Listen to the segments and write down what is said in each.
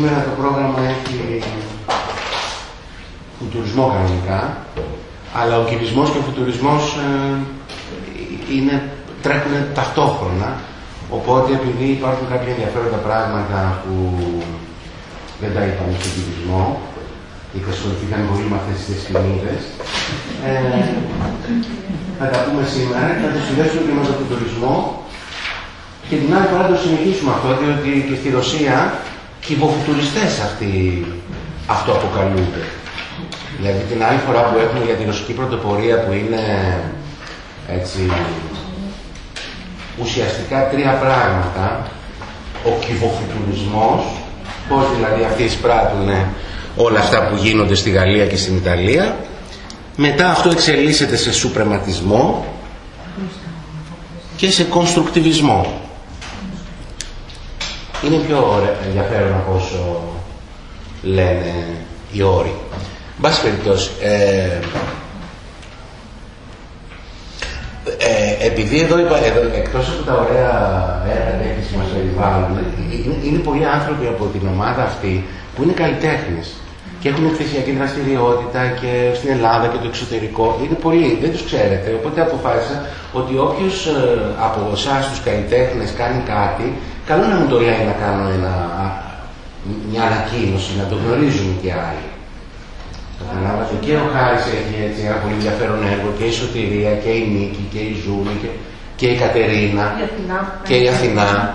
σήμερα το πρόγραμμα έχει φουτουρισμό κανονικά, αλλά ο κυβισμός και ο φουτουρισμός ε, είναι, τρέχουν ταυτόχρονα, οπότε επειδή υπάρχουν κάποια ενδιαφέροντα πράγματα που δεν τα είπαμε στον κυβισμό, γιατί ασχοληθήκαν πολύ με αυτές τις δυσκολίες, ε, θα τα πούμε σήμερα και θα το συνδέσουμε και με τον φουτουρισμό. Και την άλλη φορά το συνεχίσουμε αυτό, διότι και στη Ρωσία κυβοφουτουριστές αυτοί αυτό αποκαλούνται. Δηλαδή την άλλη φορά που έχουμε για τη ρωσική πρωτοπορία που είναι έτσι ουσιαστικά τρία πράγματα, ο κυβοφουτουρισμός, πώς δηλαδή αυτοί εισπράττουν όλα αυτά που γίνονται στη Γαλλία και στην Ιταλία, μετά αυτό εξελίσσεται σε σουπρεματισμό και σε κονστρουκτιβισμό. Είναι πιο ενδιαφέρον από όσο λένε οι όροι. Μπας περιπτώσει, ε, ε, επειδή εδώ, είπα, εδώ εκτός από τα ωραία έργα τέχνης που μας περιβάλλουν, είναι, είναι πολλοί άνθρωποι από την ομάδα αυτή που είναι καλλιτέχνες και έχουν εκθεσιακή δραστηριότητα και στην Ελλάδα και το εξωτερικό. Είναι πολλοί, δεν τους ξέρετε. Οπότε αποφάσισα ότι όποιος ε, από εσάς τους καλλιτέχνες κάνει κάτι, καλό να μου το λέει να κάνω ένα, μια ανακοίνωση, να το γνωρίζουν και άλλοι. Καταλάβατε, και ο Χάρης έχει έτσι ένα πολύ ενδιαφέρον έργο και η Σωτηρία και η Νίκη και η Ζούνη και, και η Κατερίνα και η Αθηνά.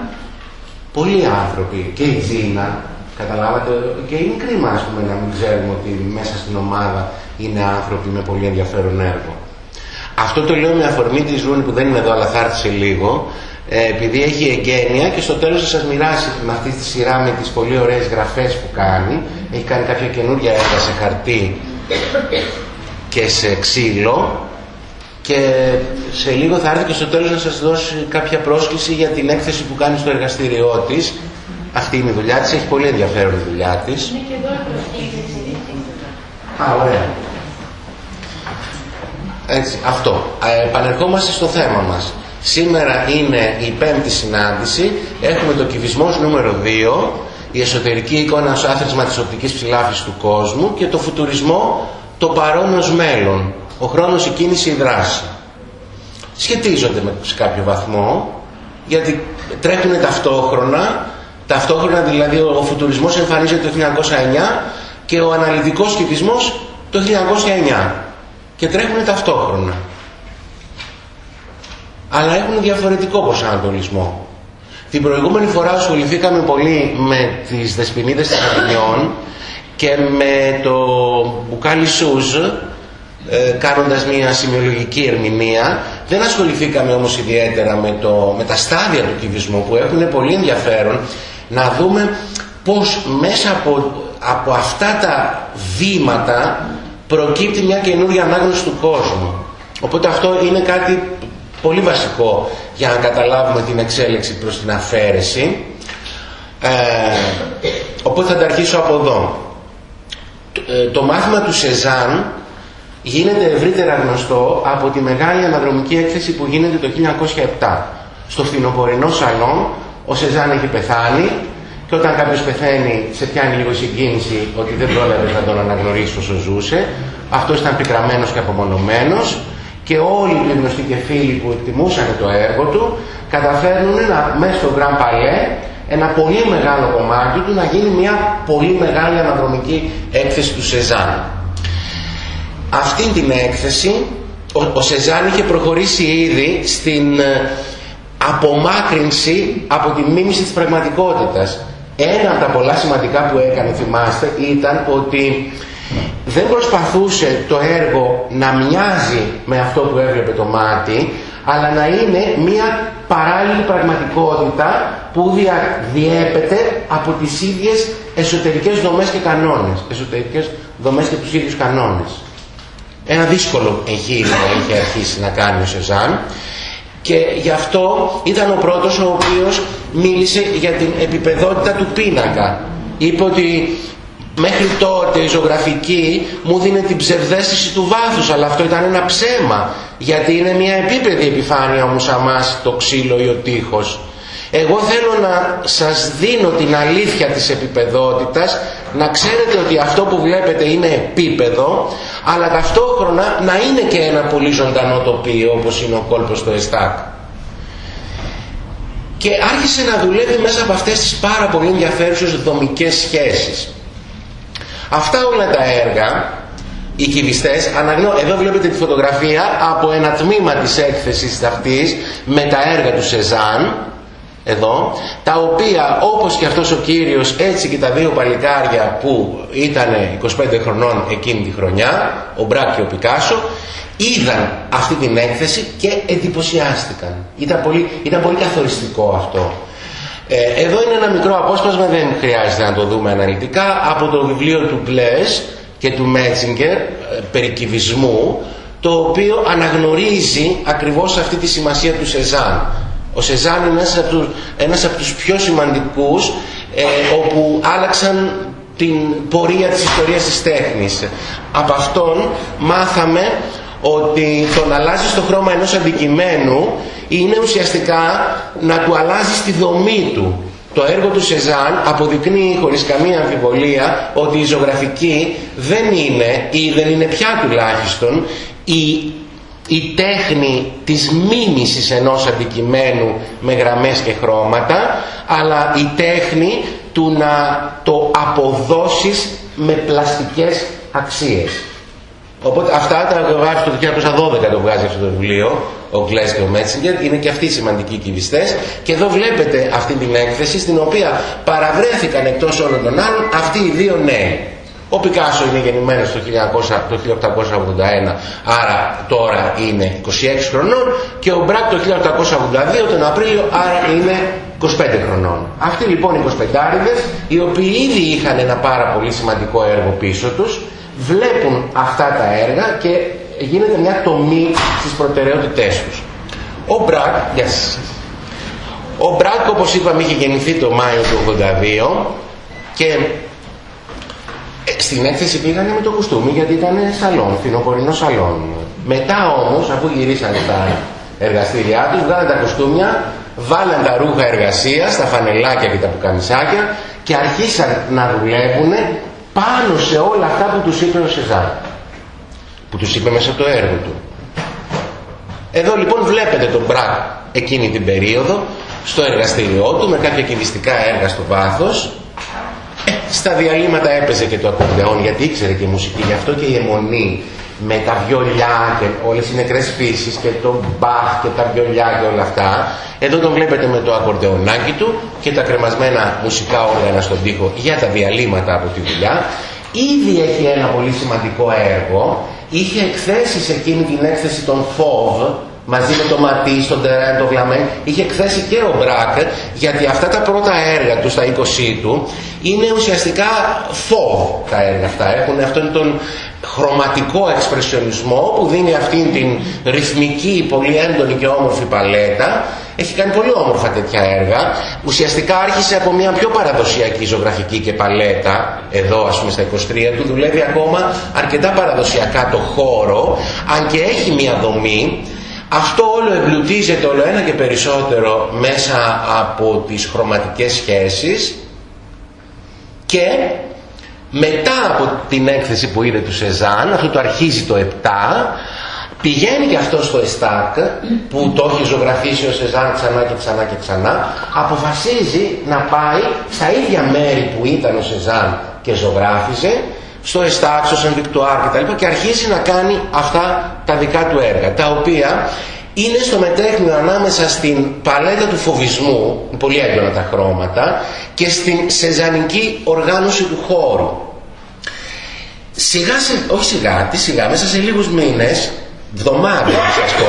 Πολλοί άνθρωποι και η Τζίνα Καταλάβατε, και είναι κρίμα ας πούμε, να μην ξέρουμε ότι μέσα στην ομάδα είναι άνθρωποι με πολύ ενδιαφέρον έργο. Αυτό το λέω με αφορμή της Ζούνη που δεν είναι εδώ αλλά θα έρθει σε λίγο, ε, επειδή έχει εγγένεια και στο τέλος θα σας μοιράσει με αυτή τη σειρά με τις πολύ ωραίες γραφές που κάνει. Έχει κάνει κάποια καινούργια έργα σε χαρτί και σε ξύλο και σε λίγο θα έρθει και στο τέλος να σας δώσει κάποια πρόσκληση για την έκθεση που κάνει στο εργαστήριό της αυτή είναι η δουλειά της, έχει πολύ ενδιαφέρον η δουλειά της. Είναι και εδώ Α, ωραία. Έτσι, αυτό. Ε, επανερχόμαστε στο θέμα μας. Σήμερα είναι η πέμπτη συνάντηση. Έχουμε το κυβισμός νούμερο 2, η εσωτερική εικόνα ως άθροισμα της οπτικής ψηλάφης του κόσμου και το φουτουρισμό, το παρόν ως μέλλον. Ο χρόνος, η κίνηση, η δράση. Σχετίζονται με, σε κάποιο βαθμό, γιατί τρέχουν ταυτόχρονα Ταυτόχρονα δηλαδή ο φουτουρισμός εμφανίζεται το 1909 και ο αναλυτικός κυβισμός το 1909 και τρέχουν ταυτόχρονα. Αλλά έχουν διαφορετικό προσανατολισμό. Την προηγούμενη φορά ασχοληθήκαμε πολύ με τις δεσποινίδες της Αθηνιών και με το μπουκάλι Σούζ ε, κάνοντας μια σημειολογική ερμηνεία δεν ασχοληθήκαμε όμως ιδιαίτερα με, το, με τα στάδια του κυβισμού που έχουν πολύ ενδιαφέρον να δούμε πως μέσα από, από αυτά τα βήματα προκύπτει μια καινούργια ανάγνωση του κόσμου. Οπότε αυτό είναι κάτι πολύ βασικό για να καταλάβουμε την εξέλιξη προς την αφαίρεση. Ε, οπότε θα τα αρχίσω από εδώ. Ε, το μάθημα του Σεζάν γίνεται ευρύτερα γνωστό από τη μεγάλη αναδρομική έκθεση που γίνεται το 1907 στο φθινοπορεινό σαλόν ο Σεζάν έχει πεθάνει και όταν κάποιος πεθαίνει σε πιάνει λίγο συγκίνηση ότι δεν πρόλαβες να τον αναγνωρίσεις όσο ζούσε. Αυτός ήταν πικραμένος και απομονωμένος και όλοι οι γνωστοί και φίλοι που εκτιμούσαν το έργο του καταφέρνουν να, μέσα στο Grand Palais ένα πολύ μεγάλο κομμάτι του να γίνει μια πολύ μεγάλη αναδρομική έκθεση του Σεζάν. Αυτή την έκθεση ο, ο Σεζάν είχε προχωρήσει ήδη στην ε, απομάκρυνση από τη μίμηση της πραγματικότητας. Ένα από τα πολλά σημαντικά που έκανε, θυμάστε, ήταν ότι δεν προσπαθούσε το έργο να μοιάζει με αυτό που έβλεπε το μάτι, αλλά να είναι μια παράλληλη πραγματικότητα που διέπεται από τις ίδιες εσωτερικές δομές και κανόνες. Εσωτερικές δομές και τους ίδιους κανόνες. Ένα δύσκολο εγχείρημα είχε αρχίσει να κάνει ο Σεζάν και γι' αυτό ήταν ο πρώτος ο οποίος μίλησε για την επιπεδότητα του πίνακα. Είπε ότι μέχρι τότε η ζωγραφική μου δίνει την ψευδέστηση του βάθους αλλά αυτό ήταν ένα ψέμα γιατί είναι μια επίπεδη επιφάνεια όμως αμάς το ξύλο ή ο τείχος Εγώ θέλω να σας δίνω την αλήθεια της επιπεδότητας, να ξέρετε ότι αυτό που βλέπετε είναι επίπεδο, αλλά ταυτόχρονα να είναι και ένα πολύ ζωντανό τοπίο όπως είναι ο κόλπος του Εστάκ. Και άρχισε να δουλεύει μέσα από αυτές τις πάρα πολύ ενδιαφέρουσες δομικές σχέσεις. Αυτά όλα τα έργα, οι κυβιστές, αναγνώ, εδώ βλέπετε τη φωτογραφία από ένα τμήμα της έκθεσης αυτής με τα έργα του Σεζάν, εδώ, τα οποία όπως και αυτός ο Κύριος έτσι και τα δύο παλικάρια που ήταν 25 χρονών εκείνη τη χρονιά, ο Μπράκ και ο Πικάσο, είδαν αυτή την έκθεση και εντυπωσιάστηκαν. Ήταν πολύ, ήταν πολύ καθοριστικό αυτό. Ε, εδώ είναι ένα μικρό απόσπασμα, δεν χρειάζεται να το δούμε αναλυτικά, από το βιβλίο του Μπλες και του Μέτσιγκερ, περί το οποίο αναγνωρίζει ακριβώς αυτή τη σημασία του Σεζάν. Ο Σεζάν είναι ένας από τους, ένας από τους πιο σημαντικούς ε, όπου άλλαξαν την πορεία της ιστορίας της τέχνης. Από αυτόν μάθαμε ότι το να αλλάζεις το χρώμα ενός αντικειμένου είναι ουσιαστικά να του αλλάζεις τη δομή του. Το έργο του Σεζάν αποδεικνύει χωρίς καμία αμφιβολία ότι η ζωγραφική δεν είναι ή δεν είναι πια τουλάχιστον η η τέχνη της μίμησης ενός αντικειμένου με γραμμές και χρώματα αλλά η τέχνη του να το αποδώσεις με πλαστικές αξίες. Οπότε αυτά τα βγάζει το 2012 το βγάζει αυτό το βιβλίο, ο Γκλές και ο Μέτσιγκερ, είναι και αυτοί σημαντικοί κυβιστές και εδώ βλέπετε αυτή την έκθεση στην οποία παραβρέθηκαν εκτός όλων των άλλων αυτοί οι δύο νέοι. Ο Πικάσο είναι γεννημένος το, 1900, το 1881, άρα τώρα είναι 26 χρονών και ο Μπράκ το 1882 τον Απρίλιο, άρα είναι 25 χρονών. Αυτοί λοιπόν οι 25 οι οποίοι ήδη είχαν ένα πάρα πολύ σημαντικό έργο πίσω τους, βλέπουν αυτά τα έργα και γίνεται μια τομή στις προτεραιότητές τους. Ο Μπράκ, yes. ο Μπράκ όπως είπαμε είχε γεννηθεί το Μάιο του 82 και στην έκθεση πήγανε με το κουστούμι γιατί ήταν σαλόν, φινοπορεινό σαλόν. Μετά όμως, αφού γυρίσανε τα εργαστήριά τους, βγάλαν τα κουστούμια, βάλαν τα ρούχα εργασίας, τα φανελάκια και τα πουκαμισάκια και αρχίσαν να δουλεύουν πάνω σε όλα αυτά που τους είπε ο Σεζάρ. Που τους είπε μέσα από το έργο του. Εδώ λοιπόν βλέπετε τον Μπρακ εκείνη την περίοδο στο εργαστήριό του με κάποια κυβιστικά έργα στο βάθος στα διαλύματα έπαιζε και το ακορντεόν γιατί ήξερε και μουσική, γι' αυτό και η αιμονή με τα βιολιά και όλες οι νεκρές φύσεις και το μπαχ και τα βιολιά και όλα αυτά. Εδώ τον βλέπετε με το ακορντεονάκι του και τα κρεμασμένα μουσικά όργανα στον τοίχο για τα διαλύματα από τη δουλειά. Ήδη έχει ένα πολύ σημαντικό έργο. Είχε εκθέσεις σε εκείνη την έκθεση των ΦΟΒ, μαζί με το Ματί, τον Τερέν, τον Γλαμέν, είχε εκθέσει και ο Μπράκ, γιατί αυτά τα πρώτα έργα του στα 20 του είναι ουσιαστικά φόβ τα έργα αυτά. Έχουν αυτόν τον χρωματικό εξπρεσιονισμό που δίνει αυτήν την ρυθμική, πολύ έντονη και όμορφη παλέτα. Έχει κάνει πολύ όμορφα τέτοια έργα. Ουσιαστικά άρχισε από μια πιο παραδοσιακή ζωγραφική και παλέτα, εδώ ας πούμε στα 23 του, δουλεύει ακόμα αρκετά παραδοσιακά το χώρο, αν και έχει μια δομή, αυτό όλο εμπλουτίζεται όλο ένα και περισσότερο μέσα από τις χρωματικές σχέσεις και μετά από την έκθεση που είδε του Σεζάν, αυτό το αρχίζει το 7, πηγαίνει και αυτός στο Εστάκ που το έχει ζωγραφίσει ο Σεζάν ξανά και ξανά και ξανά, αποφασίζει να πάει στα ίδια μέρη που ήταν ο Σεζάν και ζωγράφιζε, στο Εστάκ, στο Σενβικτουάρ κτλ. και αρχίζει να κάνει αυτά τα δικά του έργα, τα οποία είναι στο μετέχνιο ανάμεσα στην παλέτα του φοβισμού, πολύ έντονα τα χρώματα, και στην σεζανική οργάνωση του χώρου. Σιγά, όχι σιγά, τι σιγά, μέσα σε λίγους μήνες, βδομάδες να σας πω,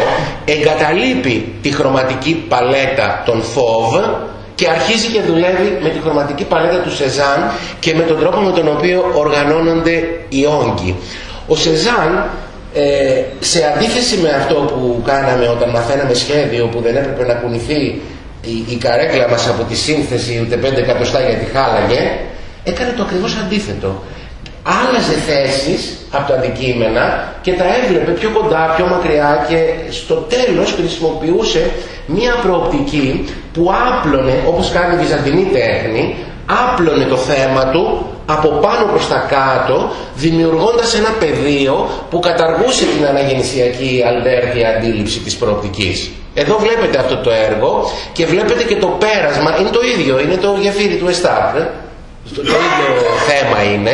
εγκαταλείπει τη χρωματική παλέτα των φόβ και αρχίζει και δουλεύει με τη χρωματική παλέτα του Σεζάν και με τον τρόπο με τον οποίο οργανώνονται οι όγκοι. Ο Σεζάν ε, σε αντίθεση με αυτό που κάναμε όταν μαθαίναμε σχέδιο που δεν έπρεπε να κουνηθεί η, η καρέκλα μας από τη σύνθεση ούτε πέντε εκατοστά γιατί χάλαγε έκανε το ακριβώς αντίθετο άλλαζε θέσεις από τα αντικείμενα και τα έβλεπε πιο κοντά, πιο μακριά και στο τέλος χρησιμοποιούσε μία προοπτική που άπλωνε, όπως κάνει η Βυζαντινή τέχνη, άπλωνε το θέμα του από πάνω προς τα κάτω, δημιουργώντας ένα πεδίο που καταργούσε την αναγεννησιακή αλδέρδια αντίληψη της προοπτικής. Εδώ βλέπετε αυτό το έργο και βλέπετε και το πέρασμα, είναι το ίδιο, είναι το γεφύρι του Εστάπ, το ίδιο θέμα είναι,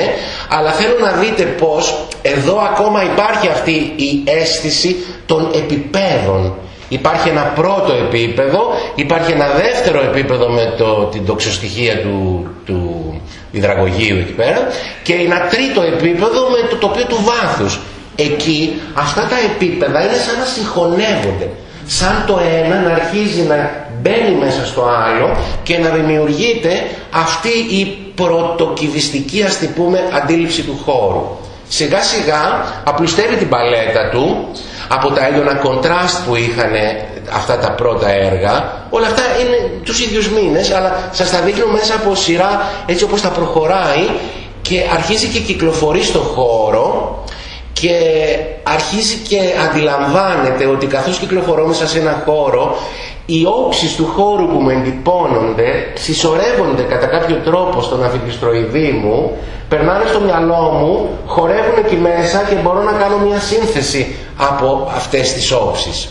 αλλά θέλω να δείτε πως εδώ ακόμα υπάρχει αυτή η αίσθηση των επιπέδων. Υπάρχει ένα πρώτο επίπεδο, υπάρχει ένα δεύτερο επίπεδο με το, την τοξοστοιχεία του, του υδραγωγείου εκεί πέρα και ένα τρίτο επίπεδο με το τοπίο του βάθους. Εκεί αυτά τα επίπεδα είναι σαν να συγχωνεύονται. Σαν το ένα να αρχίζει να μπαίνει μέσα στο άλλο και να δημιουργείται αυτή η πρωτοκυβιστική ας τη πούμε αντίληψη του χώρου. Σιγά σιγά απλουστεύει την παλέτα του από τα έντονα κοντράστ που είχαν αυτά τα πρώτα έργα. Όλα αυτά είναι τους ίδιους μήνες αλλά σας τα δείχνω μέσα από σειρά έτσι όπως τα προχωράει και αρχίζει και κυκλοφορεί στο χώρο και αρχίζει και αντιλαμβάνεται ότι καθώς κυκλοφορώ μέσα σε ένα χώρο οι όψεις του χώρου που με εντυπώνονται συσσωρεύονται κατά κάποιο τρόπο στον αφιπιστροειδή μου περνάνε στο μυαλό μου χορεύουν εκεί μέσα και μπορώ να κάνω μια σύνθεση από αυτές τις όψεις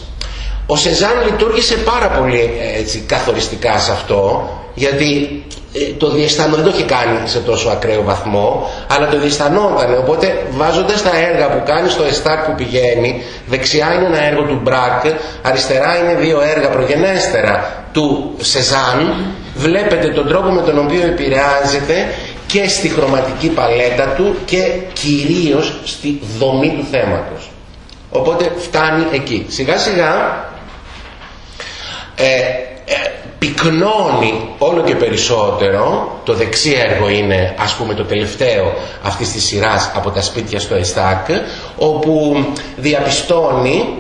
ο Σεζάν λειτουργήσε πάρα πολύ έτσι, καθοριστικά σε αυτό γιατί ε, το διαισθανό δεν το έχει κάνει σε τόσο ακραίο βαθμό αλλά το διαισθανόταν οπότε βάζοντας τα έργα που κάνει στο εστάκ που πηγαίνει δεξιά είναι ένα έργο του Μπρακ αριστερά είναι δύο έργα προγενέστερα του Σεζάν. Βλέπετε τον τρόπο με τον οποίο επηρεάζεται και στη χρωματική παλέτα του και κυρίως στη δομή του θέματος. Οπότε φτάνει εκεί. Σιγά σιγά ε, ε πυκνώνει όλο και περισσότερο. Το δεξί έργο είναι ας πούμε το τελευταίο αυτής της σειράς από τα σπίτια στο Εστάκ όπου διαπιστώνει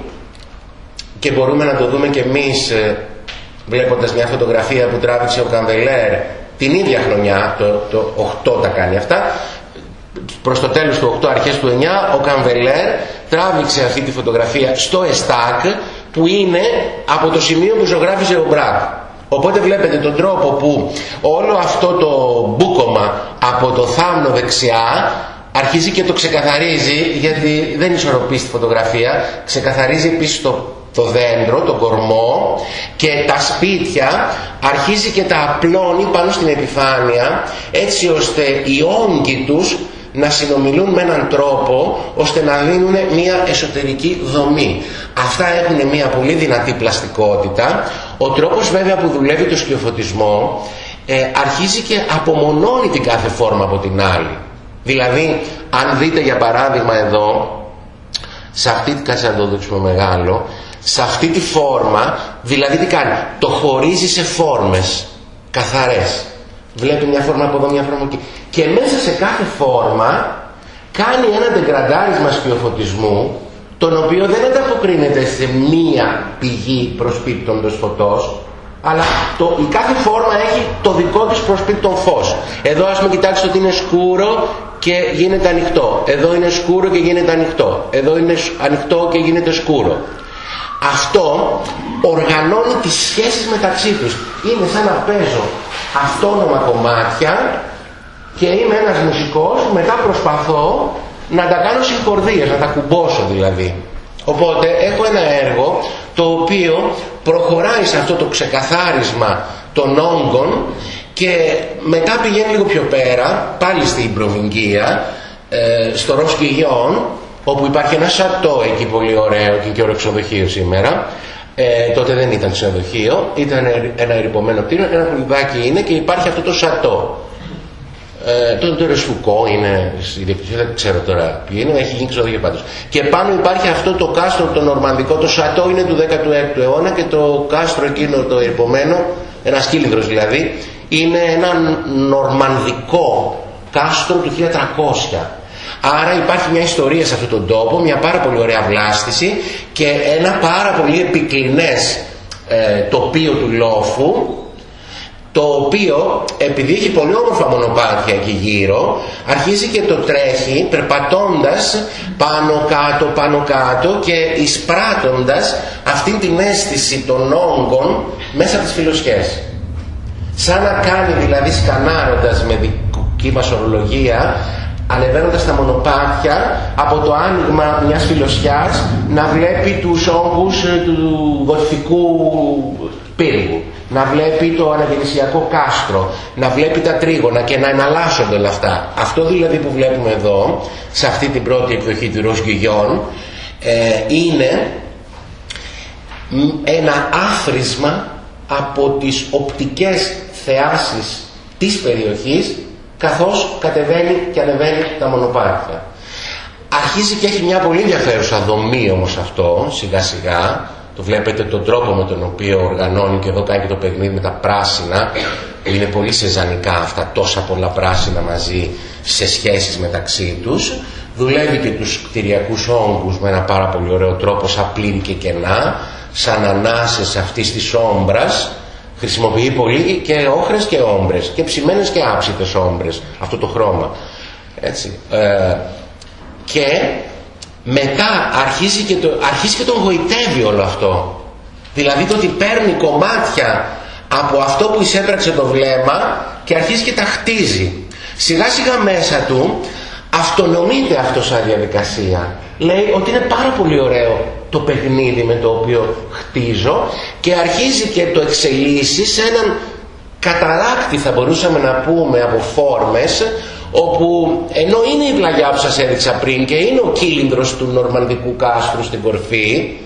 και μπορούμε να το δούμε και εμείς ε, βλέποντας μια φωτογραφία που τράβηξε ο Καμβελέρ την ίδια χρονιά, το, το 8 τα κάνει αυτά προς το τέλος του 8 αρχές του 9 ο Καμβελέρ τράβηξε αυτή τη φωτογραφία στο Εστάκ που είναι από το σημείο που ζωγράφιζε ο Μπράκ. Οπότε βλέπετε τον τρόπο που όλο αυτό το μπούκομα από το θάμνο δεξιά αρχίζει και το ξεκαθαρίζει γιατί δεν ισορροπείς στη φωτογραφία ξεκαθαρίζει επίσης το, το δέντρο, τον κορμό και τα σπίτια αρχίζει και τα απλώνει πάνω στην επιφάνεια έτσι ώστε οι όγκοι τους να συνομιλούν με έναν τρόπο ώστε να δίνουν μια εσωτερική δομή. Αυτά έχουν μια πολύ δυνατή πλαστικότητα. Ο τρόπος βέβαια που δουλεύει το σκιοφωτισμό ε, αρχίζει και απομονώνει την κάθε φόρμα από την άλλη. Δηλαδή, αν δείτε για παράδειγμα εδώ, σε αυτή την κάτσε να μεγάλο, σε αυτή τη φόρμα, δηλαδή τι κάνει, το χωρίζει σε φόρμες καθαρές. Βλέπει μια φόρμα από εδώ, μια φόρμα εκεί. Και μέσα σε κάθε φόρμα κάνει ένα τεγκραντάρισμα σκιοφωτισμού τον οποίο δεν ανταποκρίνεται σε μία πηγή προσπίπτοντος φωτός αλλά το, η κάθε φόρμα έχει το δικό της προσπίπτον φως. Εδώ ας πούμε κοιτάξτε ότι είναι σκούρο και γίνεται ανοιχτό. Εδώ είναι σκούρο και γίνεται ανοιχτό. Εδώ είναι ανοιχτό και γίνεται σκούρο. Αυτό οργανώνει τις σχέσεις μεταξύ τους. Είναι σαν να παίζω αυτόνομα κομμάτια και είμαι ένας μουσικός μετά προσπαθώ να τα κάνω συγχορδίες, να τα κουμπώσω δηλαδή. Οπότε έχω ένα έργο το οποίο προχωράει σε αυτό το ξεκαθάρισμα των όγκων και μετά πηγαίνει λίγο πιο πέρα, πάλι στην Προβυγγία, ε, στο Ροσκυγιόν, όπου υπάρχει ένα σατό εκεί πολύ ωραίο και και ωραίο ξενοδοχείο σήμερα. Ε, τότε δεν ήταν ξενοδοχείο, ήταν ένα ερυπωμένο κτίριο, ένα κουλιδάκι είναι και υπάρχει αυτό το σατό. Ε, το, το Ρεσφουκό είναι η διεκτησία, δεν ξέρω τώρα ποιο είναι, έχει γίνει ξενοδοχείο πάντως. Και πάνω υπάρχει αυτό το κάστρο το νορμανδικό, το σατό είναι του 16ου αιώνα και το κάστρο εκείνο το ερυπωμένο, ένα κύλινδρος δηλαδή, είναι ένα νορμανδικό κάστρο του 1300 Άρα υπάρχει μια ιστορία σε αυτόν τον τόπο, μια πάρα πολύ ωραία βλάστηση και ένα πάρα πολύ επικλινές ε, τοπίο του λόφου το οποίο επειδή έχει πολύ όμορφα μονοπάτια εκεί γύρω αρχίζει και το τρέχει περπατώντας πάνω κάτω πάνω κάτω και εισπράττοντας αυτή την αίσθηση των όγκων μέσα από τις φιλοσιές σαν να κάνει δηλαδή σκανάροντας με δική μας ορολογία ανεβαίνοντας τα μονοπάτια από το άνοιγμα μιας φιλοσιάς να βλέπει τους όγκους ε, του γοθικού πύργου να βλέπει το αναγεννησιακό κάστρο, να βλέπει τα τρίγωνα και να εναλλάσσονται όλα αυτά. Αυτό δηλαδή που βλέπουμε εδώ, σε αυτή την πρώτη εκδοχή του Ροζ ε, είναι ένα άθροισμα από τις οπτικές θεάσεις της περιοχής καθώς κατεβαίνει και ανεβαίνει τα μονοπάτια. Αρχίζει και έχει μια πολύ ενδιαφέρουσα δομή όμως αυτό, σιγά σιγά, το βλέπετε τον τρόπο με τον οποίο οργανώνει και εδώ κάνει και το παιχνίδι με τα πράσινα. Είναι πολύ σεζανικά αυτά, τόσα πολλά πράσινα μαζί σε σχέσεις μεταξύ τους. Δουλεύει και τους κτηριακούς όγκους με ένα πάρα πολύ ωραίο τρόπο, σαν πλήρη και κενά, σαν ανάσες αυτής της όμπρας. Χρησιμοποιεί πολύ και όχρες και όμπρες, και ψημένες και άψητες όμπρες, αυτό το χρώμα. Έτσι. Ε, και μετά αρχίζει και, το, αρχίζει και τον γοητεύει όλο αυτό. Δηλαδή το ότι παίρνει κομμάτια από αυτό που εισέπραξε το βλέμμα και αρχίζει και τα χτίζει. Σιγά σιγά μέσα του αυτονομείται αυτός σαν διαδικασία. Λέει ότι είναι πάρα πολύ ωραίο το παιχνίδι με το οποίο χτίζω και αρχίζει και το εξελίσσει σε έναν καταράκτη θα μπορούσαμε να πούμε από φόρμες όπου ενώ είναι η πλαγιά που σας έδειξα πριν και είναι ο κύλινδρος του νορμανδικού κάστρου στην κορφή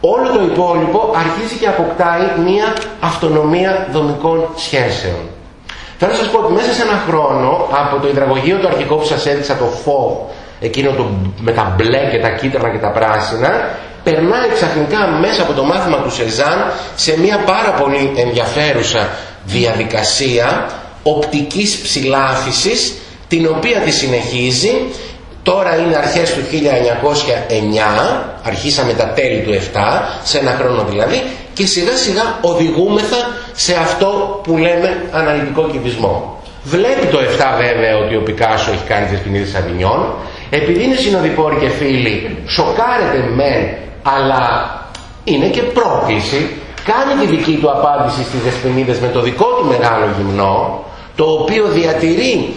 όλο το υπόλοιπο αρχίζει και αποκτάει μία αυτονομία δομικών σχέσεων. Θέλω να σας πω ότι μέσα σε ένα χρόνο από το υδραγωγείο το αρχικό που σας έδειξα το φω εκείνο το, με τα μπλε και τα κίτρινα και τα πράσινα περνάει ξαφνικά μέσα από το μάθημα του Σεζάν σε μια πάρα πολύ ενδιαφέρουσα διαδικασία οπτικής ψηλάφισης την οποία τη συνεχίζει. Τώρα είναι αρχές του 1909 αρχίσαμε τα τέλη του 7 σε ένα χρόνο δηλαδή και σιγά σιγά οδηγούμεθα σε αυτό που λέμε αναλυτικό κυβισμό. Βλέπει το 7 βέβαια ότι ο Πικάσο έχει κάνει τις ποινίδες Αβινιών. Επειδή είναι συνοδοιπόροι και φίλοι σοκάρεται μεν αλλά είναι και πρόκληση. Κάνει τη δική του απάντηση στις δεσποινίδες με το δικό του μεγάλο γυμνό το οποίο διατηρεί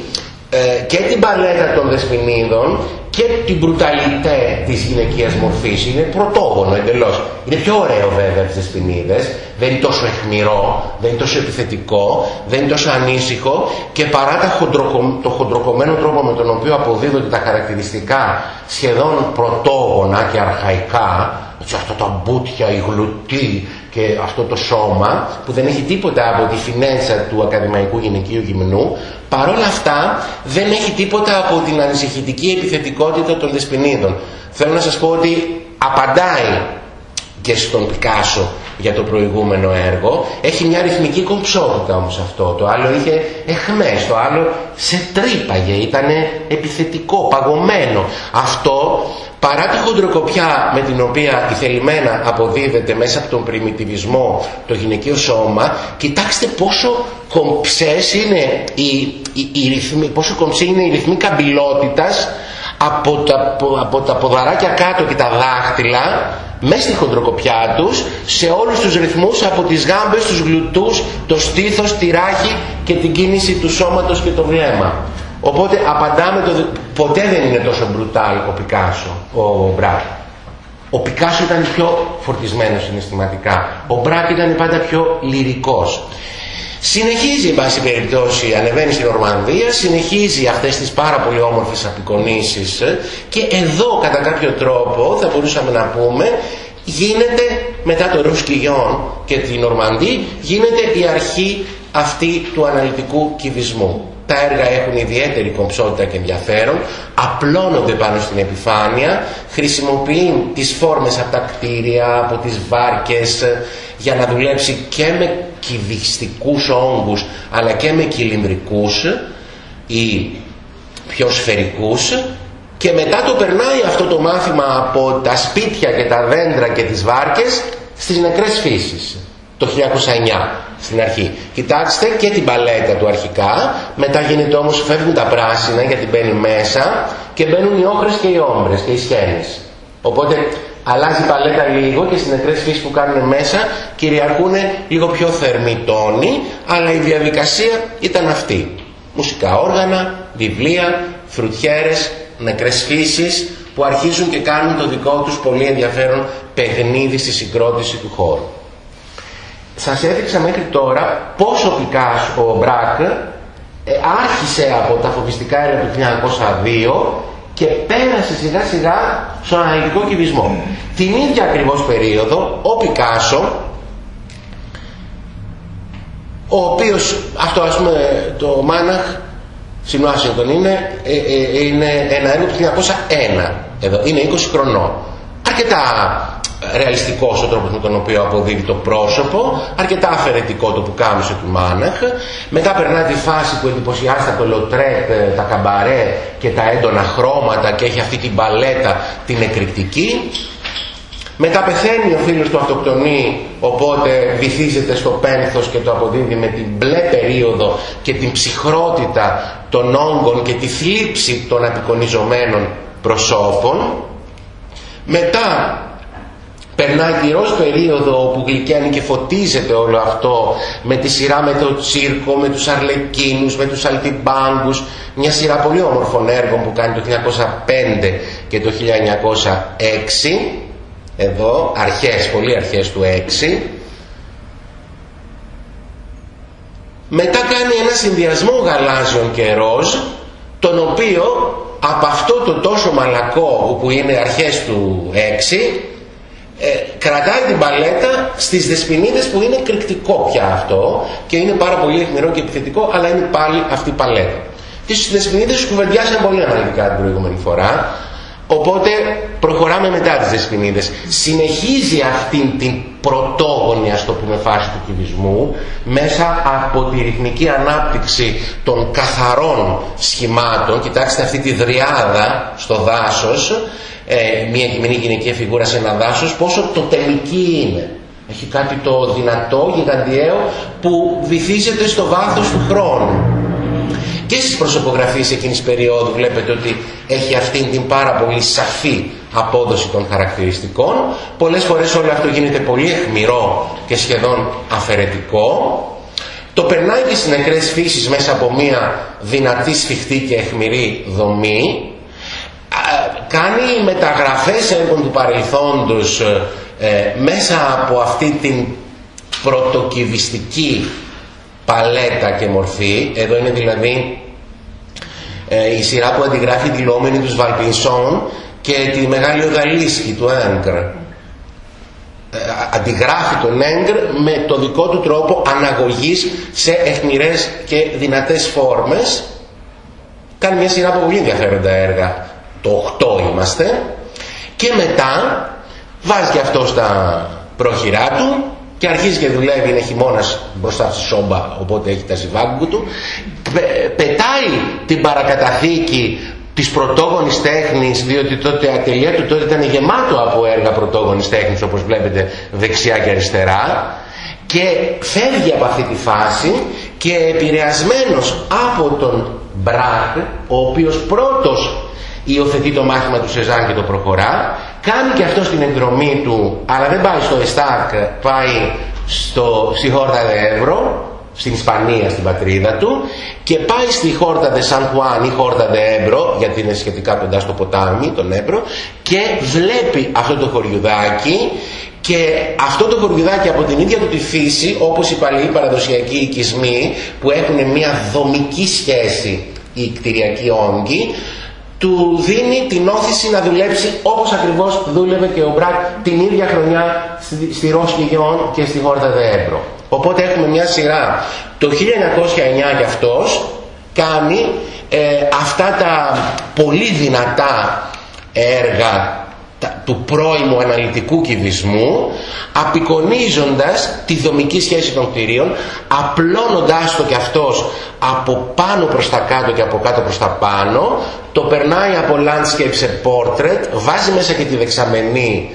ε, και την παλέτα των δεσποινίδων και την μπρουταλιτέ της γυναικείας μορφής. Είναι πρωτόγωνο εντελώς. Είναι πιο ωραίο βέβαια τις δεσποινίδες. Δεν είναι τόσο αιχμηρό, δεν είναι τόσο επιθετικό, δεν είναι τόσο ανήσυχο και παρά τα το χοντροκομμένο τρόπο με τον οποίο αποδίδονται τα χαρακτηριστικά σχεδόν πρωτόγωνα και αρχαϊκά, έτσι, αυτά τα μπούτια, η γλουτή και αυτό το σώμα που δεν έχει τίποτα από τη φινέτσα του ακαδημαϊκού γυναικείου γυμνού παρόλα αυτά δεν έχει τίποτα από την ανησυχητική επιθετικότητα των δεσποινίδων. Θέλω να σας πω ότι απαντάει και στον Πικάσο για το προηγούμενο έργο. Έχει μια ρυθμική κομψότητα όμως αυτό. Το άλλο είχε εχμές το άλλο σε τρύπαγε ήταν επιθετικό, παγωμένο. Αυτό παρά τη χοντροκοπιά με την οποία η θελημένα αποδίδεται μέσα από τον πριμιτιβισμό το γυναικείο σώμα κοιτάξτε πόσο κομψές είναι οι, οι, οι ρυθμοί, πόσο κομψή είναι η ρυθμή καμπυλότητας από τα, από τα ποδαράκια κάτω και τα δάχτυλα μέσα στη χοντροκοπιά τους σε όλους τους ρυθμούς από τις γάμπες, τους γλουτούς, το στήθος, τη ράχη και την κίνηση του σώματος και το βλέμμα. Οπότε απαντάμε το... Ποτέ δεν είναι τόσο μπρουτάλ ο Πικάσο, ο Μπράκ. Ο Πικάσο ήταν πιο φορτισμένος συναισθηματικά. Ο Μπράκ ήταν πάντα πιο λυρικός. Συνεχίζει, εν πάση περιπτώσει, ανεβαίνει στην Ορμανδία, συνεχίζει αυτές τις πάρα πολύ όμορφες απεικονίσεις και εδώ κατά κάποιο τρόπο θα μπορούσαμε να πούμε γίνεται μετά το Ρουσκιγιόν και την Ορμανδί γίνεται η αρχή αυτή του αναλυτικού κυβισμού. Τα έργα έχουν ιδιαίτερη κομψότητα και ενδιαφέρον, απλώνονται πάνω στην επιφάνεια, χρησιμοποιεί τις φόρμες από τα κτίρια, από τις βάρκες, για να δουλέψει και με κυβιστικούς όγκους, αλλά και με κυλινδρικούς ή πιο σφαιρικούς και μετά το περνάει αυτό το μάθημα από τα σπίτια και τα δέντρα και τις βάρκες στις νεκρές φύσεις. το 1909 στην αρχή. Κοιτάξτε και την παλέτα του αρχικά, μετά γίνεται όμως φεύγουν τα πράσινα γιατί μπαίνει μέσα και μπαίνουν οι όχρες και οι όμπρες και οι σχένες. Οπότε αλλάζει η παλέτα λίγο και στις νεκρές φύσεις που κάνουν μέσα κυριαρχούν λίγο πιο θερμοί τόνοι, αλλά η διαδικασία ήταν αυτή. Μουσικά όργανα, βιβλία, φρουτιέρες, νεκρές φύσεις που αρχίζουν και κάνουν το δικό τους πολύ ενδιαφέρον παιχνίδι στη συγκρότηση του χώρου. Σας έδειξα μέχρι τώρα πόσο πικάς ο Μπράκ ε, άρχισε από τα φοβιστικά έργα του 1902 και πέρασε σιγά σιγά στον αναλυτικό κυβισμό. Την ίδια ακριβώς περίοδο ο Πικάσο ο οποίος αυτό ας πούμε το Μάναχ στην Ουάσιγκτον είναι, ε, ε, είναι ένα έργο του 1901 εδώ, είναι 20 χρονών. Αρκετά ρεαλιστικός ο τρόπος με τον οποίο αποδίδει το πρόσωπο, αρκετά αφαιρετικό το που κάμισε του Μάναχ. Μετά περνά τη φάση που εντυπωσιάζεται το λοτρέπ, τα καμπαρέ και τα έντονα χρώματα και έχει αυτή την παλέτα την εκρηκτική. Μετά πεθαίνει ο φίλος του αυτοκτονεί, οπότε βυθίζεται στο πένθος και το αποδίδει με την μπλε περίοδο και την ψυχρότητα των όγκων και τη θλίψη των απεικονιζομένων προσώπων. Μετά Περνάει γυρός περίοδο όπου γλυκαίνει και φωτίζεται όλο αυτό με τη σειρά με το τσίρκο, με τους αρλεκίνους, με τους αλτιμπάγκους, μια σειρά πολύ όμορφων έργων που κάνει το 1905 και το 1906, εδώ αρχές, πολύ αρχές του 6. Μετά κάνει ένα συνδυασμό γαλάζιων και ροζ, τον οποίο από αυτό το τόσο μαλακό που είναι αρχές του 6 ε, κρατάει την παλέτα στις δεσποινίδες που είναι κρυκτικό πια αυτό και είναι πάρα πολύ αιχμηρό και επιθετικό αλλά είναι πάλι αυτή η παλέτα. Και στις δεσποινίδες σου κουβεντιάσαμε πολύ αναλυτικά την προηγούμενη φορά οπότε προχωράμε μετά τις δεσποινίδες. Συνεχίζει αυτή την πρωτόγονη ας το πούμε φάση του κυβισμού μέσα από τη ρυθμική ανάπτυξη των καθαρών σχημάτων κοιτάξτε αυτή τη δριάδα στο δάσος ε, μια γυμνή γυναικεία φιγούρα σε ένα δάσος πόσο το τελική είναι. Έχει κάτι το δυνατό, γιγαντιαίο που βυθίζεται στο βάθος του χρόνου. Και στις προσωπογραφίες εκείνης περίοδου βλέπετε ότι έχει αυτήν την πάρα πολύ σαφή απόδοση των χαρακτηριστικών. Πολλές φορές όλο αυτό γίνεται πολύ αιχμηρό και σχεδόν αφαιρετικό. Το περνάει και στις νεκρές φύσεις μέσα από μια δυνατή σφιχτή και αιχμηρή δομή κάνει μεταγραφές έργων του παρελθόντος ε, μέσα από αυτή την πρωτοκυβιστική παλέτα και μορφή. Εδώ είναι δηλαδή ε, η σειρά που αντιγράφει τη λόμενη τους Βαλπινσόν και τη μεγάλη οδαλίσκη του Έγκρ. Ε, αντιγράφει τον Έγκρ με το δικό του τρόπο αναγωγής σε αιχμηρές και δυνατές φόρμες. Κάνει μια σειρά από πολύ ενδιαφέροντα έργα το 8 είμαστε και μετά βάζει και αυτός στα πρόχειρά του και αρχίζει και δουλεύει, είναι χειμώνας μπροστά στη σόμπα οπότε έχει τα ζιβάγκου του. Πετάει την παρακαταθήκη της πρωτόγονης τέχνης διότι τότε ατελεία του τότε ήταν γεμάτο από έργα πρωτόγονης τέχνης όπως βλέπετε δεξιά και αριστερά. Και φεύγει από αυτή τη φάση και επηρεασμένος από τον Μπράκ ο οποίος πρώτος υιοθετεί το μάθημα του Σεζάν και το προχωρά. Κάνει και αυτό στην εκδρομή του αλλά δεν πάει στο Εστάκ πάει στο, στη Χόρτα Εύρο στην Ισπανία στην πατρίδα του και πάει στη Χόρτα de San Juan ή Χόρτα de Ebro γιατί είναι σχετικά κοντά στο ποτάμι τον Εύρο και βλέπει αυτό το χωριουδάκι και αυτό το χωριουδάκι από την ίδια του τη φύση όπως οι παλιοί παραδοσιακοί οικισμοί που έχουν μια δομική σχέση οι κτηριακοί όγκοι του δίνει την όθηση να δουλέψει όπως ακριβώς δούλευε και ο Μπρακ την ίδια χρονιά στη, στη και στη Χόρτα Δεέμπρο. Οπότε έχουμε μια σειρά. Το 1909 κι αυτός κάνει ε, αυτά τα πολύ δυνατά έργα του πρώιμου αναλυτικού κυβισμού απεικονίζοντας τη δομική σχέση των κτηρίων απλώνοντάς το κι αυτός από πάνω προς τα κάτω και από κάτω προς τα πάνω το περνάει από landscape σε portrait βάζει μέσα και τη δεξαμενή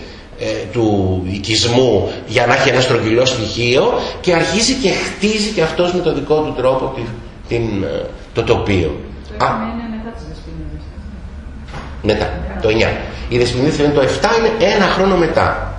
του οικισμού για να έχει ένα στρογγυλό στοιχείο και αρχίζει και χτίζει και αυτός με το δικό του τρόπο την, την, το τοπίο. Το 9 είναι μετά τις δεσποινίδες. Μετά, το 9. Η δεσποινίδες είναι το 7, είναι ένα χρόνο μετά.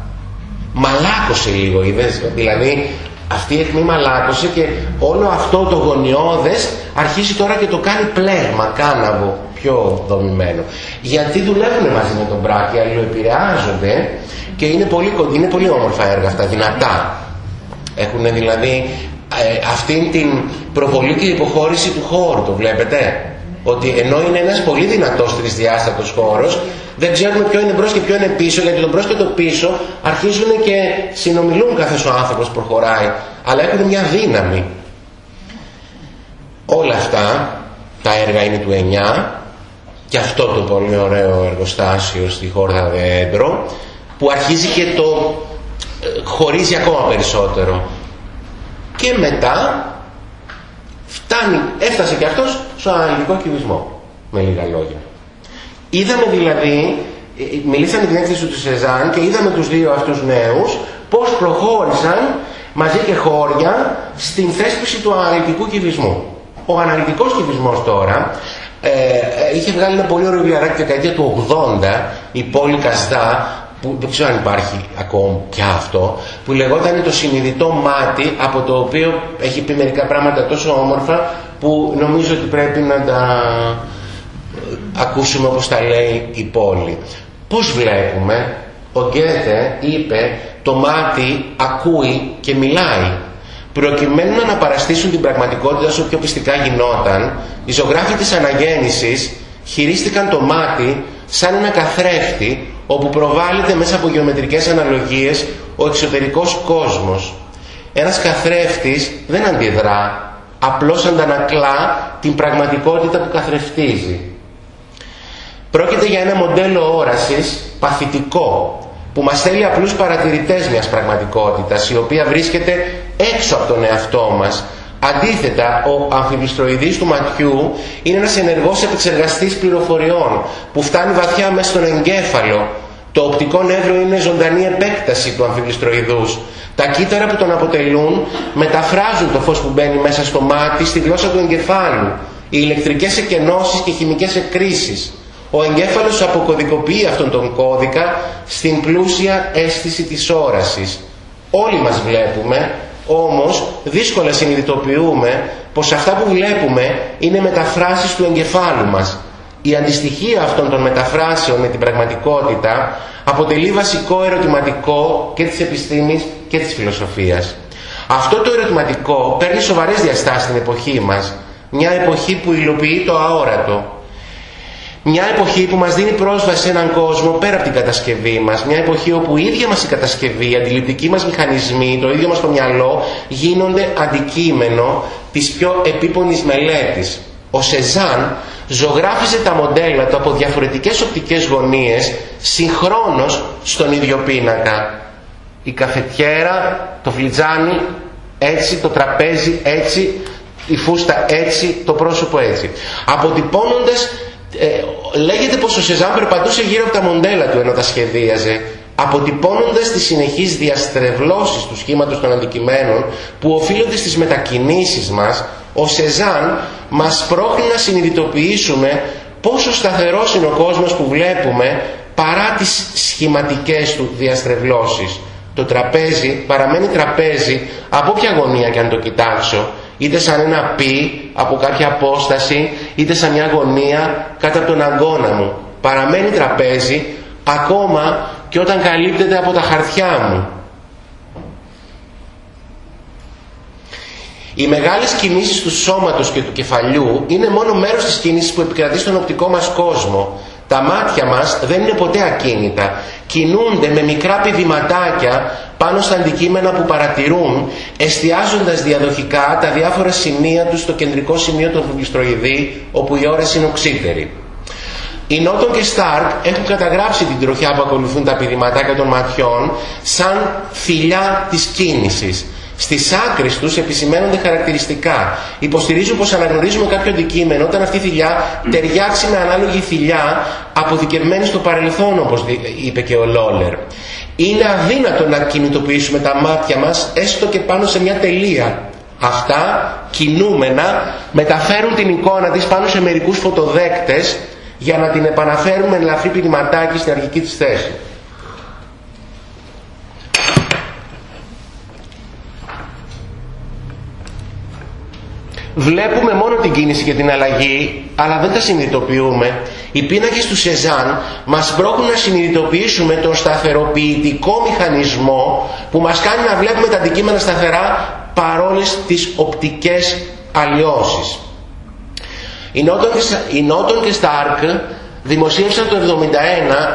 Μαλάκωσε λίγο, είδες, δηλαδή αυτή η αιχμή μαλάκωσε και όλο αυτό το γωνιώδες αρχίζει τώρα και το κάνει πλέγμα, κάναβο, πιο δομημένο. Γιατί δουλεύουν μαζί με τον Μπράκη, αλληλοεπηρεάζονται και είναι πολύ, είναι πολύ όμορφα έργα αυτά, δυνατά. Έχουν δηλαδή ε, αυτήν την προβολή και υποχώρηση του χώρου, το βλέπετε. Ότι ενώ είναι ένας πολύ δυνατός τρισδιάστατος χώρος, δεν ξέρουμε ποιο είναι μπρος και ποιο είναι πίσω, γιατί το μπρος και το πίσω αρχίζουν και συνομιλούν καθώς ο άνθρωπος προχωράει, αλλά έχουν μια δύναμη. Όλα αυτά, τα έργα είναι του 9, και αυτό το πολύ ωραίο εργοστάσιο στη χώρα Δέντρο, που αρχίζει και το ε, χωρίζει ακόμα περισσότερο. Και μετά φτάνει, έφτασε και αυτός στον αναλυτικό κυβισμό, με λίγα λόγια. Είδαμε δηλαδή, ε, μιλήσαμε την έκθεση του Σεζάν και είδαμε τους δύο αυτούς νέους πώς προχώρησαν μαζί και χώρια στην θέσπιση του αναλυτικού κυβισμού. Ο αναλυτικός κυβισμός τώρα ε, ε, είχε βγάλει ένα πολύ ωραίο βιαράκι τη δεκαετία του 80 η πόλη Καστά που δεν ξέρω αν υπάρχει ακόμα πια αυτό, που λεγόταν το συνειδητό μάτι, από το οποίο έχει πει μερικά πράγματα τόσο όμορφα, που νομίζω ότι πρέπει να τα ε, ακούσουμε όπως τα λέει η πόλη. Πώς βλέπουμε, ο Γκέτε είπε, το μάτι ακούει και μιλάει. Προκειμένου να αναπαραστήσουν την πραγματικότητα όσο πιο πιστικά γινόταν, οι ζωγράφοι της αναγέννησης χειρίστηκαν το μάτι σαν ένα καθρέφτη όπου προβάλλεται μέσα από γεωμετρικές αναλογίες ο εξωτερικός κόσμος. Ένας καθρέφτης δεν αντιδρά, απλώς αντανακλά την πραγματικότητα που καθρεφτίζει. Πρόκειται για ένα μοντέλο όρασης παθητικό που μας θέλει απλούς παρατηρητές μιας πραγματικότητας η οποία βρίσκεται έξω από τον εαυτό μας Αντίθετα, ο αμφιβιστροειδής του ματιού είναι ένας ενεργός επεξεργαστής πληροφοριών που φτάνει βαθιά μέσα στον εγκέφαλο. Το οπτικό νεύρο είναι ζωντανή επέκταση του αμφιβιστροειδούς. Τα κύτταρα που τον αποτελούν μεταφράζουν το φως που μπαίνει μέσα στο μάτι στη γλώσσα του εγκεφάλου. Οι ηλεκτρικές εκενώσεις και χημικές εκκρίσεις. Ο εγκέφαλος αποκωδικοποιεί αυτόν τον κώδικα στην πλούσια αίσθηση της όρασης. Όλοι μας βλέπουμε όμως δύσκολα συνειδητοποιούμε πως αυτά που βλέπουμε είναι μεταφράσεις του εγκεφάλου μας. Η αντιστοιχία αυτών των μεταφράσεων με την πραγματικότητα αποτελεί βασικό ερωτηματικό και της επιστήμης και της φιλοσοφίας. Αυτό το ερωτηματικό παίρνει σοβαρές διαστάσεις στην εποχή μας. Μια εποχή που υλοποιεί το αόρατο, μια εποχή που μας δίνει πρόσβαση σε έναν κόσμο πέρα από την κατασκευή μας. Μια εποχή όπου η ίδια μας η κατασκευή, οι αντιληπτικοί μας μηχανισμοί, το ίδιο μας το μυαλό γίνονται αντικείμενο της πιο επίπονης μελέτης. Ο Σεζάν ζωγράφιζε τα μοντέλα του από διαφορετικές οπτικές γωνίες συγχρόνως στον ίδιο πίνακα. Η καφετιέρα, το φλιτζάνι έτσι, το τραπέζι έτσι, η φούστα έτσι, το πρόσωπο έτσι. Αποτυπώνοντας ε, λέγεται πως ο Σεζάν περπατούσε γύρω από τα μοντέλα του ενώ τα σχεδίαζε αποτυπώνοντας τις συνεχείς διαστρεβλώσεις του σχήματος των αντικειμένων που οφείλονται στις μετακινήσεις μας ο Σεζάν μας πρόχνει να συνειδητοποιήσουμε πόσο σταθερός είναι ο κόσμος που βλέπουμε παρά τις σχηματικές του διαστρεβλώσεις το τραπέζι παραμένει τραπέζι από ποια γωνία και αν το κοιτάξω είτε σαν ένα πι από κάποια απόσταση, είτε σαν μια γωνία κάτω από τον αγκώνα μου. Παραμένει τραπέζι ακόμα και όταν καλύπτεται από τα χαρτιά μου. Οι μεγάλες κινήσεις του σώματος και του κεφαλιού είναι μόνο μέρος της κίνησης που επικρατεί στον οπτικό μας κόσμο. Τα μάτια μας δεν είναι ποτέ ακίνητα. Κινούνται με μικρά πηδηματάκια πάνω στα αντικείμενα που παρατηρούν, εστιάζοντας διαδοχικά τα διάφορα σημεία τους στο κεντρικό σημείο του φουγκιστροειδή, όπου η όραση είναι οξύτερη. Οι Νότον και Στάρκ έχουν καταγράψει την τροχιά που ακολουθούν τα πηδηματάκια των ματιών σαν θηλιά της κίνησης. Στις άκρες τους επισημαίνονται χαρακτηριστικά. Υποστηρίζουν πως αναγνωρίζουμε κάποιο αντικείμενο όταν αυτή η θηλιά ταιριάξει με ανάλογη θηλιά αποδικευμένη στο παρελθόν, όπως είπε και ο Λόλερ. είναι αδύνατο να κινητοποιήσουμε τα μάτια μας έστω και πάνω σε μια τελεία. Αυτά κινούμενα μεταφέρουν την εικόνα της πάνω σε μερικούς φωτοδέκτες για να την επαναφέρουμε με ελαφρύ πηδηματάκι στην αρχική της θέση. Βλέπουμε μόνο την κίνηση και την αλλαγή, αλλά δεν τα συνειδητοποιούμε. Οι πίνακες του Σεζάν μας πρόκουν να συνειδητοποιήσουμε τον σταθεροποιητικό μηχανισμό που μας κάνει να βλέπουμε τα αντικείμενα σταθερά παρόλες τις οπτικές αλλοιώσεις. Οι Νότον και Στάρκ δημοσίευσαν το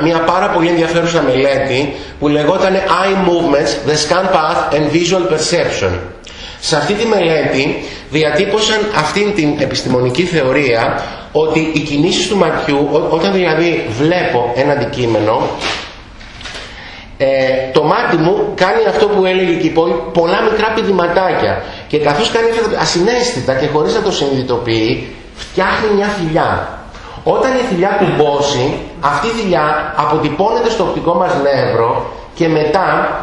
1971 μια πάρα πολύ ενδιαφέρουσα μελέτη που λεγόταν Eye Movements, The Scan Path and Visual Perception. Σε αυτή τη μελέτη διατύπωσαν αυτήν την επιστημονική θεωρία ότι οι κινήσεις του ματιού, όταν δηλαδή βλέπω ένα αντικείμενο, ε, το μάτι μου κάνει αυτό που έλεγε και η πόλη, πολλά μικρά πηδηματάκια. Και καθώς κάνει αυτά ασυναίσθητα και χωρίς να το συνειδητοποιεί, φτιάχνει μια θηλιά. Όταν η θηλιά κουμπώσει, αυτή η θηλιά αποτυπώνεται στο οπτικό μας νεύρο και μετά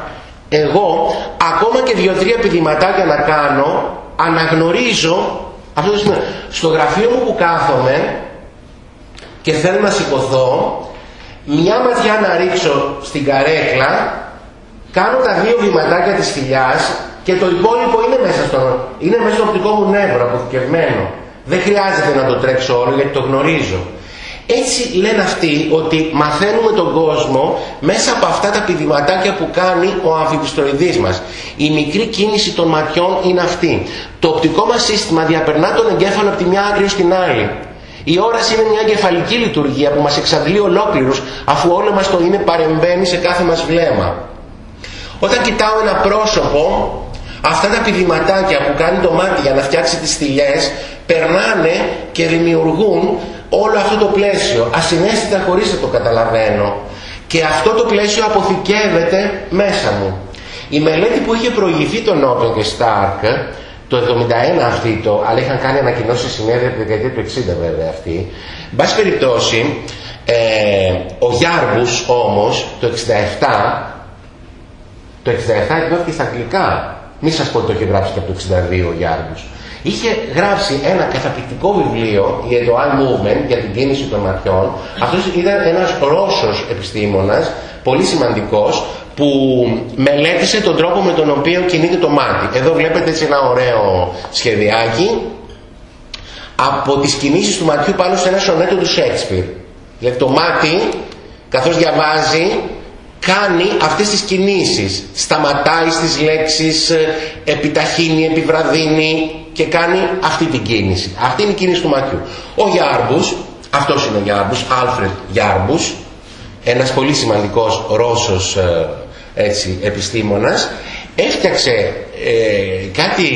εγώ ακόμα και δύο-τρία πηδηματάκια να κάνω αναγνωρίζω αυτό το σημείο. Στο γραφείο μου που κάθομαι και θέλω να σηκωθώ μια ματιά να ρίξω στην καρέκλα κάνω τα δύο βηματάκια της θηλιάς και το υπόλοιπο είναι μέσα στο, είναι μέσα στο οπτικό μου νεύρο αποθηκευμένο. Δεν χρειάζεται να το τρέξω όλο γιατί το γνωρίζω. Έτσι λένε αυτοί ότι μαθαίνουμε τον κόσμο μέσα από αυτά τα πηδηματάκια που κάνει ο αμφιπιστοειδής μας. Η μικρή κίνηση των ματιών είναι αυτή. Το οπτικό μας σύστημα διαπερνά τον εγκέφαλο από τη μια άκρη στην άλλη. Η όραση είναι μια εγκεφαλική λειτουργία που μας εξαντλεί ολόκληρους αφού όλο μας το είναι παρεμβαίνει σε κάθε μας βλέμμα. Όταν κοιτάω ένα πρόσωπο, αυτά τα πηδηματάκια που κάνει το μάτι για να φτιάξει τις θηλιές περνάνε και δημιουργούν όλο αυτό το πλαίσιο, ασυναίσθητα χωρίς να το καταλαβαίνω. Και αυτό το πλαίσιο αποθηκεύεται μέσα μου. Η μελέτη που είχε προηγηθεί των Νότον και Σταρκ, το 71 αυτή το, αλλά είχαν κάνει ανακοινώσεις συνέδρια τη δεκαετία του 60 βέβαια αυτή, εν πάση περιπτώσει, ε, ο Γιάρμπους όμως το 67, το 67 εκδόθηκε στα αγγλικά. Μη σας πω ότι το είχε γράψει και από το 62 ο Γιάρμπους είχε γράψει ένα καταπληκτικό βιβλίο για το eye movement, για την κίνηση των ματιών. Αυτός ήταν ένας Ρώσος επιστήμονας, πολύ σημαντικός, που μελέτησε τον τρόπο με τον οποίο κινείται το μάτι. Εδώ βλέπετε έτσι ένα ωραίο σχεδιάκι από τις κινήσεις του ματιού πάνω σε ένα σονέτο του Σέξπιρ. Δηλαδή το μάτι, καθώς διαβάζει, κάνει αυτές τις κινήσεις. Σταματάει στις λέξεις, επιταχύνει, επιβραδύνει, και κάνει αυτή την κίνηση. Αυτή είναι η κίνηση του ματιού. Ο Γιάρμπους, αυτός είναι ο Γιάρμπους, Άλφρεντ Γιάρμπους, ένας πολύ σημαντικός Ρώσος ε, έτσι, επιστήμονας, έφτιαξε ε, κάτι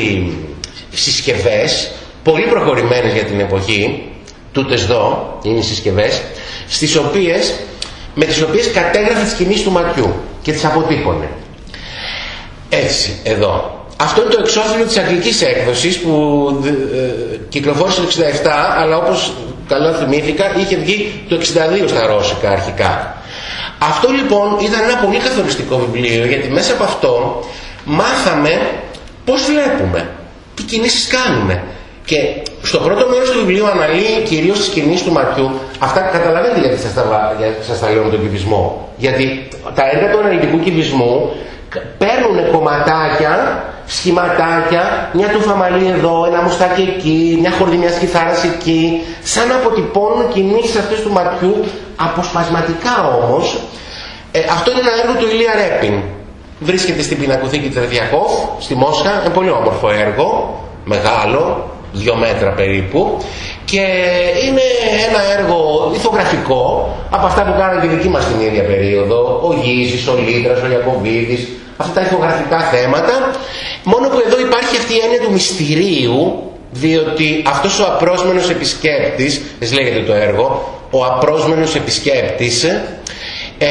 συσκευές πολύ προχωρημένες για την εποχή, τούτες εδώ είναι οι συσκευές, στις οποίες, με τις οποίες κατέγραφε τις κινήσεις του ματιού και τις αποτύπωνε. Έτσι, εδώ. Αυτό είναι το εξώφυλλο της αγγλικής έκδοσης που ε, κυκλοφόρησε το 67 αλλά όπως καλά θυμήθηκα είχε βγει το 62 στα ρώσικα αρχικά. Αυτό λοιπόν ήταν ένα πολύ καθοριστικό βιβλίο γιατί μέσα από αυτό μάθαμε πώς βλέπουμε, τι κινήσεις κάνουμε. Και στο πρώτο μέρος του βιβλίου αναλύει κυρίως τις κινήσεις του ματιού. Αυτά καταλαβαίνετε γιατί σας τα, σας τα λέω με τον κυβισμό. Γιατί τα έργα του αναλυτικού κυβισμού παίρνουν κομματάκια σχηματάκια, μια τουφαμαλή εδώ, ένα μουστάκι εκεί, μια χορδή μιας κιθάρας εκεί, σαν να αποτυπώνουν κινήσεις αυτές του ματιού, αποσπασματικά όμως. Ε, αυτό είναι ένα έργο του Ηλία Ρέπιν. Βρίσκεται στην πινακοθήκη Τρεδιακόφ, στη Μόσχα, ένα πολύ όμορφο έργο, μεγάλο, δύο μέτρα περίπου και είναι ένα έργο ηθογραφικό από αυτά που κάνανε τη δική μας την ίδια περίοδο ο Γίζης, ο Λίτρας, ο Ιακωβίδης αυτά τα ηθογραφικά θέματα. Μόνο που εδώ υπάρχει αυτή η έννοια του μυστηρίου διότι αυτός ο απρόσμενος επισκέπτης έτσι λέγεται το έργο ο απρόσμενος επισκέπτης ε,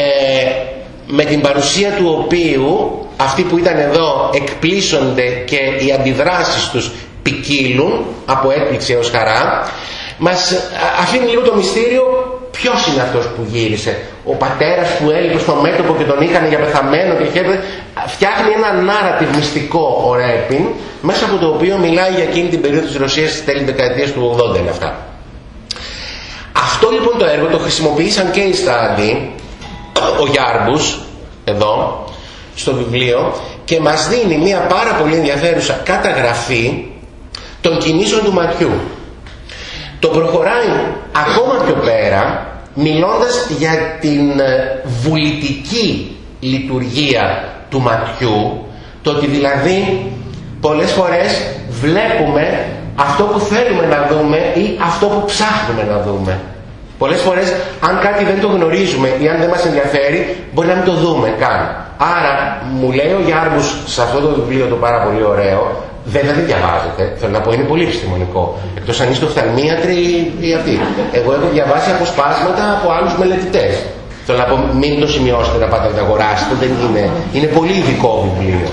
με την παρουσία του οποίου αυτοί που ήταν εδώ εκπλήσονται και οι αντιδράσεις τους ποικίλουν από έκπληξη έως χαρά μας αφήνει λίγο το μυστήριο Ποιος είναι αυτός που γύρισε; Ο πατέρας που έλειπε στο μέτωπο και τον είχαν για πεθαμένο και είχε... Φτιάχνει ένα νάρατιβ μυστικό ο Ρέπιν μέσα από το οποίο μιλάει για εκείνη την περίοδο της Ρωσίας στις τέλη δεκαετίας του 80 είναι αυτά. Αυτό λοιπόν το έργο το χρησιμοποίησαν και οι Στάντι, ο Γιάρμπους, εδώ, στο βιβλίο και μας δίνει μια πάρα πολύ ενδιαφέρουσα καταγραφή των κινήσεων του ματιού. Το προχωράει ακόμα πιο πέρα μιλώντας για την ε, βουλητική λειτουργία του ματιού το ότι δηλαδή πολλές φορές βλέπουμε αυτό που θέλουμε να δούμε ή αυτό που ψάχνουμε να δούμε. Πολλές φορές αν κάτι δεν το γνωρίζουμε ή αν δεν μας ενδιαφέρει μπορεί να μην το δούμε καν. Άρα μου λέει ο Γιάρμπους σε αυτό το βιβλίο το πάρα πολύ ωραίο Βέβαια δεν διαβάζετε, θέλω να πω είναι πολύ επιστημονικό. Εκτός αν είστε οφθαλμίατροι ή αυτοί. Εγώ έχω διαβάσει αποσπάσματα από άλλους μελετητές. Θέλω να πω μην το σημειώσετε να πάτε να το αγοράσετε, δεν είναι. Είναι πολύ ειδικό βιβλίο.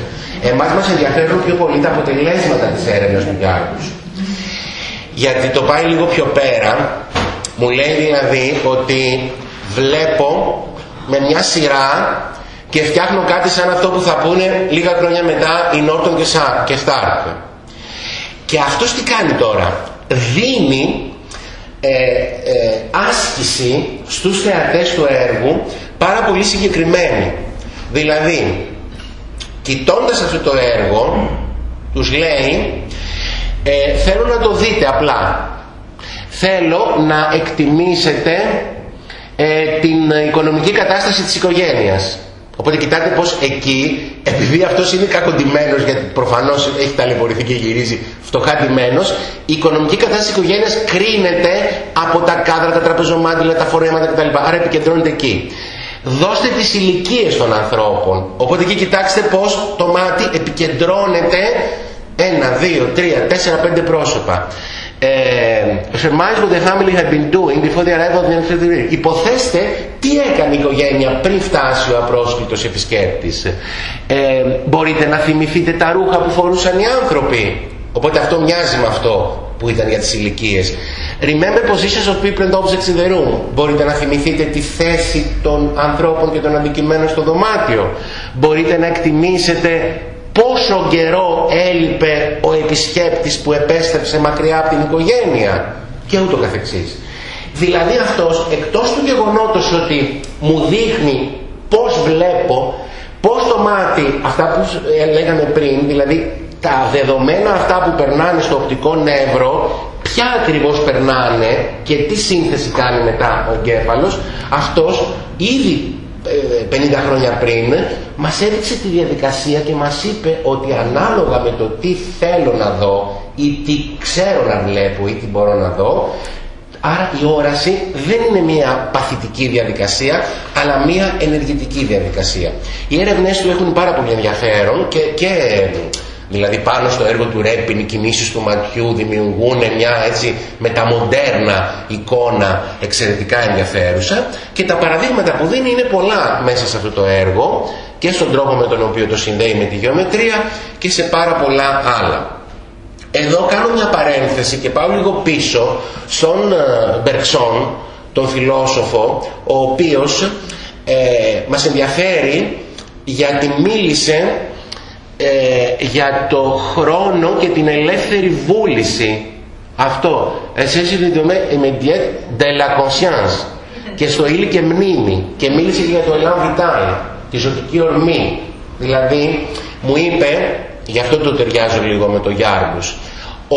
Εμάς μας ενδιαφέρουν πιο πολύ τα αποτελέσματα της έρευνας του Γιάρμπους. Γιατί το πάει λίγο πιο πέρα, μου λέει δηλαδή ότι βλέπω με μια σειρά και φτιάχνω κάτι σαν αυτό που θα πούνε λίγα χρόνια μετά οι Νόρτον και, Σα, και Στάρκ. Και αυτός τι κάνει τώρα; Δίνει ε, ε, άσκηση στους θεατές του έργου πάρα πολύ συγκεκριμένη. Δηλαδή, κοιτώντας αυτό το έργο, τους λέει ε, θέλω να το δείτε απλά. Θέλω να εκτιμήσετε ε, την οικονομική κατάσταση της οικογένειας. Οπότε κοιτάτε πως εκεί, επειδή αυτός είναι κακοντημένος, γιατί προφανώς έχει ταλαιπωρηθεί και γυρίζει φτωχάτημένος, η οικονομική κατάσταση της οικογένειας κρίνεται από τα κάδρα, τα τραπεζομάντιλα, τα φορέματα κτλ. Άρα επικεντρώνεται εκεί. Δώστε τις ηλικίες των ανθρώπων. Οπότε εκεί κοιτάξτε πως το μάτι επικεντρώνεται ένα, δύο, τρία, τέσσερα, πέντε πρόσωπα surmise what the family had been doing before the arrival of the Υποθέστε τι έκανε η οικογένεια πριν φτάσει ο απρόσκλητος επισκέπτης. Ε, μπορείτε να θυμηθείτε τα ρούχα που φορούσαν οι άνθρωποι. Οπότε αυτό μοιάζει με αυτό που ήταν για τις ηλικίες. Remember positions of people and objects in the room. Μπορείτε να θυμηθείτε τη θέση των ανθρώπων και των αντικειμένων στο δωμάτιο. Μπορείτε να εκτιμήσετε πόσο καιρό έλειπε ο επισκέπτης που επέστρεψε μακριά από την οικογένεια και ούτω καθεξής. Δηλαδή αυτός εκτός του γεγονότος ότι μου δείχνει πώς βλέπω, πώς το μάτι, αυτά που λέγαμε πριν, δηλαδή τα δεδομένα αυτά που περνάνε στο οπτικό νεύρο, ποια ακριβώς περνάνε και τι σύνθεση κάνει μετά ο εγκέφαλος, αυτός ήδη 50 χρόνια πριν μας έδειξε τη διαδικασία και μας είπε ότι ανάλογα με το τι θέλω να δω ή τι ξέρω να βλέπω ή τι μπορώ να δω άρα η όραση δεν είναι μια παθητική διαδικασία αλλά μια ενεργητική διαδικασία. Οι έρευνές του έχουν πάρα πολύ ενδιαφέρον και, και Δηλαδή πάνω στο έργο του Ρέπιν οι κινήσεις του ματιού δημιουργούν μια έτσι μεταμοντέρνα εικόνα εξαιρετικά ενδιαφέρουσα και τα παραδείγματα που δίνει είναι πολλά μέσα σε αυτό το έργο και στον τρόπο με τον οποίο το συνδέει με τη γεωμετρία και σε πάρα πολλά άλλα. Εδώ κάνω μια παρένθεση και πάω λίγο πίσω στον ε, Μπερξόν, τον φιλόσοφο, ο οποίος ε, μας ενδιαφέρει γιατί μίλησε ε, για το χρόνο και την ελεύθερη βούληση. Αυτό. Εσείς immédiat de la conscience. Και στο ήλι και μνήμη. Και μίλησε για το Elan Vital τη ζωτική ορμή. Δηλαδή μου είπε γι' αυτό το ταιριάζω λίγο με το Γιάρμπους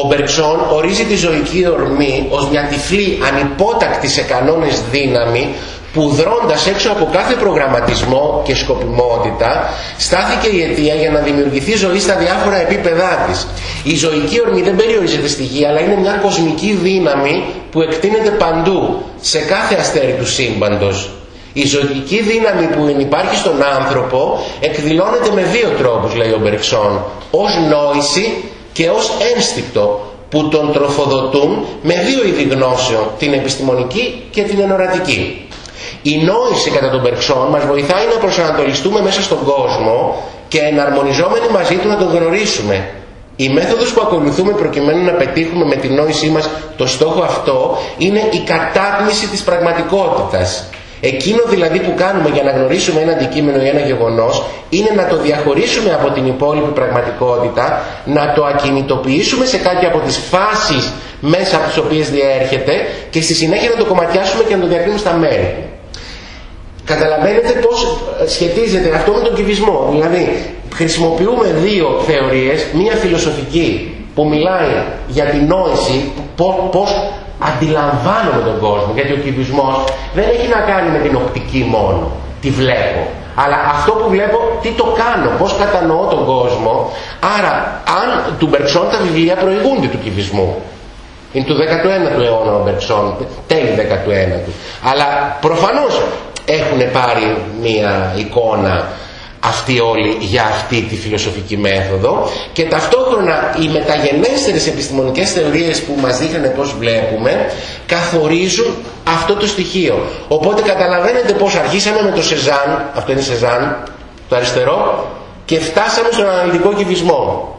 ο Μπερξόν ορίζει τη ζωική ορμή ως μια τυφλή ανυπότακτη σε κανόνες δύναμη που δρώντας έξω από κάθε προγραμματισμό και σκοπιμότητα στάθηκε η αιτία για να δημιουργηθεί ζωή στα διάφορα επίπεδά της. Η ζωική ορμή δεν περιορίζεται στη γη αλλά είναι μια κοσμική δύναμη που εκτείνεται παντού σε κάθε αστέρι του σύμπαντος. Η ζωική δύναμη που υπάρχει στον άνθρωπο εκδηλώνεται με δύο τρόπους λέει ο Μπερξόν ως νόηση και ως ένστικτο που τον τροφοδοτούν με δύο είδη γνώσεων, την επιστημονική και την ενορατική. Η νόηση κατά τον Μπερξόν μας βοηθάει να προσανατολιστούμε μέσα στον κόσμο και εναρμονιζόμενοι μαζί του να τον γνωρίσουμε. Η μέθοδος που ακολουθούμε προκειμένου να πετύχουμε με την νόησή μας το στόχο αυτό είναι η κατάτμιση της πραγματικότητας. Εκείνο δηλαδή που κάνουμε για να γνωρίσουμε ένα αντικείμενο ή ένα γεγονός είναι να το διαχωρίσουμε από την υπόλοιπη πραγματικότητα, να το ακινητοποιήσουμε σε κάποια από τις φάσεις μέσα από τις οποίες διέρχεται και στη συνέχεια να το κομματιάσουμε και να το διακρίνουμε στα μέρη. Καταλαβαίνετε πώς σχετίζεται αυτό με τον κυβισμό. Δηλαδή χρησιμοποιούμε δύο θεωρίες, μία φιλοσοφική που μιλάει για την νόηση, πώς αντιλαμβάνομαι τον κόσμο, γιατί ο κυβισμός δεν έχει να κάνει με την οπτική μόνο, τη βλέπω. Αλλά αυτό που βλέπω, τι το κάνω, πώς κατανοώ τον κόσμο. Άρα, αν του Μπερξόν τα βιβλία προηγούνται του κυβισμού. Είναι του 19ου αιώνα ο Μπερξόν, τέλη 19ου. Αλλά προφανώς έχουν πάρει μία εικόνα αυτοί όλοι για αυτή τη φιλοσοφική μέθοδο και ταυτόχρονα οι μεταγενέστερες επιστημονικές θεωρίες που μας δείχνουν πώς βλέπουμε καθορίζουν αυτό το στοιχείο. Οπότε καταλαβαίνετε πώς αρχίσαμε με το Σεζάν, αυτό είναι Σεζάν, το αριστερό, και φτάσαμε στον αναλυτικό κυβισμό.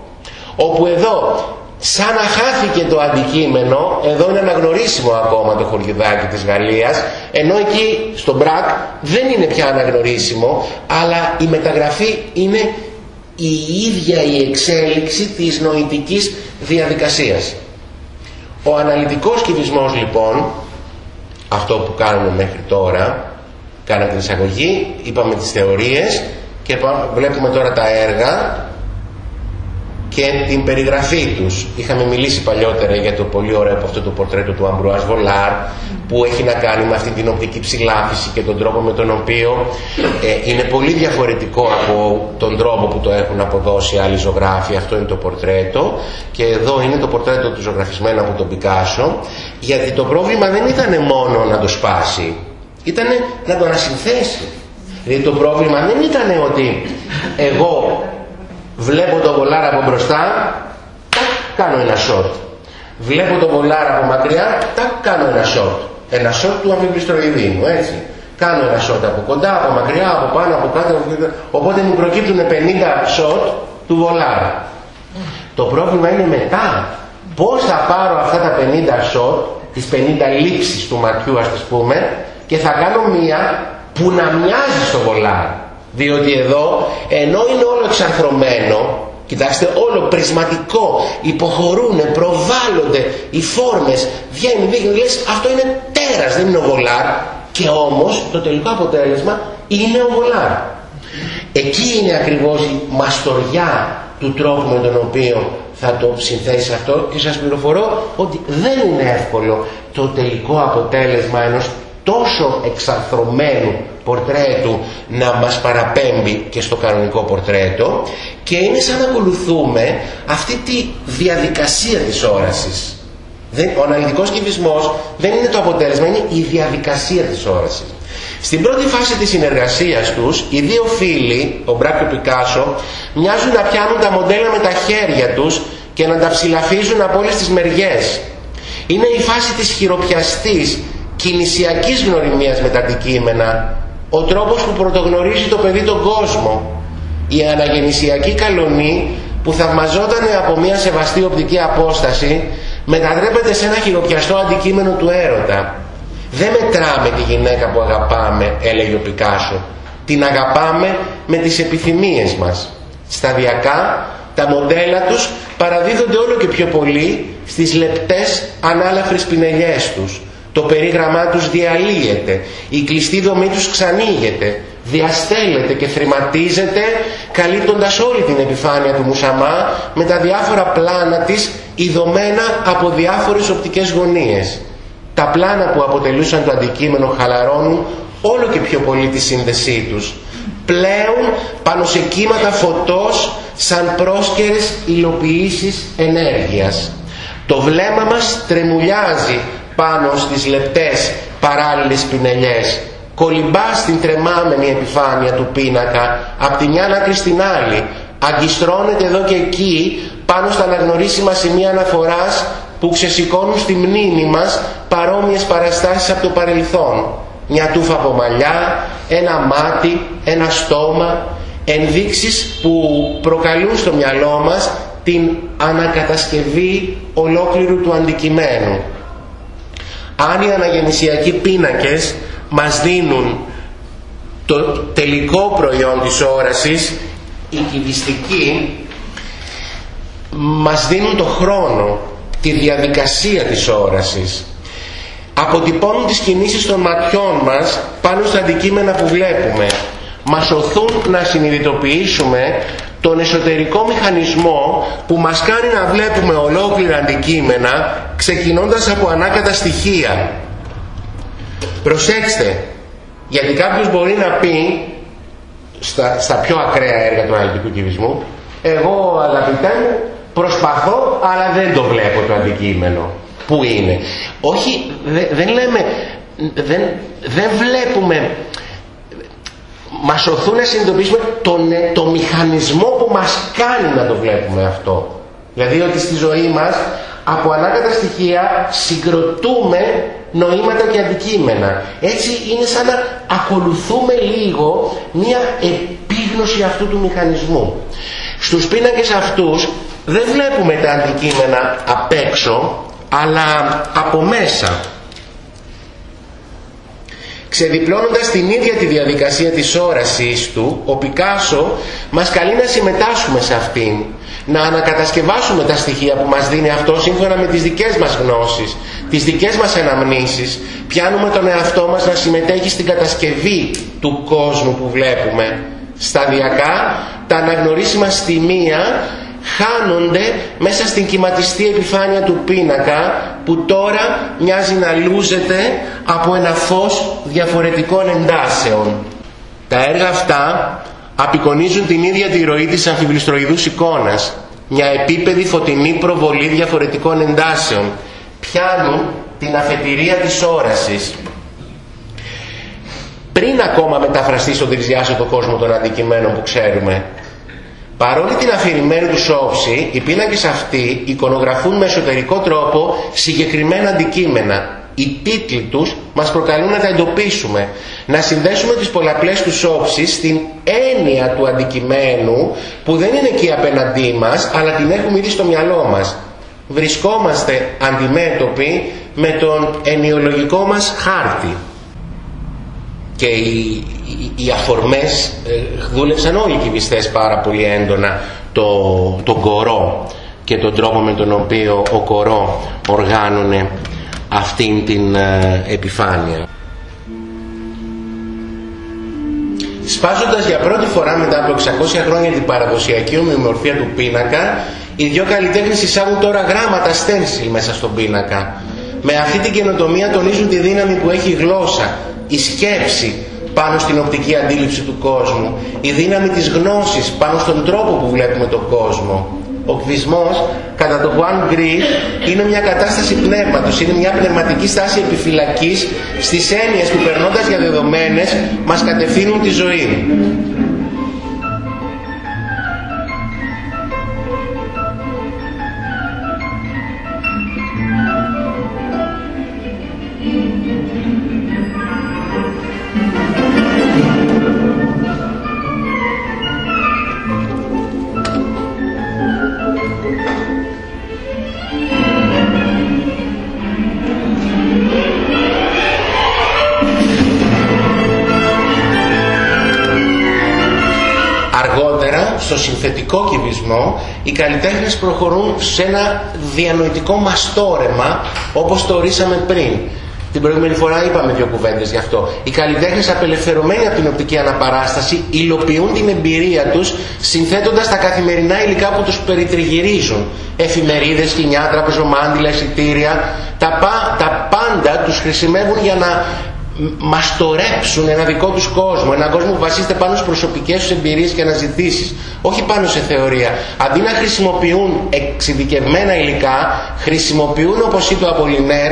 Όπου εδώ σαν να χάθηκε το αντικείμενο, εδώ είναι αναγνωρίσιμο ακόμα το χωριουδάκι της Γαλλίας, ενώ εκεί στο Μπρακ δεν είναι πια αναγνωρίσιμο, αλλά η μεταγραφή είναι η ίδια η εξέλιξη της νοητικής διαδικασίας. Ο αναλυτικός κυβισμός λοιπόν, αυτό που κάνουμε μέχρι τώρα, κάναμε την εισαγωγή, είπαμε τις θεωρίες και βλέπουμε τώρα τα έργα και την περιγραφή τους. Είχαμε μιλήσει παλιότερα για το πολύ ωραίο από αυτό το πορτρέτο του Αμπρουάς Βολάρ που έχει να κάνει με αυτή την οπτική ψηλάφιση και τον τρόπο με τον οποίο ε, είναι πολύ διαφορετικό από τον τρόπο που το έχουν αποδώσει άλλοι ζωγράφοι. Αυτό είναι το πορτρέτο και εδώ είναι το πορτρέτο του ζωγραφισμένο από τον Πικάσο γιατί το πρόβλημα δεν ήταν μόνο να το σπάσει, ήταν να το ανασυνθέσει. Δηλαδή το πρόβλημα δεν ήταν ότι εγώ Βλέπω το βολάρ από μπροστά, τάκ, κάνω ένα short. Βλέπω το βολάρ από μακριά, τάκ, κάνω ένα short. Ένα short του αμφιπληστροειδή μου, έτσι. Κάνω ένα short από κοντά, από μακριά, από πάνω, από κάτω, από κάτω. Οπότε μου προκύπτουν 50 short του βολάρ. Το πρόβλημα είναι μετά. Πώς θα πάρω αυτά τα 50 short, τις 50 λήψεις του ματιού ας τις πούμε, και θα κάνω μία που να μοιάζει στο βολάρ. Διότι εδώ, ενώ είναι όλο εξαρθρωμένο, κοιτάξτε, όλο πρισματικό, υποχωρούν, προβάλλονται οι φόρμες, βγαίνει, βγαίνει, λες, αυτό είναι τέρας, δεν είναι ο βολάρ. Και όμως το τελικό αποτέλεσμα είναι ο βολάρ. Εκεί είναι ακριβώς η μαστοριά του τρόπου με τον οποίο θα το συνθέσει αυτό και σας πληροφορώ ότι δεν είναι εύκολο το τελικό αποτέλεσμα ενός τόσο εξαρθρωμένου πορτρέτου να μας παραπέμπει και στο κανονικό πορτρέτο και είναι σαν να ακολουθούμε αυτή τη διαδικασία της όρασης. ο αναλυτικός κυβισμός δεν είναι το αποτέλεσμα, είναι η διαδικασία της όρασης. Στην πρώτη φάση της συνεργασίας τους, οι δύο φίλοι, ο Μπράκ και ο Πικάσο, μοιάζουν να πιάνουν τα μοντέλα με τα χέρια τους και να τα ψηλαφίζουν από όλες τις μεριές. Είναι η φάση της χειροπιαστής κινησιακής γνωριμίας με τα αντικείμενα, ο τρόπος που πρωτογνωρίζει το παιδί τον κόσμο, η αναγεννησιακή καλονή που θαυμαζόταν από μια σεβαστή οπτική απόσταση μετατρέπεται σε ένα χειροπιαστό αντικείμενο του έρωτα. Δεν μετράμε τη γυναίκα που αγαπάμε, έλεγε ο Πικάσο. Την αγαπάμε με τις επιθυμίες μας. Σταδιακά τα μοντέλα τους παραδίδονται όλο και πιο πολύ στις λεπτές ανάλαφρες πινελιές τους το περίγραμμά τους διαλύεται, η κλειστή δομή τους ξανήγεται, διαστέλλεται και θρηματίζεται καλύπτοντας όλη την επιφάνεια του μουσαμά με τα διάφορα πλάνα της ειδωμένα από διάφορες οπτικές γωνίες. Τα πλάνα που αποτελούσαν το αντικείμενο χαλαρώνουν όλο και πιο πολύ τη σύνδεσή τους. Πλέον πάνω σε κύματα φωτός σαν πρόσκαιρες υλοποιήσεις ενέργειας. Το βλέμμα μας τρεμουλιάζει πάνω στις λεπτές παράλληλες πινελιές. Κολυμπά στην τρεμάμενη επιφάνεια του πίνακα από τη μια άκρη στην άλλη. Αγκιστρώνεται εδώ και εκεί πάνω στα αναγνωρίσιμα σημεία αναφοράς που ξεσηκώνουν στη μνήμη μας παρόμοιες παραστάσεις από το παρελθόν. Μια τούφα από μαλλιά, ένα μάτι, ένα στόμα ενδείξεις που προκαλούν στο μυαλό μας την ανακατασκευή ολόκληρου του αντικειμένου. Αν οι αναγεννησιακοί πίνακες μας δίνουν το τελικό προϊόν της όρασης, οι κυβιστικοί μας δίνουν το χρόνο, τη διαδικασία της όρασης. Αποτυπώνουν τις κινήσεις των ματιών μας πάνω στα αντικείμενα που βλέπουμε. Μας οθούν να συνειδητοποιήσουμε τον εσωτερικό μηχανισμό που μας κάνει να βλέπουμε ολόκληρα αντικείμενα ξεκινώντας από ανάκατα στοιχεία. Προσέξτε, γιατί κάποιος μπορεί να πει στα, στα πιο ακραία έργα του αναλυτικού κυβισμού εγώ αγαπητέ μου προσπαθώ αλλά δεν το βλέπω το αντικείμενο που είναι όχι δεν λέμε δεν, δεν βλέπουμε μας σωθούν να συνειδητοποιήσουμε τον, το μηχανισμό που μας κάνει να το βλέπουμε αυτό δηλαδή ότι στη ζωή μας από ανάκατα στοιχεία συγκροτούμε νοήματα και αντικείμενα. Έτσι είναι σαν να ακολουθούμε λίγο μία επίγνωση αυτού του μηχανισμού. Στους πίνακες αυτούς δεν βλέπουμε τα αντικείμενα απ' έξω, αλλά από μέσα. Ξεδιπλώνοντας την ίδια τη διαδικασία της όρασης του, ο Πικάσο μας καλεί να συμμετάσχουμε σε αυτήν, να ανακατασκευάσουμε τα στοιχεία που μας δίνει αυτό σύμφωνα με τις δικές μας γνώσεις, τις δικές μας αναμνήσεις. Πιάνουμε τον εαυτό μας να συμμετέχει στην κατασκευή του κόσμου που βλέπουμε. Σταδιακά τα αναγνωρίσιμα στιμία χάνονται μέσα στην κυματιστή επιφάνεια του πίνακα που τώρα μοιάζει να λούζεται από ένα φως διαφορετικών εντάσεων. Τα έργα αυτά απεικονίζουν την ίδια τη ροή της αμφιβληστροειδούς εικόνας, μια επίπεδη φωτεινή προβολή διαφορετικών εντάσεων. Πιάνουν την αφετηρία της όρασης. Πριν ακόμα μεταφραστεί στον τρισδιάσωτο κόσμο των αντικειμένων που ξέρουμε, Παρόλη την αφηρημένη τους όψη, οι πίνακες αυτοί εικονογραφούν με εσωτερικό τρόπο συγκεκριμένα αντικείμενα. Οι τίτλοι τους μας προκαλούν να τα εντοπίσουμε, να συνδέσουμε τις πολλαπλές τους όψεις στην έννοια του αντικειμένου που δεν είναι εκεί απέναντί μας, αλλά την έχουμε ήδη στο μυαλό μας. Βρισκόμαστε αντιμέτωποι με τον ενιολογικό μας χάρτη και οι, οι, αφορμές ε, δούλεψαν όλοι οι κυβιστές πάρα πολύ έντονα το, τον κορό και τον τρόπο με τον οποίο ο κορό οργάνωνε αυτήν την ε, επιφάνεια. Σπάζοντας για πρώτη φορά μετά από 600 χρόνια την παραδοσιακή ομοιομορφία του πίνακα, οι δυο καλλιτέχνες εισάγουν τώρα γράμματα στένσιλ μέσα στον πίνακα. Με αυτή την καινοτομία τονίζουν τη δύναμη που έχει η γλώσσα, η σκέψη πάνω στην οπτική αντίληψη του κόσμου, η δύναμη της γνώσης πάνω στον τρόπο που βλέπουμε τον κόσμο. Ο κβισμός, κατά το One Greek, είναι μια κατάσταση πνεύματος, είναι μια πνευματική στάση επιφυλακής στις έννοιες που περνώντας για δεδομένες μας κατευθύνουν τη ζωή. Στο συνθετικό κυβισμό οι καλλιτέχνες προχωρούν σε ένα διανοητικό μαστόρεμα όπως το ορίσαμε πριν. Την προηγούμενη φορά είπαμε δύο κουβέντες γι' αυτό. Οι καλλιτέχνες απελευθερωμένοι από την οπτική αναπαράσταση υλοποιούν την εμπειρία τους συνθέτοντας τα καθημερινά υλικά που τους περιτριγυρίζουν. Εφημερίδες, σκηνιά, τραπεζομάντιλα, εισιτήρια. Τα, τα πάντα τους χρησιμεύουν για να μαστορέψουν ένα δικό τους κόσμο, ένα κόσμο που βασίζεται πάνω στις προσωπικές τους εμπειρίες και αναζητήσεις, όχι πάνω σε θεωρία. Αντί να χρησιμοποιούν εξειδικευμένα υλικά, χρησιμοποιούν όπως είπε ο Απολινέρ,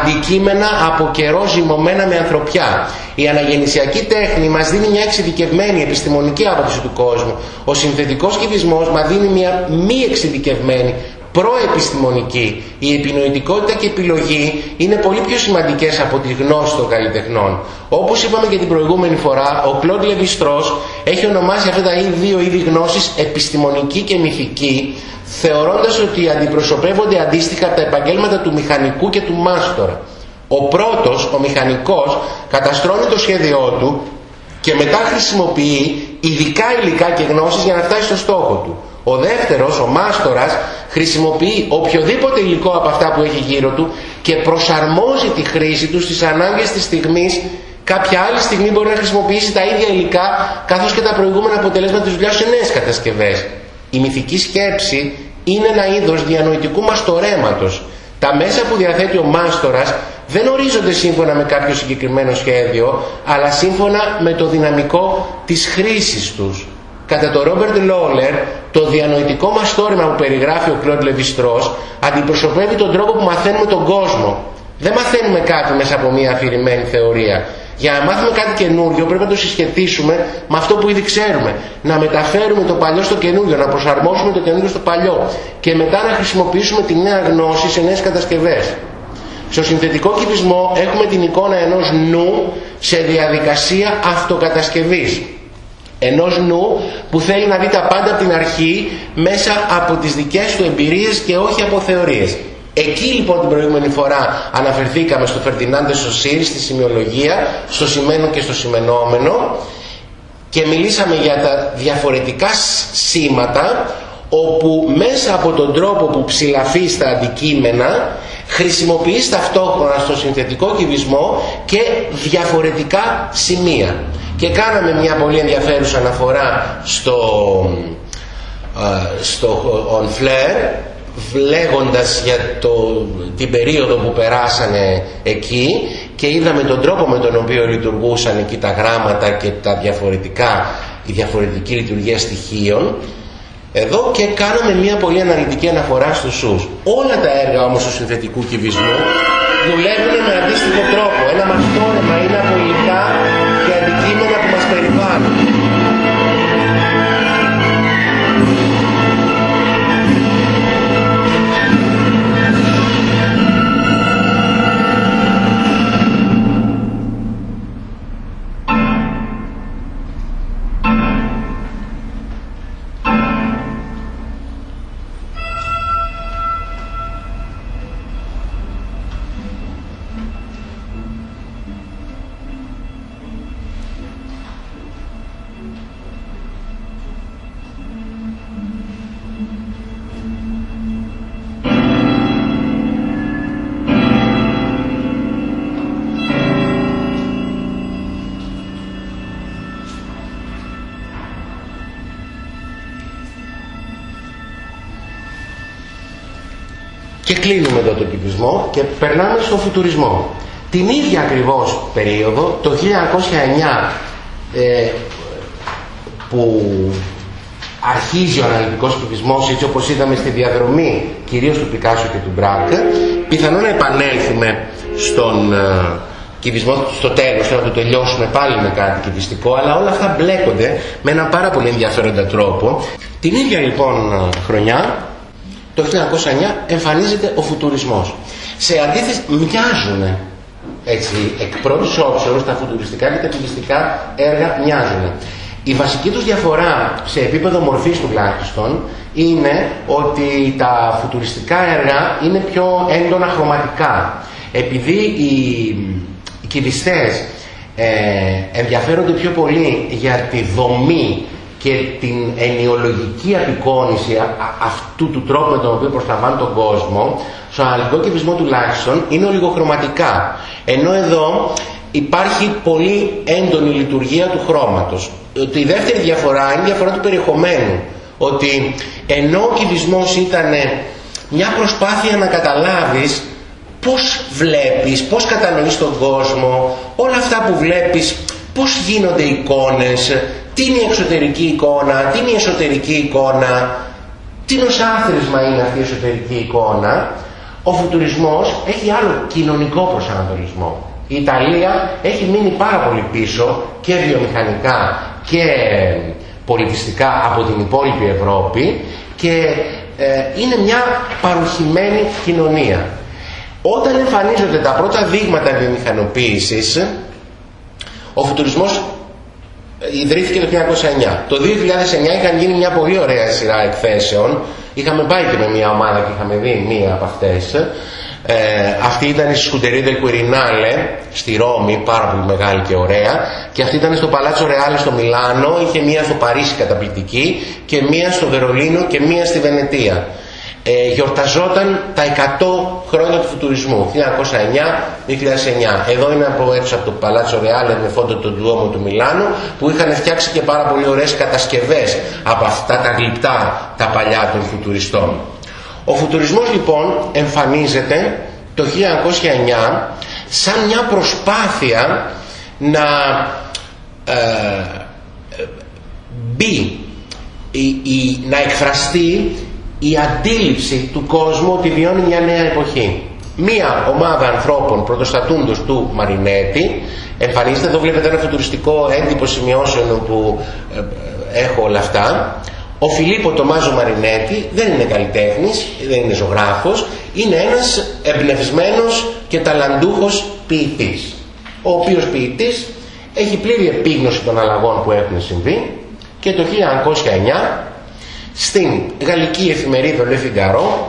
αντικείμενα από καιρό ζυμωμένα με ανθρωπιά. Η αναγεννησιακή τέχνη μας δίνει μια εξειδικευμένη επιστημονική άποψη του κόσμου. Ο συνθετικός κυβισμός μας δίνει μια μη εξειδικευμένη προεπιστημονική. Η επινοητικότητα και η επιλογή είναι πολύ πιο σημαντικές από τη γνώση των καλλιτεχνών. Όπως είπαμε και την προηγούμενη φορά, ο Κλοντ Λεβιστρός έχει ονομάσει αυτά τα δύο είδη γνώσης επιστημονική και μυθική, θεωρώντας ότι αντιπροσωπεύονται αντίστοιχα τα επαγγέλματα του μηχανικού και του μάστορα. Ο πρώτος, ο μηχανικός, καταστρώνει το σχέδιό του και μετά χρησιμοποιεί ειδικά υλικά και γνώσεις για να φτάσει στο στόχο του. Ο δεύτερος, ο μάστορας, χρησιμοποιεί οποιοδήποτε υλικό από αυτά που έχει γύρω του και προσαρμόζει τη χρήση του στις ανάγκες της στιγμής Κάποια άλλη στιγμή μπορεί να χρησιμοποιήσει τα ίδια υλικά καθώς και τα προηγούμενα αποτελέσματα της δουλειάς σε νέες κατασκευές. Η μυθική σκέψη είναι ένα είδος διανοητικού μαστορέματος. Τα μέσα που διαθέτει ο μάστορας δεν ορίζονται σύμφωνα με κάποιο συγκεκριμένο σχέδιο, αλλά σύμφωνα με το δυναμικό της χρήσης τους. Κατά τον Ρόμπερτ Λόλερ, το διανοητικό μαστόρεμα που περιγράφει ο Κλοντ Λεβιστρός αντιπροσωπεύει τον τρόπο που μαθαίνουμε τον κόσμο. Δεν μαθαίνουμε κάτι μέσα από μια αφηρημένη θεωρία. Για να μάθουμε κάτι καινούριο πρέπει να το συσχετίσουμε με αυτό που ήδη ξέρουμε. Να μεταφέρουμε το παλιό στο καινούριο, να προσαρμόσουμε το καινούριο στο παλιό και μετά να χρησιμοποιήσουμε τη νέα γνώση σε νέες κατασκευές. Στο συνθετικό κυβισμό έχουμε την εικόνα ενός νου σε διαδικασία αυτοκατασκευής. Ενός νου που θέλει να δει τα πάντα από την αρχή μέσα από τις δικές του εμπειρίες και όχι από θεωρίες. Εκεί λοιπόν την προηγούμενη φορά αναφερθήκαμε στο Φερτινάντε Σωσίρι, στη σημειολογία, στο σημαίνο και στο σημενόμενο και μιλήσαμε για τα διαφορετικά σήματα όπου μέσα από τον τρόπο που ψηλαφεί στα αντικείμενα χρησιμοποιείς ταυτόχρονα στο συνθετικό κυβισμό και διαφορετικά σημεία. Και κάναμε μια πολύ ενδιαφέρουσα αναφορά στο, στο On Flair λέγοντας για το, την περίοδο που περάσανε εκεί και είδαμε τον τρόπο με τον οποίο λειτουργούσαν εκεί τα γράμματα και τα διαφορετικά, η διαφορετική λειτουργία στοιχείων εδώ και κάναμε μια πολύ αναλυτική αναφορά στους σους. Όλα τα έργα όμως του συνθετικού κυβισμού δουλεύουν με αντίστοιχο τρόπο. Ένα μαστόρεμα είναι από υλικά εδώ τον κυβισμό και περνάμε στον φουτουρισμό. Την ίδια ακριβώς περίοδο, το 1909, ε, που αρχίζει ο αναλυτικός κυβισμός έτσι όπως είδαμε στη διαδρομή κυρίως του Πικάσο και του Μπράκ πιθανόν να επανέλθουμε στον ε, κυβισμό στο τέλος να το τελειώσουμε πάλι με κάτι κυβιστικό αλλά όλα αυτά μπλέκονται με ένα πάρα πολύ ενδιαφέροντα τρόπο την ίδια λοιπόν χρονιά το 1909 εμφανίζεται ο φουτουρισμός. Σε αντίθεση μοιάζουν έτσι, εκ πρώτης όψεως τα φουτουριστικά και τα κυβιστικά έργα μοιάζουν. Η βασική τους διαφορά σε επίπεδο μορφής τουλάχιστον είναι ότι τα φουτουριστικά έργα είναι πιο έντονα χρωματικά. Επειδή οι, οι κυβιστές ε, ενδιαφέρονται πιο πολύ για τη δομή και την ενιολογική απεικόνηση αυτού του τρόπου με τον οποίο προσταβάνει τον κόσμο, στον αναλυτικό κυβισμό τουλάχιστον είναι ολιγοχρωματικά. Ενώ εδώ υπάρχει πολύ έντονη λειτουργία του χρώματος. Η δεύτερη διαφορά είναι η διαφορά του περιεχομένου. Ότι ενώ ο κυβισμός ήταν μια προσπάθεια να καταλάβεις πώς βλέπεις, πώς κατανοείς τον κόσμο, όλα αυτά που βλέπεις, πώς γίνονται εικόνες, τι είναι η εξωτερική εικόνα, τι είναι η εσωτερική εικόνα, τι ως άθροισμα είναι αυτή η εσωτερική εικόνα, ο φουτουρισμός έχει άλλο κοινωνικό προσανατολισμό. Η Ιταλία έχει μείνει πάρα πολύ πίσω και βιομηχανικά και πολιτιστικά από την υπόλοιπη Ευρώπη και ε, είναι μια παροχημένη κοινωνία. Όταν εμφανίζονται τα πρώτα δείγματα βιομηχανοποίησης, ο φουτουρισμός ιδρύθηκε το 1909. Το 2009 είχαν γίνει μια πολύ ωραία σειρά εκθέσεων. Είχαμε πάει και με μια ομάδα και είχαμε δει μία από αυτές. Ε, αυτή ήταν η Σκουτερία del Quirinale στη Ρώμη, πάρα πολύ μεγάλη και ωραία. Και αυτή ήταν στο Παλάτσο Ρεάλε στο Μιλάνο. Είχε μία στο Παρίσι καταπληκτική και μία στο Βερολίνο και μία στη Βενετία ε, γιορταζόταν τα 100 χρόνια του φουτουρισμού 1909-2009 εδώ είναι από έξω από το Παλάτσο Ρεάλε με φόντο του Ντουόμου του Μιλάνου που είχαν φτιάξει και πάρα πολύ ωραίες κατασκευές από αυτά τα γλυπτά τα παλιά των φουτουριστών. Ο φουτουρισμός λοιπόν εμφανίζεται το 1909 σαν μια προσπάθεια να ε, μπει η, να εκφραστεί η αντίληψη του κόσμου ότι βιώνει μια νέα εποχή. Μία ομάδα ανθρώπων πρωτοστατούντος του Μαρινέτη εμφανίζεται, εδώ βλέπετε ένα φουτουριστικό έντυπο σημειώσεων που ε, ε, έχω όλα αυτά. Ο Φιλίππο Τομάζο Μαρινέτη δεν είναι καλλιτέχνης, δεν είναι ζωγράφος, είναι ένας εμπνευσμένος και ταλαντούχος ποιητής. Ο οποίος ποιητής έχει πλήρη επίγνωση των αλλαγών που έχουν συμβεί και το 1909 στην γαλλική εφημερίδα Le Figaro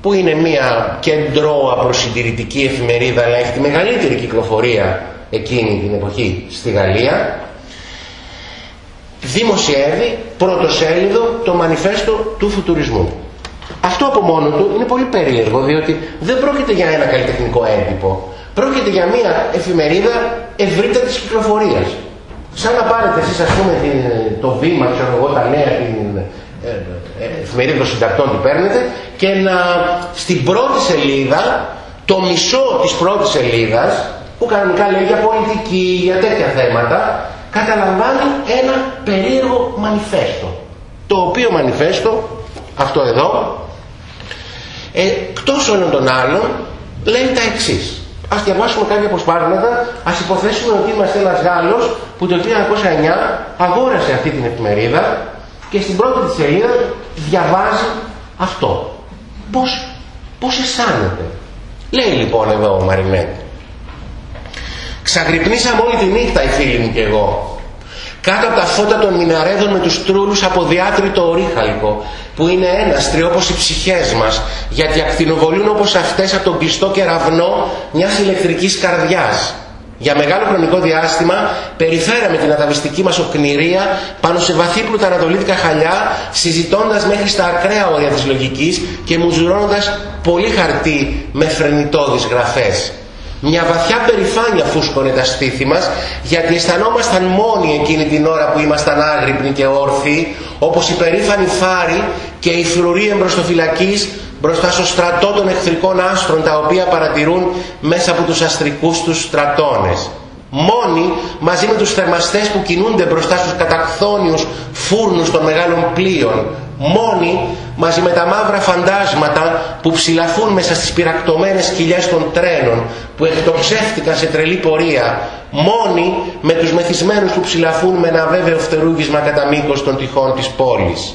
που είναι μια κεντρώα προσυντηρητική εφημερίδα αλλά έχει τη μεγαλύτερη κυκλοφορία εκείνη την εποχή στη Γαλλία δημοσιεύει πρωτοσέλιδο το μανιφέστο του φουτουρισμού. Αυτό από μόνο του είναι πολύ περίεργο διότι δεν πρόκειται για ένα καλλιτεχνικό έντυπο. Πρόκειται για μια εφημερίδα ευρύτερης κυκλοφορίας. Σαν να πάρετε εσείς ας πούμε το βήμα, ξέρω εγώ, τα νέα, την ε, ε, εφημερίδα των συντακτών που παίρνετε και να στην πρώτη σελίδα, το μισό της πρώτης σελίδας, που κανονικά λέει για πολιτική, για τέτοια θέματα, καταλαμβάνει ένα περίεργο μανιφέστο. Το οποίο μανιφέστο, αυτό εδώ, ε, εκτός όλων των άλλων, λέει τα εξής. Ας διαβάσουμε κάποια αποσπάσματα, ας υποθέσουμε ότι είμαστε ένας Γάλλος που το 1909 αγόρασε αυτή την εφημερίδα και στην πρώτη της σελίδα διαβάζει αυτό. Πώς, πώς αισθάνεται. Λέει λοιπόν εδώ ο Μαρινέτη. Ξαγρυπνήσαμε όλη τη νύχτα οι φίλοι μου και εγώ. Κάτω από τα φώτα των μιναρέδων με τους τρούλους από διάτριτο ορίχαλκο που είναι έναστροι όπως οι ψυχές μας γιατί ακτινοβολούν όπως αυτές από τον κλειστό κεραυνό μιας ηλεκτρικής καρδιάς για μεγάλο χρονικό διάστημα περιφέραμε την αταβιστική μας οκνηρία πάνω σε βαθύπλουτα ανατολίτικα χαλιά συζητώντας μέχρι στα ακραία όρια της λογικής και μουζουρώνοντας πολύ χαρτί με φρενιτόδεις γραφές. Μια βαθιά περηφάνεια φούσκωνε τα στήθη μας γιατί αισθανόμασταν μόνοι εκείνη την ώρα που ήμασταν άγρυπνοι και όρθιοι όπως η περήφανη φάρη και η φρουρή εμπροστοφυλακής μπροστά στο στρατό των εχθρικών άστρων τα οποία παρατηρούν μέσα από τους αστρικούς τους στρατώνες. Μόνοι μαζί με τους θερμαστές που κινούνται μπροστά στους κατακθόνιους φούρνους των μεγάλων πλοίων. Μόνοι μαζί με τα μαύρα φαντάσματα που ψηλαφούν μέσα στις πυρακτωμένες κοιλιές των τρένων που εκτοξεύτηκαν σε τρελή πορεία. Μόνοι με τους μεθυσμένους που ψηλαφούν με ένα βέβαιο φτερούγισμα κατά μήκος των τυχών της πόλης.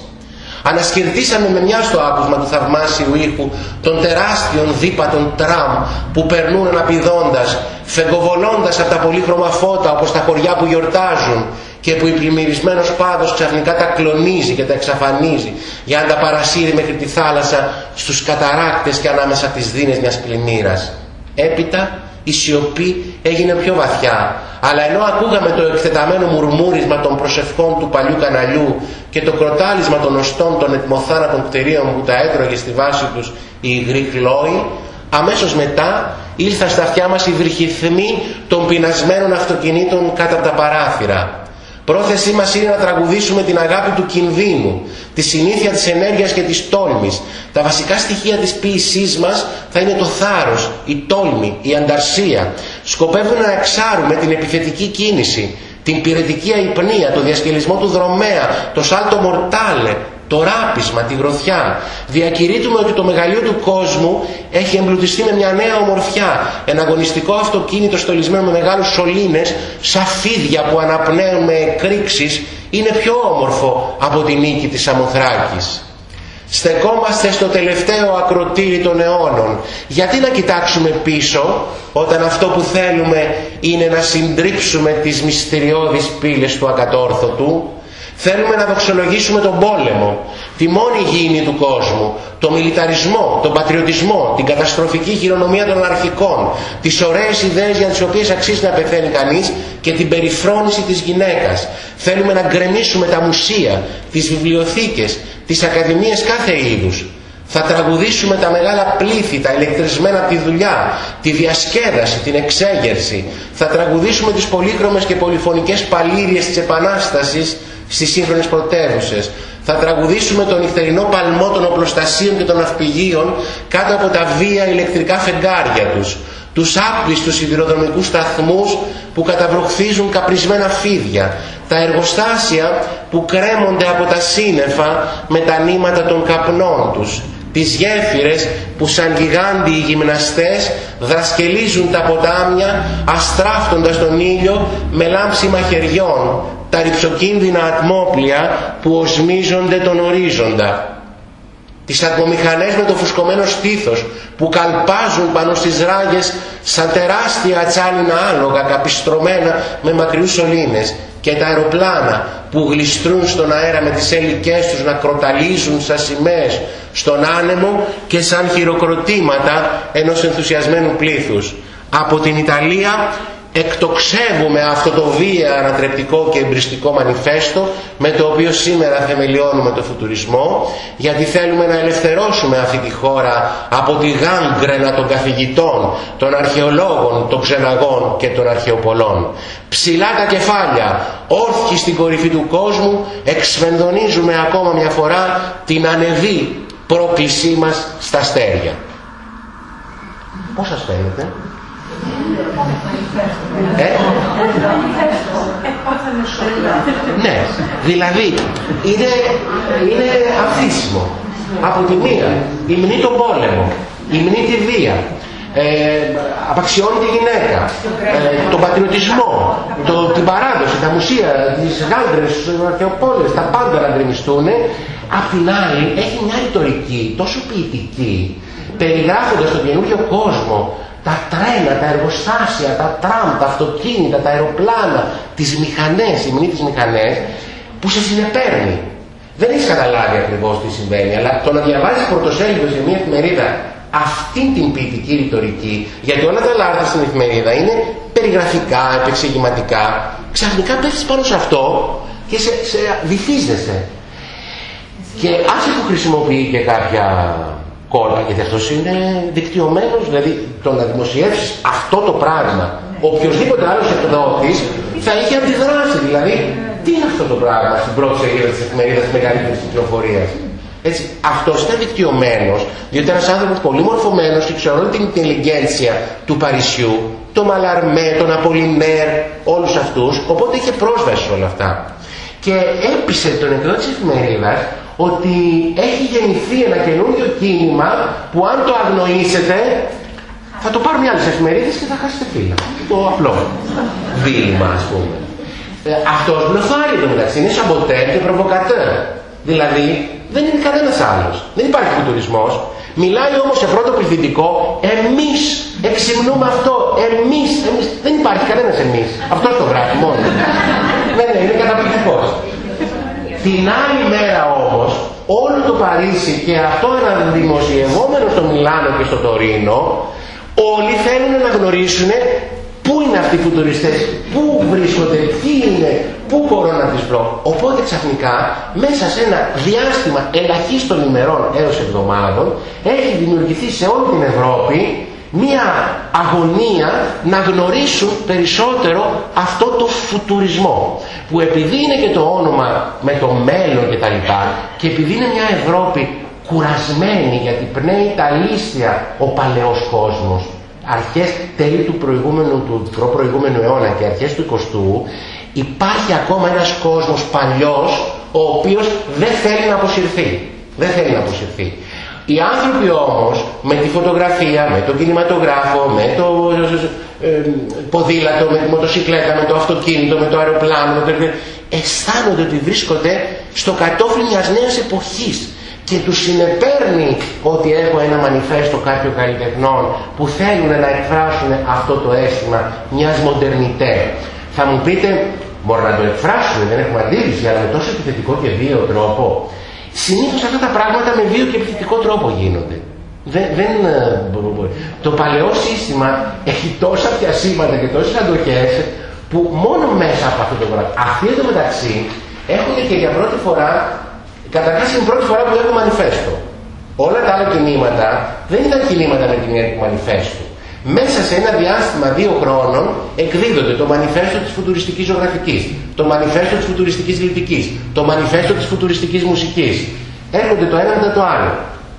Ανασκερδίσαμε με μια στο άκουσμα του θαυμάσιου ήχου των τεράστιων δίπατων τραμ που περνούν αναπηδώντας, φεγκοβολώντας από τα πολύχρωμα φώτα όπως τα χωριά που γιορτάζουν και που η πλημμυρισμένος πάδος ξαφνικά τα κλονίζει και τα εξαφανίζει για να τα παρασύρει μέχρι τη θάλασσα στους καταράκτες και ανάμεσα τις δίνες μιας πλημμύρας. Έπειτα η σιωπή έγινε πιο βαθιά. Αλλά ενώ ακούγαμε το εκτεταμένο μουρμούρισμα των προσευχών του παλιού καναλιού και το κροτάλισμα των οστών των ετμοθάνατων κτηρίων που τα έτρωγε στη βάση τους η υγρή χλόη, αμέσως μετά ήλθαν στα αυτιά μας οι βρυχηθμοί των πεινασμένων αυτοκινήτων κάτω από τα παράθυρα. Πρόθεσή μας είναι να τραγουδήσουμε την αγάπη του κινδύνου, τη συνήθεια της ενέργειας και της τόλμης. Τα βασικά στοιχεία της ποίησής μας θα είναι το θάρρος, η τόλμη, η ανταρσία. Σκοπεύουμε να εξάρουμε την επιθετική κίνηση, την πυρετική αϊπνία, το διασκελισμό του δρομέα, το σάλτο μορτάλε, το ράπισμα, τη γροθιά. Διακηρύττουμε ότι το μεγαλείο του κόσμου έχει εμπλουτιστεί με μια νέα ομορφιά. Ένα αγωνιστικό αυτοκίνητο στολισμένο με μεγάλους σωλήνες, σαφίδια που αναπνέουν με εκρήξεις, είναι πιο όμορφο από την νίκη της Αμοθράκης. Στεκόμαστε στο τελευταίο ακροτήρι των αιώνων. Γιατί να κοιτάξουμε πίσω όταν αυτό που θέλουμε είναι να συντρίψουμε τις μυστηριώδεις πύλες του ακατόρθωτου; Θέλουμε να δοξολογήσουμε τον πόλεμο, τη μόνη γήινη του κόσμου, τον μιλιταρισμό, τον πατριωτισμό, την καταστροφική χειρονομία των αρχικών, τις ωραίες ιδέες για τις οποίες αξίζει να πεθαίνει κανείς και την περιφρόνηση της γυναίκας. Θέλουμε να γκρεμίσουμε τα μουσεία, τις βιβλιοθήκες, τις ακαδημίες κάθε είδους. Θα τραγουδήσουμε τα μεγάλα πλήθη, τα ηλεκτρισμένα από τη δουλειά, τη διασκέδαση, την εξέγερση. Θα τραγουδήσουμε τις πολύχρωμες και πολυφωνικές παλήριες της Επανάστασης στις σύγχρονες πρωτεύουσες. Θα τραγουδήσουμε τον νυχτερινό παλμό των οπλοστασίων και των αυπηγείων κάτω από τα βία ηλεκτρικά φεγγάρια τους. Τους άπλιστους σιδηροδρομικούς σταθμούς που καταβροχθίζουν καπρισμένα φίδια. Τα εργοστάσια που κρέμονται από τα σύννεφα με τα νήματα των καπνών τους. Τις γέφυρες που σαν γιγάντιοι γυμναστές δρασκελίζουν τα ποτάμια αστράφτοντας τον ήλιο με λάμψη μαχαιριών τα ρηψοκίνδυνα ατμόπλια που οσμίζονται τον ορίζοντα. Τις ατμομηχανές με το φουσκωμένο στήθος που καλπάζουν πάνω στις ράγες σαν τεράστια ατσάλινα άλογα καπιστρωμένα με μακριούς σωλήνες και τα αεροπλάνα που γλιστρούν στον αέρα με τις έλικες τους να κροταλίζουν σαν σημαίες στον άνεμο και σαν χειροκροτήματα ενός ενθουσιασμένου πλήθους. Από την Ιταλία εκτοξεύουμε αυτό το βία ανατρεπτικό και εμπριστικό μανιφέστο με το οποίο σήμερα θεμελιώνουμε το φουτουρισμό γιατί θέλουμε να ελευθερώσουμε αυτή τη χώρα από τη γάγκρενα των καθηγητών, των αρχαιολόγων, των ξεναγών και των αρχαιοπολών. Ψηλά τα κεφάλια, όρθιοι στην κορυφή του κόσμου, εξφενδονίζουμε ακόμα μια φορά την ανεβή πρόκλησή μας στα αστέρια. Πώς σας φαίνεται; Ε; Ναι, δηλαδή είναι, είναι αφήσιμο. Από τη μία, υμνεί τον πόλεμο, υμνεί τη βία, ε, απαξιώνει τη γυναίκα, ε, τον πατριωτισμό, το, την παράδοση, τα μουσεία, τις γάντρες, τους αρχαιοπόλες, τα πάντα να γκρεμιστούν. Απ' την άλλη έχει μια ρητορική τόσο ποιητική, περιγράφοντας τον καινούριο κόσμο, τα τρένα, τα εργοστάσια, τα τραμ, τα αυτοκίνητα, τα αεροπλάνα, τις μηχανές, οι μνή τις μηχανές, που σε συνεπέρνει. Δεν έχεις καταλάβει ακριβώς τι συμβαίνει, αλλά το να διαβάζεις πρωτοσέλιδο σε μια εφημερίδα αυτή την ποιητική ρητορική, γιατί όλα τα άλλα άρθρα στην εφημερίδα είναι περιγραφικά, επεξηγηματικά, ξαφνικά πέφτεις πάνω σε αυτό και σε, σε βυθίζεσαι. Και άσε που χρησιμοποιεί και κάποια κόλλα, γιατί αυτός είναι δικτυωμένος, δηλαδή το να δημοσιεύσεις αυτό το πράγμα, οποιοδήποτε άλλος εκδότης θα είχε αντιδράσει. Δηλαδή, τι είναι αυτό το πράγμα στην πρώτη σελίδα της εφημερίδας μεγαλύτερης κυκλοφορίας; Έτσι, αυτός ήταν δικτυωμένος, διότι ένας άνθρωπος πολύ μορφωμένος και ξέρω όλη την intelligentsia του Παρισιού, το Μαλαρμέ, τον Απολινέρ, όλους αυτούς, οπότε είχε πρόσβαση σε όλα αυτά. Και έπεισε τον εκδότη της εφημερίδας ότι έχει γεννηθεί ένα καινούριο κίνημα που αν το αγνοήσετε θα το πάρουν οι άλλες εφημερίδες και θα χάσετε φύλλα. Το απλό δίλημα ας πούμε. Ε, αυτός μπλοφάρει το μεταξύ, είναι σαμποτέρ και προβοκατέρ. Δηλαδή δεν είναι κανένας άλλος. Δεν υπάρχει φουτουρισμός. Μιλάει όμως σε πρώτο πληθυντικό, εμείς εξυμνούμε αυτό, εμείς, εμείς. Δεν υπάρχει κανένας εμείς. Αυτός το γράφει μόνο. ναι, ναι, είναι καταπληκτικός. Την άλλη μέρα όμως όλο το Παρίσι και αυτό ένα δημοσιευόμενο στο Μιλάνο και στο Τωρίνο όλοι θέλουν να γνωρίσουν πού είναι αυτοί οι φουτουριστές, πού βρίσκονται, τι είναι, πού μπορώ να τις βρω. Οπότε ξαφνικά μέσα σε ένα διάστημα ελαχίστων ημερών έως εβδομάδων έχει δημιουργηθεί σε όλη την Ευρώπη μία αγωνία να γνωρίσουν περισσότερο αυτό το φουτουρισμό που επειδή είναι και το όνομα με το μέλλον και τα λοιπά και επειδή είναι μια Ευρώπη κουρασμένη γιατί πνέει τα λύστια ο παλαιός κόσμος αρχές τέλη του προηγούμενου του προηγούμενου αιώνα και αρχές του 20ου υπάρχει ακόμα ένας κόσμος παλιός ο οποίος δεν θέλει να αποσυρθεί. Δεν θέλει να αποσυρθεί οι άνθρωποι όμως με τη φωτογραφία, με τον κινηματογράφο, με το ε, ποδήλατο, με τη μοτοσυκλέτα, με το αυτοκίνητο, με το αεροπλάνο, με το... αισθάνονται ότι βρίσκονται στο κατόφλι μιας νέας εποχής. και τους συνεπέρνει ότι έχω ένα μανιφέστο κάποιων καλλιτεχνών που θέλουν να εκφράσουν αυτό το αίσθημα μιας μοντερνιτέ. Θα μου πείτε, μπορεί να το εκφράσουν, δεν έχουμε αντίληψη, αλλά με τόσο επιθετικό και βίαιο τρόπο. Συνήθως αυτά τα πράγματα με βίαιο και επιθετικό τρόπο γίνονται. Δεν, δεν, ε, το παλαιό σύστημα έχει τόσα πιασίματα και τόσες αντοχές που μόνο μέσα από αυτό το πράγμα. Αυτοί εδώ μεταξύ έχουν και για πρώτη φορά, καταρχάς είναι η πρώτη φορά που έχουν μανιφέστο. Όλα τα άλλα κινήματα δεν ήταν κινήματα με την έννοια του μανιφέστου. Μέσα σε ένα διάστημα δύο χρόνων εκδίδονται το μανιφέστο της φουτουριστικής ζωγραφικής, το μανιφέστο της φουτουριστικής λυπικής, το μανιφέστο της φουτουριστικής μουσικής. Έρχονται το ένα μετά το άλλο.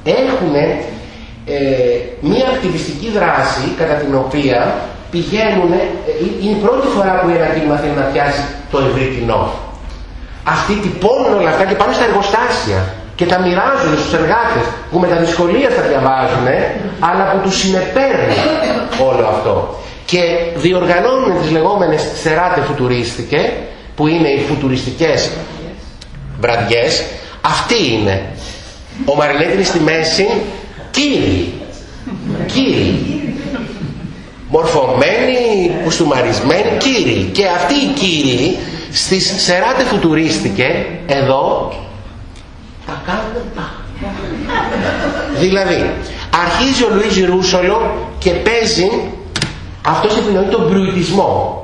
Έχουν ε, μία ακτιβιστική δράση κατά την οποία πηγαίνουν, ε, είναι η πρώτη φορά που ένα κίνημα θέλει να πιάσει το ευρύ κοινό. Αυτοί τυπώνουν όλα αυτά και πάνε στα εργοστάσια και τα μοιράζουν στους εργάτες που με τα δυσκολία θα διαβάζουν αλλά που τους συνεπέρνει όλο αυτό. Και διοργανώνουν τις λεγόμενες σεράτε φουτουρίστικε που είναι οι φουτουριστικές βραδιές. Αυτή είναι. Ο Μαρινέτη είναι στη μέση κύριοι. Κύριοι μορφωμένοι, κουστούμαρισμένοι κύριοι. Και αυτοί οι κύριοι στις Σεράτε Φουτουρίστηκε εδώ τα κάνουν τα. δηλαδή, αρχίζει ο Λουίζι Ρούσολο και παίζει αυτός επινοεί τον μπρουιτισμό.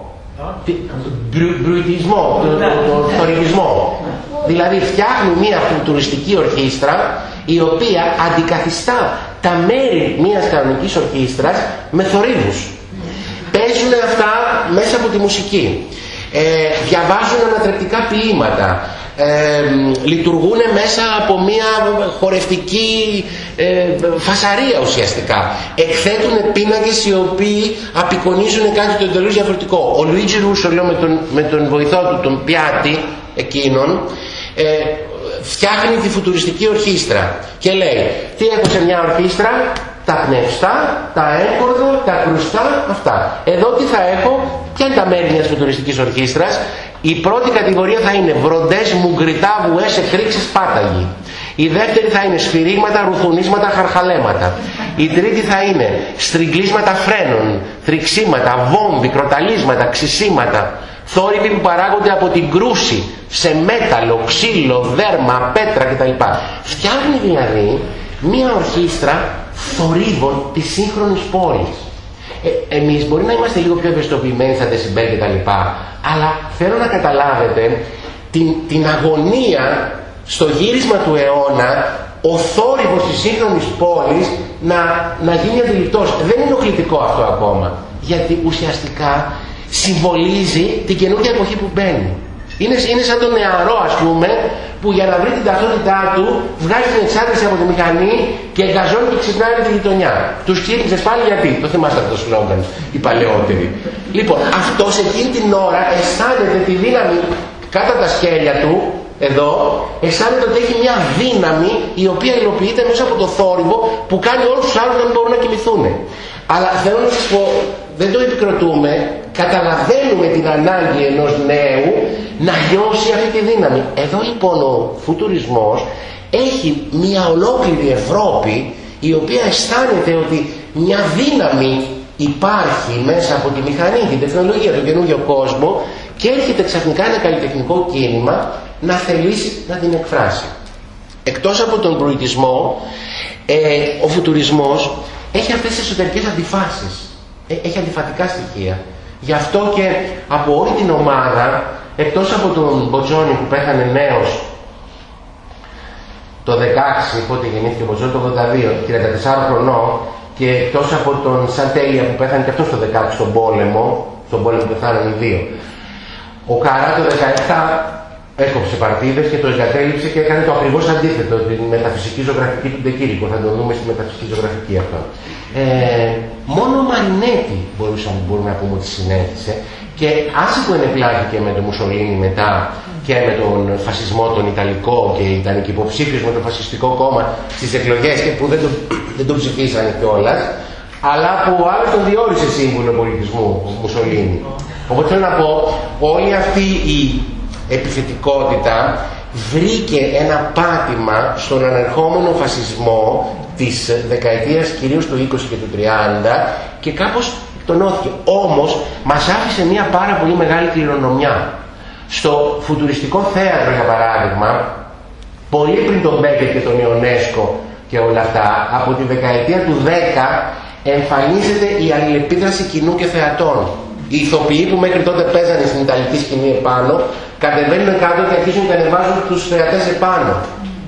Μπρουιτισμό, τον θορυβισμό. Δηλαδή φτιάχνει μια φουτουριστική ορχήστρα η οποία αντικαθιστά τα μέρη μιας κανονικής ορχήστρας με θορύβους. Παίζουν αυτά μέσα από τη μουσική. Ε, διαβάζουν ανατρεπτικά ποίηματα. Ε, λειτουργούν μέσα από μια χορευτική ε, φασαρία ουσιαστικά. Εκθέτουν πίνακες οι οποίοι απεικονίζουν κάτι το εντελώς διαφορετικό. Ο Λουίτζι Ρούσολο με τον, με τον βοηθό του, τον πιάτη εκείνον, ε, φτιάχνει τη φουτουριστική ορχήστρα και λέει τι έχω σε μια ορχήστρα; Τα πνευστά, τα έκορδα, τα κρουστά, αυτά. Εδώ τι θα έχω, ποια είναι τα μέρη μιας φουτουριστικής ορχήστρας. Η πρώτη κατηγορία θα είναι βροντές, μουγκριτά, βουές, εκρήξεις, πάταγοι. Η δεύτερη θα είναι σφυρίγματα, ρουθουνίσματα, χαρχαλέματα. Η τρίτη θα είναι στριγκλίσματα φρένων, θρυξίματα, βόμβι, κροταλίσματα, ξυσίματα, θόρυβοι που παράγονται από την κρούση σε μέταλλο, ξύλο, δέρμα, πέτρα κτλ. Φτιάχνει δηλαδή μία ορχήστρα θορύβων της σύγχρονης πόλης. Ε, εμείς μπορεί να είμαστε λίγο πιο ευαισθητοποιημένοι στα δεσιμπέλ και τα λοιπά, αλλά θέλω να καταλάβετε την, την αγωνία στο γύρισμα του αιώνα ο θόρυβος της σύγχρονης πόλης να, να γίνει αντιληπτός. Δεν είναι οχλητικό αυτό ακόμα, γιατί ουσιαστικά συμβολίζει την καινούργια εποχή που μπαίνει. Είναι, είναι σαν τον νεαρό ας πούμε που για να βρει την ταυτότητά του βγάζει την εξάρτηση από τη μηχανή και γκαζώνει και ξυπνάει τη γειτονιά. Τους κήρυξες πάλι γιατί, το θυμάστε αυτό το σλόγγαν οι παλαιότεροι. Λοιπόν, αυτός εκείνη την ώρα αισθάνεται τη δύναμη κάτω τα σκέλια του, εδώ, αισθάνεται ότι έχει μια δύναμη η οποία υλοποιείται μέσα από το θόρυβο που κάνει όλους τους άλλους να μην μπορούν να κοιμηθούν. Αλλά θέλω να σας πω, δεν το επικροτούμε, καταλαβαίνουμε την ανάγκη ενός νέου να νιώσει αυτή τη δύναμη. Εδώ λοιπόν ο φουτουρισμός έχει μια ολόκληρη Ευρώπη η οποία αισθάνεται ότι μια δύναμη υπάρχει μέσα από τη μηχανή, την τεχνολογία, τον καινούργιο κόσμο και έρχεται ξαφνικά ένα καλλιτεχνικό κίνημα να θελήσει να την εκφράσει. Εκτός από τον προητισμό, ε, ο φουτουρισμός έχει αυτές τις εσωτερικές αντιφάσεις. Ε, έχει αντιφατικά στοιχεία. Γι' αυτό και από όλη την ομάδα, εκτός από τον Μποτζόνι που πέθανε νέος το 16, πότε γεννήθηκε ο Μποτζόνι, το 82, 34 χρονών, και εκτός από τον Σαντέλια που πέθανε και αυτός το 16 στον πόλεμο, στον πόλεμο που πεθάνανε οι δύο. Ο Καρά το 17 έκοψε παρτίδες και το εγκατέλειψε και έκανε το ακριβώς αντίθετο, την μεταφυσική ζωγραφική του Ντεκύρικο. Θα το δούμε στη μεταφυσική ζωγραφική αυτό. Ε, μόνο ο Μαρινέτη μπορούσαμε, μπορούμε να πούμε ότι συνέχισε και άσε που ενεπλάγηκε με τον Μουσολίνη μετά και με τον φασισμό τον Ιταλικό και ήταν και υποψήφιος με το φασιστικό κόμμα στις εκλογές και που δεν τον, δεν τον ψηφίσανε κιόλας, αλλά που ο άλλος τον διόρισε σύμβουλο πολιτισμού, ο Μουσολίνη. Οπότε θέλω να πω, όλη αυτή η επιθετικότητα βρήκε ένα πάτημα στον ανερχόμενο φασισμό της δεκαετίας κυρίως του 20 και του 30 και κάπως τονώθηκε. Όμως μας άφησε μια πάρα πολύ μεγάλη κληρονομιά. Στο φουτουριστικό θέατρο για παράδειγμα, πολύ πριν τον Μπέκερ και τον Ιονέσκο και όλα αυτά, από τη δεκαετία του 10 εμφανίζεται η αλληλεπίδραση κοινού και θεατών. Οι ηθοποιοί που μέχρι τότε παίζανε στην Ιταλική σκηνή επάνω, κατεβαίνουν κάτω και αρχίζουν και ανεβάζουν τους θεατές επάνω.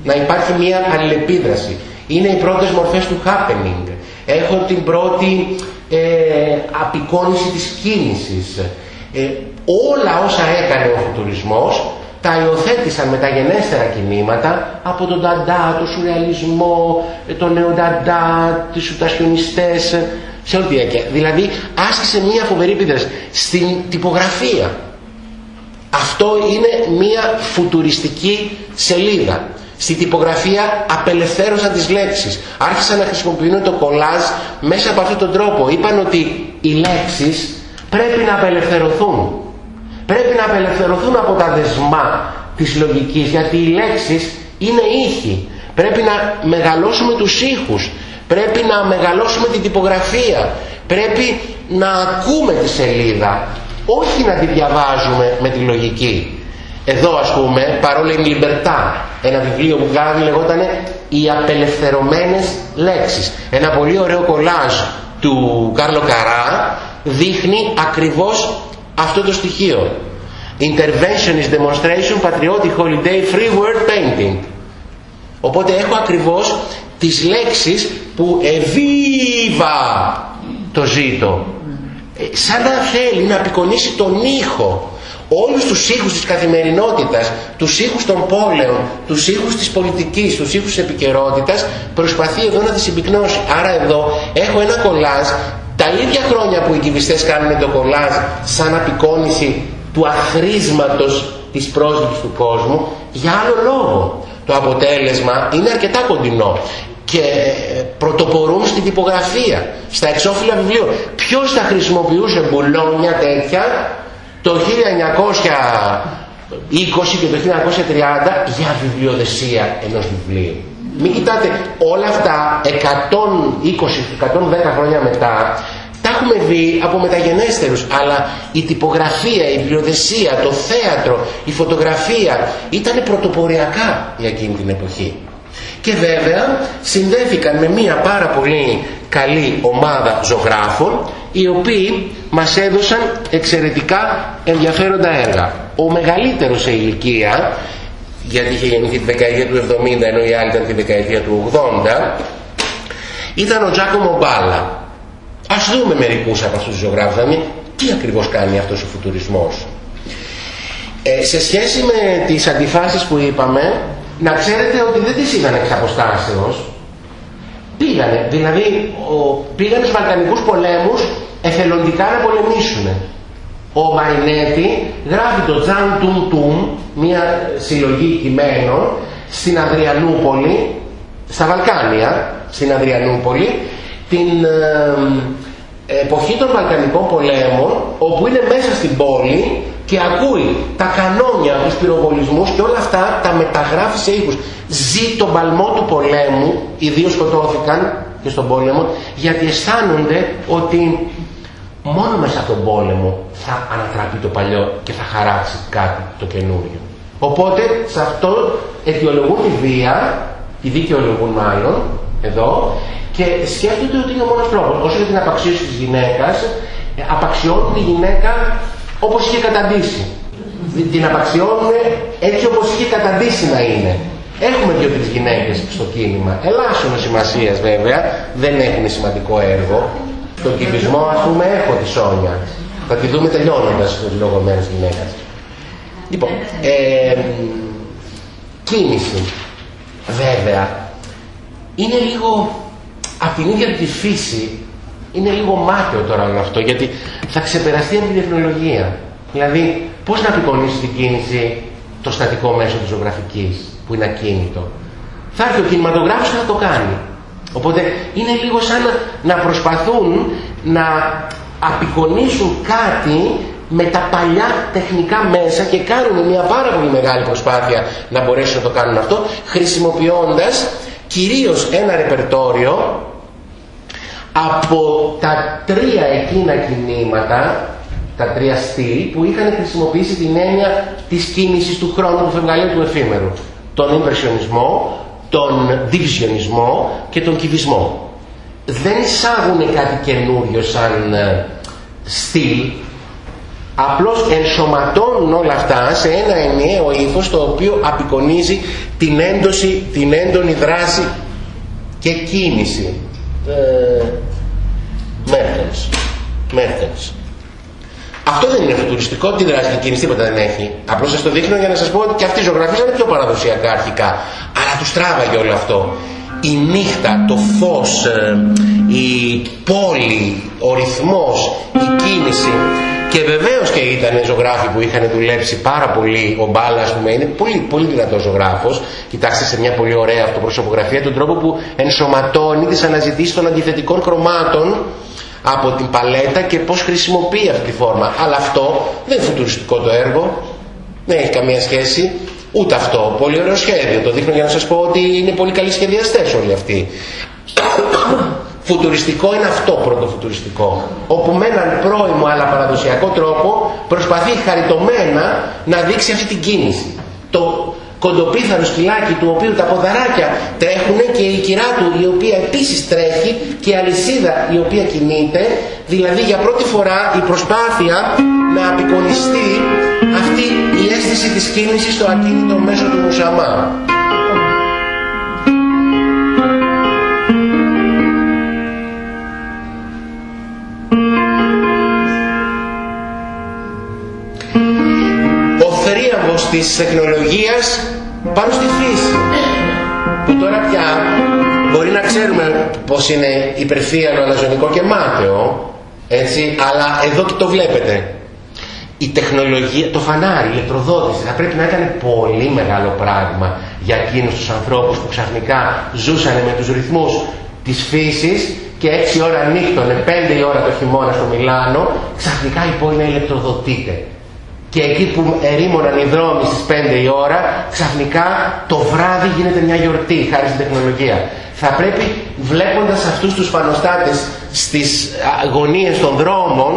Να υπάρχει μια αλληλεπίδραση. Είναι οι πρώτες μορφές του happening. Έχω την πρώτη ε, απεικόνηση της κίνησης. Ε, όλα όσα έκανε ο φουτουρισμός τα υιοθέτησαν με τα γενέστερα κινήματα από τον Νταντά, τον Σουρεαλισμό, τον Νεονταντά, τους Σουτασιονιστές, σε όλη τη διάρκεια. Δηλαδή άσκησε μία φοβερή επίδραση στην τυπογραφία. Αυτό είναι μία φουτουριστική σελίδα. Στη τυπογραφία απελευθέρωσαν τις λέξεις. Άρχισαν να χρησιμοποιούν το κολάζ μέσα από αυτόν τον τρόπο. Είπαν ότι οι λέξεις πρέπει να απελευθερωθούν. Πρέπει να απελευθερωθούν από τα δεσμά της λογικής γιατί οι λέξεις είναι ήχοι. Πρέπει να μεγαλώσουμε τους ήχους. Πρέπει να μεγαλώσουμε την τυπογραφία. Πρέπει να ακούμε τη σελίδα. Όχι να τη διαβάζουμε με τη λογική. Εδώ ας πούμε, παρόλο η Λιμπερτά, ένα βιβλίο που βγάζει λεγόταν «Οι απελευθερωμένες λέξεις». Ένα πολύ ωραίο κολάζ του Κάρλο Καρά δείχνει ακριβώς αυτό το στοιχείο. Interventionist demonstration, patriotic holiday, free word painting. Οπότε έχω ακριβώς τις λέξεις που εβίβα το ζήτο. Ε, σαν να θέλει να απεικονίσει τον ήχο όλους τους ήχους της καθημερινότητας, τους ήχους των πόλεων, τους ήχους της πολιτικής, τους ήχους της επικαιρότητας, προσπαθεί εδώ να τις συμπυκνώσει. Άρα εδώ έχω ένα κολάζ, τα ίδια χρόνια που οι κυβιστές κάνουν το κολάζ σαν απεικόνιση του αχρίσματος της πρόσβησης του κόσμου, για άλλο λόγο. Το αποτέλεσμα είναι αρκετά κοντινό και πρωτοπορούν στην τυπογραφία, στα εξώφυλλα βιβλίου. Ποιος τα χρησιμοποιούσε μπουλόνια τέτοια το 1920 και το 1930 για βιβλιοδεσία ενός βιβλίου; Μην κοιτάτε, όλα αυτά 120-110 χρόνια μετά τα έχουμε δει από μεταγενέστερους, αλλά η τυπογραφία, η βιβλιοδεσία, το θέατρο, η φωτογραφία ήταν πρωτοποριακά για εκείνη την εποχή. Και βέβαια συνδέθηκαν με μια πάρα πολύ καλή ομάδα ζωγράφων οι οποίοι μας έδωσαν εξαιρετικά ενδιαφέροντα έργα. Ο μεγαλύτερος σε ηλικία, γιατί είχε γεννηθεί τη δεκαετία του 70 ενώ η άλλη ήταν τη δεκαετία του 80, ήταν ο Τζάκομο Μπάλα. Ας δούμε μερικούς από αυτούς τους ζωγράφους, δηλαδή τι ακριβώς κάνει αυτός ο φουτουρισμός. Ε, σε σχέση με τις αντιφάσεις που είπαμε, να ξέρετε ότι δεν τις είδαν εξ αποστάσεως. Πήγανε, δηλαδή ο, πήγανε στους Βαλκανικούς πολέμους εθελοντικά να πολεμήσουν. Ο Μαρινέτη γράφει το Τζαν Τουμ Τουμ, μια συλλογή κειμένων, στην Αδριανούπολη, στα Βαλκάνια, στην Αδριανούπολη, την ε, εποχή των Βαλκανικών πολέμων, όπου είναι μέσα στην πόλη και ακούει τα κανόνια, τους πυροβολισμούς και όλα αυτά τα μεταγράφει σε ήχους. Ζει τον παλμό του πολέμου, οι δύο σκοτώθηκαν και στον πόλεμο, γιατί αισθάνονται ότι μόνο μέσα από τον πόλεμο θα ανατραπεί το παλιό και θα χαράξει κάτι το καινούριο. Οπότε σε αυτό αιτιολογούν τη βία, τη δικαιολογούν μάλλον, εδώ, και σκέφτονται ότι είναι ο μόνος τρόπος. Όσο για την απαξίωση της γυναίκας, ε, απαξιώνουν τη γυναίκα όπως είχε καταντήσει. Την απαξιώνουν έτσι όπως είχε καταντήσει να είναι. Έχουμε δύο-τρεις γυναίκες στο κίνημα. Ελάσσονος σημασίας βέβαια, δεν έχουν σημαντικό έργο. Στον κυβισμό ας πούμε έχω τη Σόνια. Θα τη δούμε τελειώνοντας το λόγο μέρος γυναίκας. Λοιπόν, ε, κίνηση. Βέβαια, είναι λίγο από την ίδια τη φύση είναι λίγο μάταιο τώρα όλο αυτό γιατί θα ξεπεραστεί από την τεχνολογία. Δηλαδή, πώς να απεικονίσεις την κίνηση το στατικό μέσο της ζωγραφικής που είναι ακίνητο. Θα έρθει ο κινηματογράφος και θα το κάνει. Οπότε είναι λίγο σαν να, προσπαθούν να απεικονίσουν κάτι με τα παλιά τεχνικά μέσα και κάνουν μια πάρα πολύ μεγάλη προσπάθεια να μπορέσουν να το κάνουν αυτό χρησιμοποιώντας κυρίως ένα ρεπερτόριο από τα τρία εκείνα κινήματα τα τρία στυλ που είχαν χρησιμοποιήσει την έννοια της κίνησης του χρόνου του φευγαλίου του εφήμερου. Τον ιμπρεσιονισμό, τον διβιζιονισμό και τον κυβισμό. Δεν εισάγουν κάτι καινούριο σαν ε, στυλ. Απλώς ενσωματώνουν όλα αυτά σε ένα ενιαίο ύφος το οποίο απεικονίζει την έντοση, την έντονη δράση και κίνηση ε, Μέρτενς αυτό δεν είναι φουτουριστικό, τι δράση και κίνηση τίποτα δεν έχει. Απλώς σας το δείχνω για να σας πω ότι και αυτοί οι ζωγραφίες είναι πιο παραδοσιακά αρχικά. Αλλά τους τράβαγε όλο αυτό η νύχτα, το φως, ε, η πόλη, ο ρυθμός, η κίνηση και βεβαίως και ήταν ζωγράφοι που είχαν δουλέψει πάρα πολύ, ο Μπάλας ας πούμε είναι πολύ, πολύ δυνατός ζωγράφος, κοιτάξτε σε μια πολύ ωραία αυτοπροσωπογραφία τον τρόπο που ενσωματώνει τις αναζητήσεις των αντιθετικών χρωμάτων από την παλέτα και πώς χρησιμοποιεί αυτή τη φόρμα. Αλλά αυτό δεν είναι φουτουριστικό το έργο, δεν έχει καμία σχέση. Ούτε αυτό. Πολύ ωραίο σχέδιο. Το δείχνω για να σας πω ότι είναι πολύ καλοί σχεδιαστές όλοι αυτοί. Φουτουριστικό είναι αυτό πρώτο φουτουριστικό. Όπου με έναν πρώιμο αλλά παραδοσιακό τρόπο προσπαθεί χαριτωμένα να δείξει αυτή την κίνηση. Το κοντοπίθαρο σκυλάκι του οποίου τα ποδαράκια τρέχουν και η κυρά του η οποία επίσης τρέχει και η αλυσίδα η οποία κινείται. Δηλαδή για πρώτη φορά η προσπάθεια να απεικονιστεί αυτή η αίσθηση της κίνησης στο ακίνητο μέσω του Μουσαμά. Θρίαμβος της τεχνολογίας πάνω στη φύση που τώρα πια μπορεί να ξέρουμε πως είναι υπερθίανο, αναζωνικό και μάταιο έτσι, αλλά εδώ και το βλέπετε η τεχνολογία, το φανάρι, η ηλεκτροδότηση θα πρέπει να έκανε πολύ μεγάλο πράγμα για εκείνους τους ανθρώπους που ξαφνικά ζούσαν με τους ρυθμούς της φύσης και 6 ώρα νύχτωνε, 5 η ώρα το χειμώνα στο Μιλάνο, ξαφνικά η πόλη να ηλεκτροδοτείται. Και εκεί που ερήμωναν οι δρόμοι στις 5 η ώρα, ξαφνικά το βράδυ γίνεται μια γιορτή χάρη στην τεχνολογία. Θα πρέπει βλέποντας αυτούς τους φανοστάτες στις γωνίες των δρόμων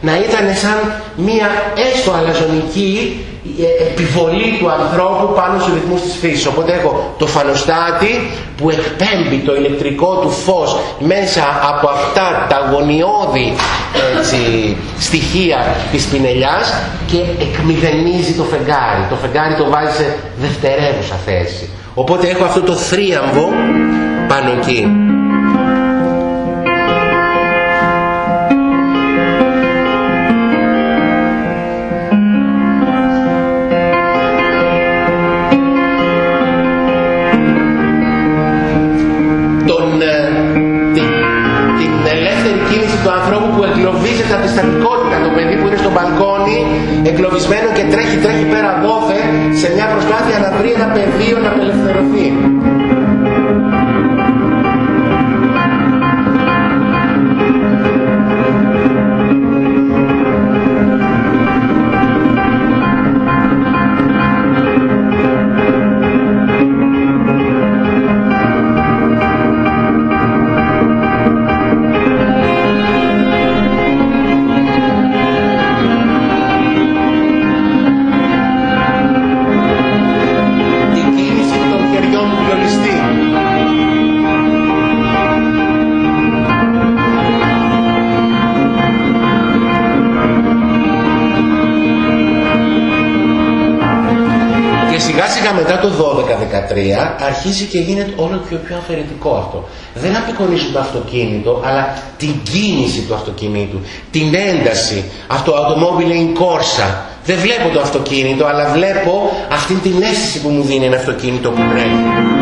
να ήταν σαν μία έστω αλαζονική ε, επιβολή του ανθρώπου πάνω στους ρυθμούς της φύσης. Οπότε έχω το φανοστάτη που εκπέμπει το ηλεκτρικό του φως μέσα από αυτά τα γωνιώδη έτσι, στοιχεία της πινελιάς και εκμηδενίζει το φεγγάρι. Το φεγγάρι το βάζει σε δευτερεύουσα θέση. Οπότε έχω αυτό το θρίαμβο πάνω εκεί. Εγκλωβισμένο και τρέχει τρέχει πέρα δόθε σε μια προσπάθεια να βρει ένα πεδίο να απελευθερωθεί. 12-13 αρχίζει και γίνεται όλο και πιο αφαιρετικό αυτό. Δεν απεικονίζουν το αυτοκίνητο, αλλά την κίνηση του αυτοκινήτου, την ένταση. Αυτό automobile in corsa. Δεν βλέπω το αυτοκίνητο, αλλά βλέπω αυτή την αίσθηση που μου δίνει ένα αυτοκίνητο που τρέχει.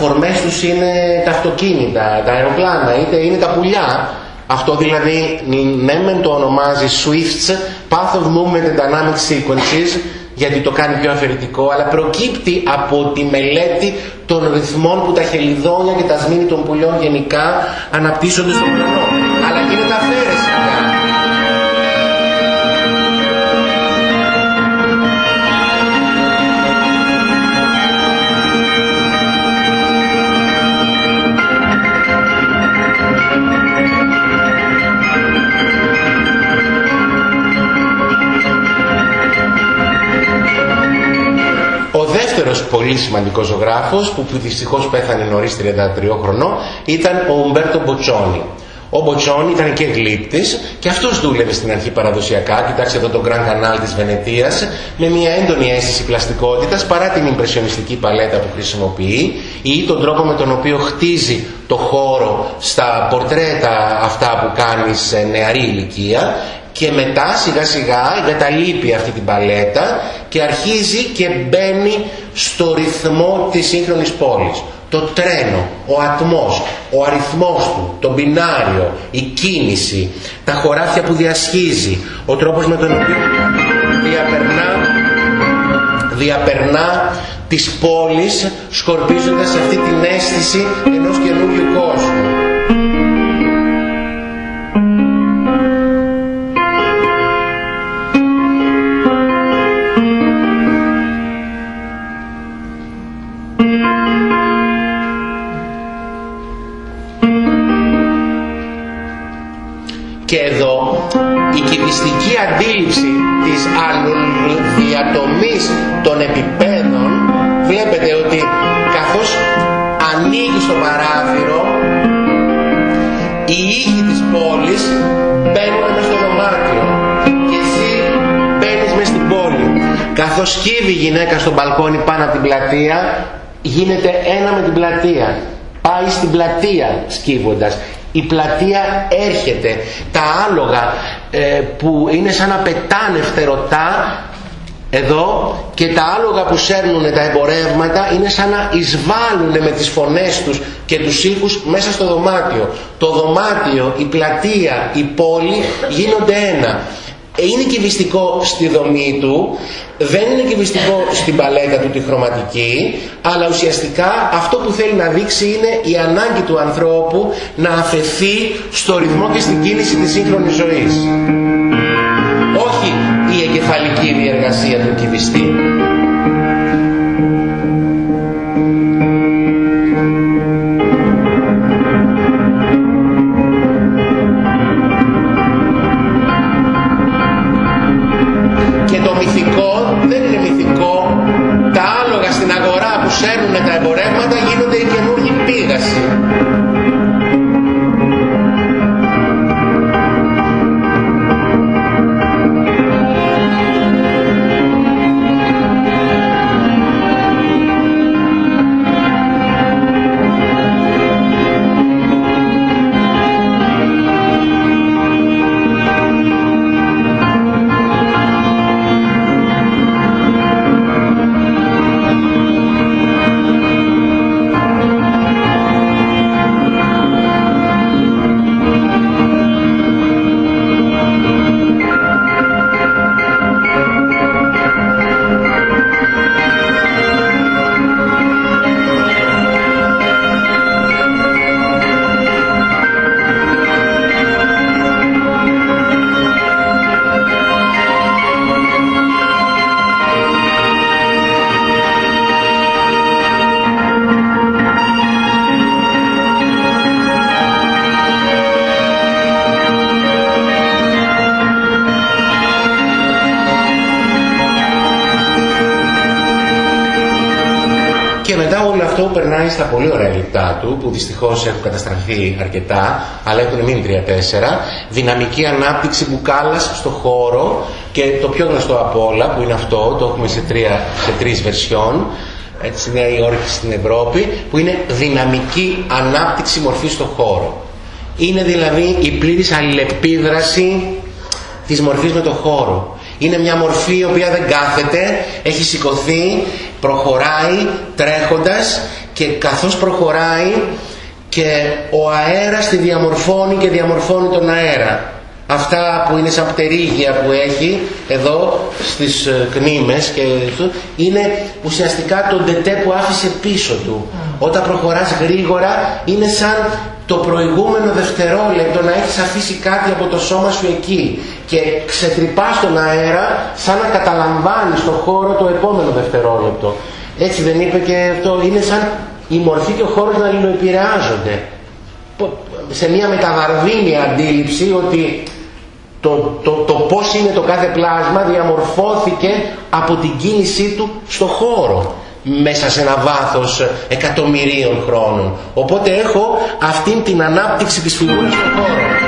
Αφορμές τους είναι τα αυτοκίνητα, τα αεροπλάνα, είτε είναι τα πουλιά. Αυτό δηλαδή, ναι μεν το ονομάζει Swift's Path of Movement and Dynamic Sequences, γιατί το κάνει πιο αφαιρετικό, αλλά προκύπτει από τη μελέτη των ρυθμών που τα χελιδόνια και τα σμήνη των πουλιών γενικά αναπτύσσονται στον ουρανό. Δεύτερος πολύ σημαντικός ζωγράφος που δυστυχώς πέθανε νωρίς 33 χρονών ήταν ο Ουμπέρτο Μποτσόνι. Ο Μποτσόνι ήταν και γλύπτης και αυτός δούλευε στην αρχή παραδοσιακά, κοιτάξτε εδώ το Grand Canal της Βενετίας, με μια έντονη αίσθηση πλαστικότητας παρά την ιμπρεσιονιστική παλέτα που χρησιμοποιεί ή τον τρόπο με τον οποίο χτίζει το χώρο στα πορτρέτα αυτά που κάνει σε νεαρή ηλικία και μετά σιγά σιγά εγκαταλείπει αυτή την παλέτα και αρχίζει και μπαίνει στο ρυθμό της σύγχρονης πόλης. Το τρένο, ο ατμός, ο αριθμός του, το μπινάριο, η κίνηση, τα χωράφια που διασχίζει, ο τρόπος με τον οποίο διαπερνά, διαπερνά τις πόλεις σκορπίζοντας αυτή την αίσθηση ενός καινούριου κόσμου. Των επιπέδων βλέπετε ότι καθώς ανοίγει στο παράθυρο οι ήχοι της πόλης μπαίνουν μέσα στο δωμάτιο και εσύ μπαίνεις μέσα στην πόλη. Καθώς σκύβει η γυναίκα στο μπαλκόνι πάνω από την πλατεία γίνεται ένα με την πλατεία. Πάει στην πλατεία σκύβοντας. Η πλατεία έρχεται. Τα άλογα ε, που είναι σαν να πετάνε φτερωτά εδώ και τα άλογα που σέρνουν τα εμπορεύματα είναι σαν να εισβάλλουν με τις φωνές τους και τους ήχους μέσα στο δωμάτιο. Το δωμάτιο, η πλατεία, η πόλη γίνονται ένα. Ε, είναι κυβιστικό στη δομή του, δεν είναι κυβιστικό στην παλέτα του τη χρωματική, αλλά ουσιαστικά αυτό που θέλει να δείξει είναι η ανάγκη του ανθρώπου να αφαιθεί στο ρυθμό και στην κίνηση της σύγχρονης ζωής. Όχι η εγκεφαλική διεργασία του κυβιστή. Λεπτά του, που δυστυχώς έχουν καταστραφεί αρκετά, αλλά έχουν μείνει τρία-τέσσερα. Δυναμική ανάπτυξη μπουκάλας στο χώρο και το πιο γνωστό από όλα, που είναι αυτό, το έχουμε σε, τρία, σε τρεις βερσιόν, έτσι στη Νέα Υόρκη στην Ευρώπη, που είναι δυναμική ανάπτυξη μορφής στο χώρο. Είναι δηλαδή η πλήρης αλληλεπίδραση της μορφής με το χώρο. Είναι μια μορφή η οποία δεν κάθεται, έχει σηκωθεί, προχωράει τρέχοντας και καθώς προχωράει και ο αέρας τη διαμορφώνει και διαμορφώνει τον αέρα. Αυτά που είναι σαν πτερίγια που έχει εδώ στις ε, κνήμες και είναι ουσιαστικά το ντετέ που άφησε πίσω του. Όταν προχωράς γρήγορα είναι σαν το προηγούμενο δευτερόλεπτο να έχεις αφήσει κάτι από το σώμα σου εκεί και ξετρυπάς τον αέρα σαν να καταλαμβάνεις το χώρο το επόμενο δευτερόλεπτο. Έτσι δεν είπε και αυτό, είναι σαν η μορφή και ο χώρος να αλληλοεπηρεάζονται. Σε μια μεταβαρδίνια αντίληψη ότι το, το, το πώς είναι το κάθε πλάσμα διαμορφώθηκε από την κίνησή του στο χώρο μέσα σε ένα βάθος εκατομμυρίων χρόνων. Οπότε έχω αυτήν την ανάπτυξη της φιγούρας στον χώρο.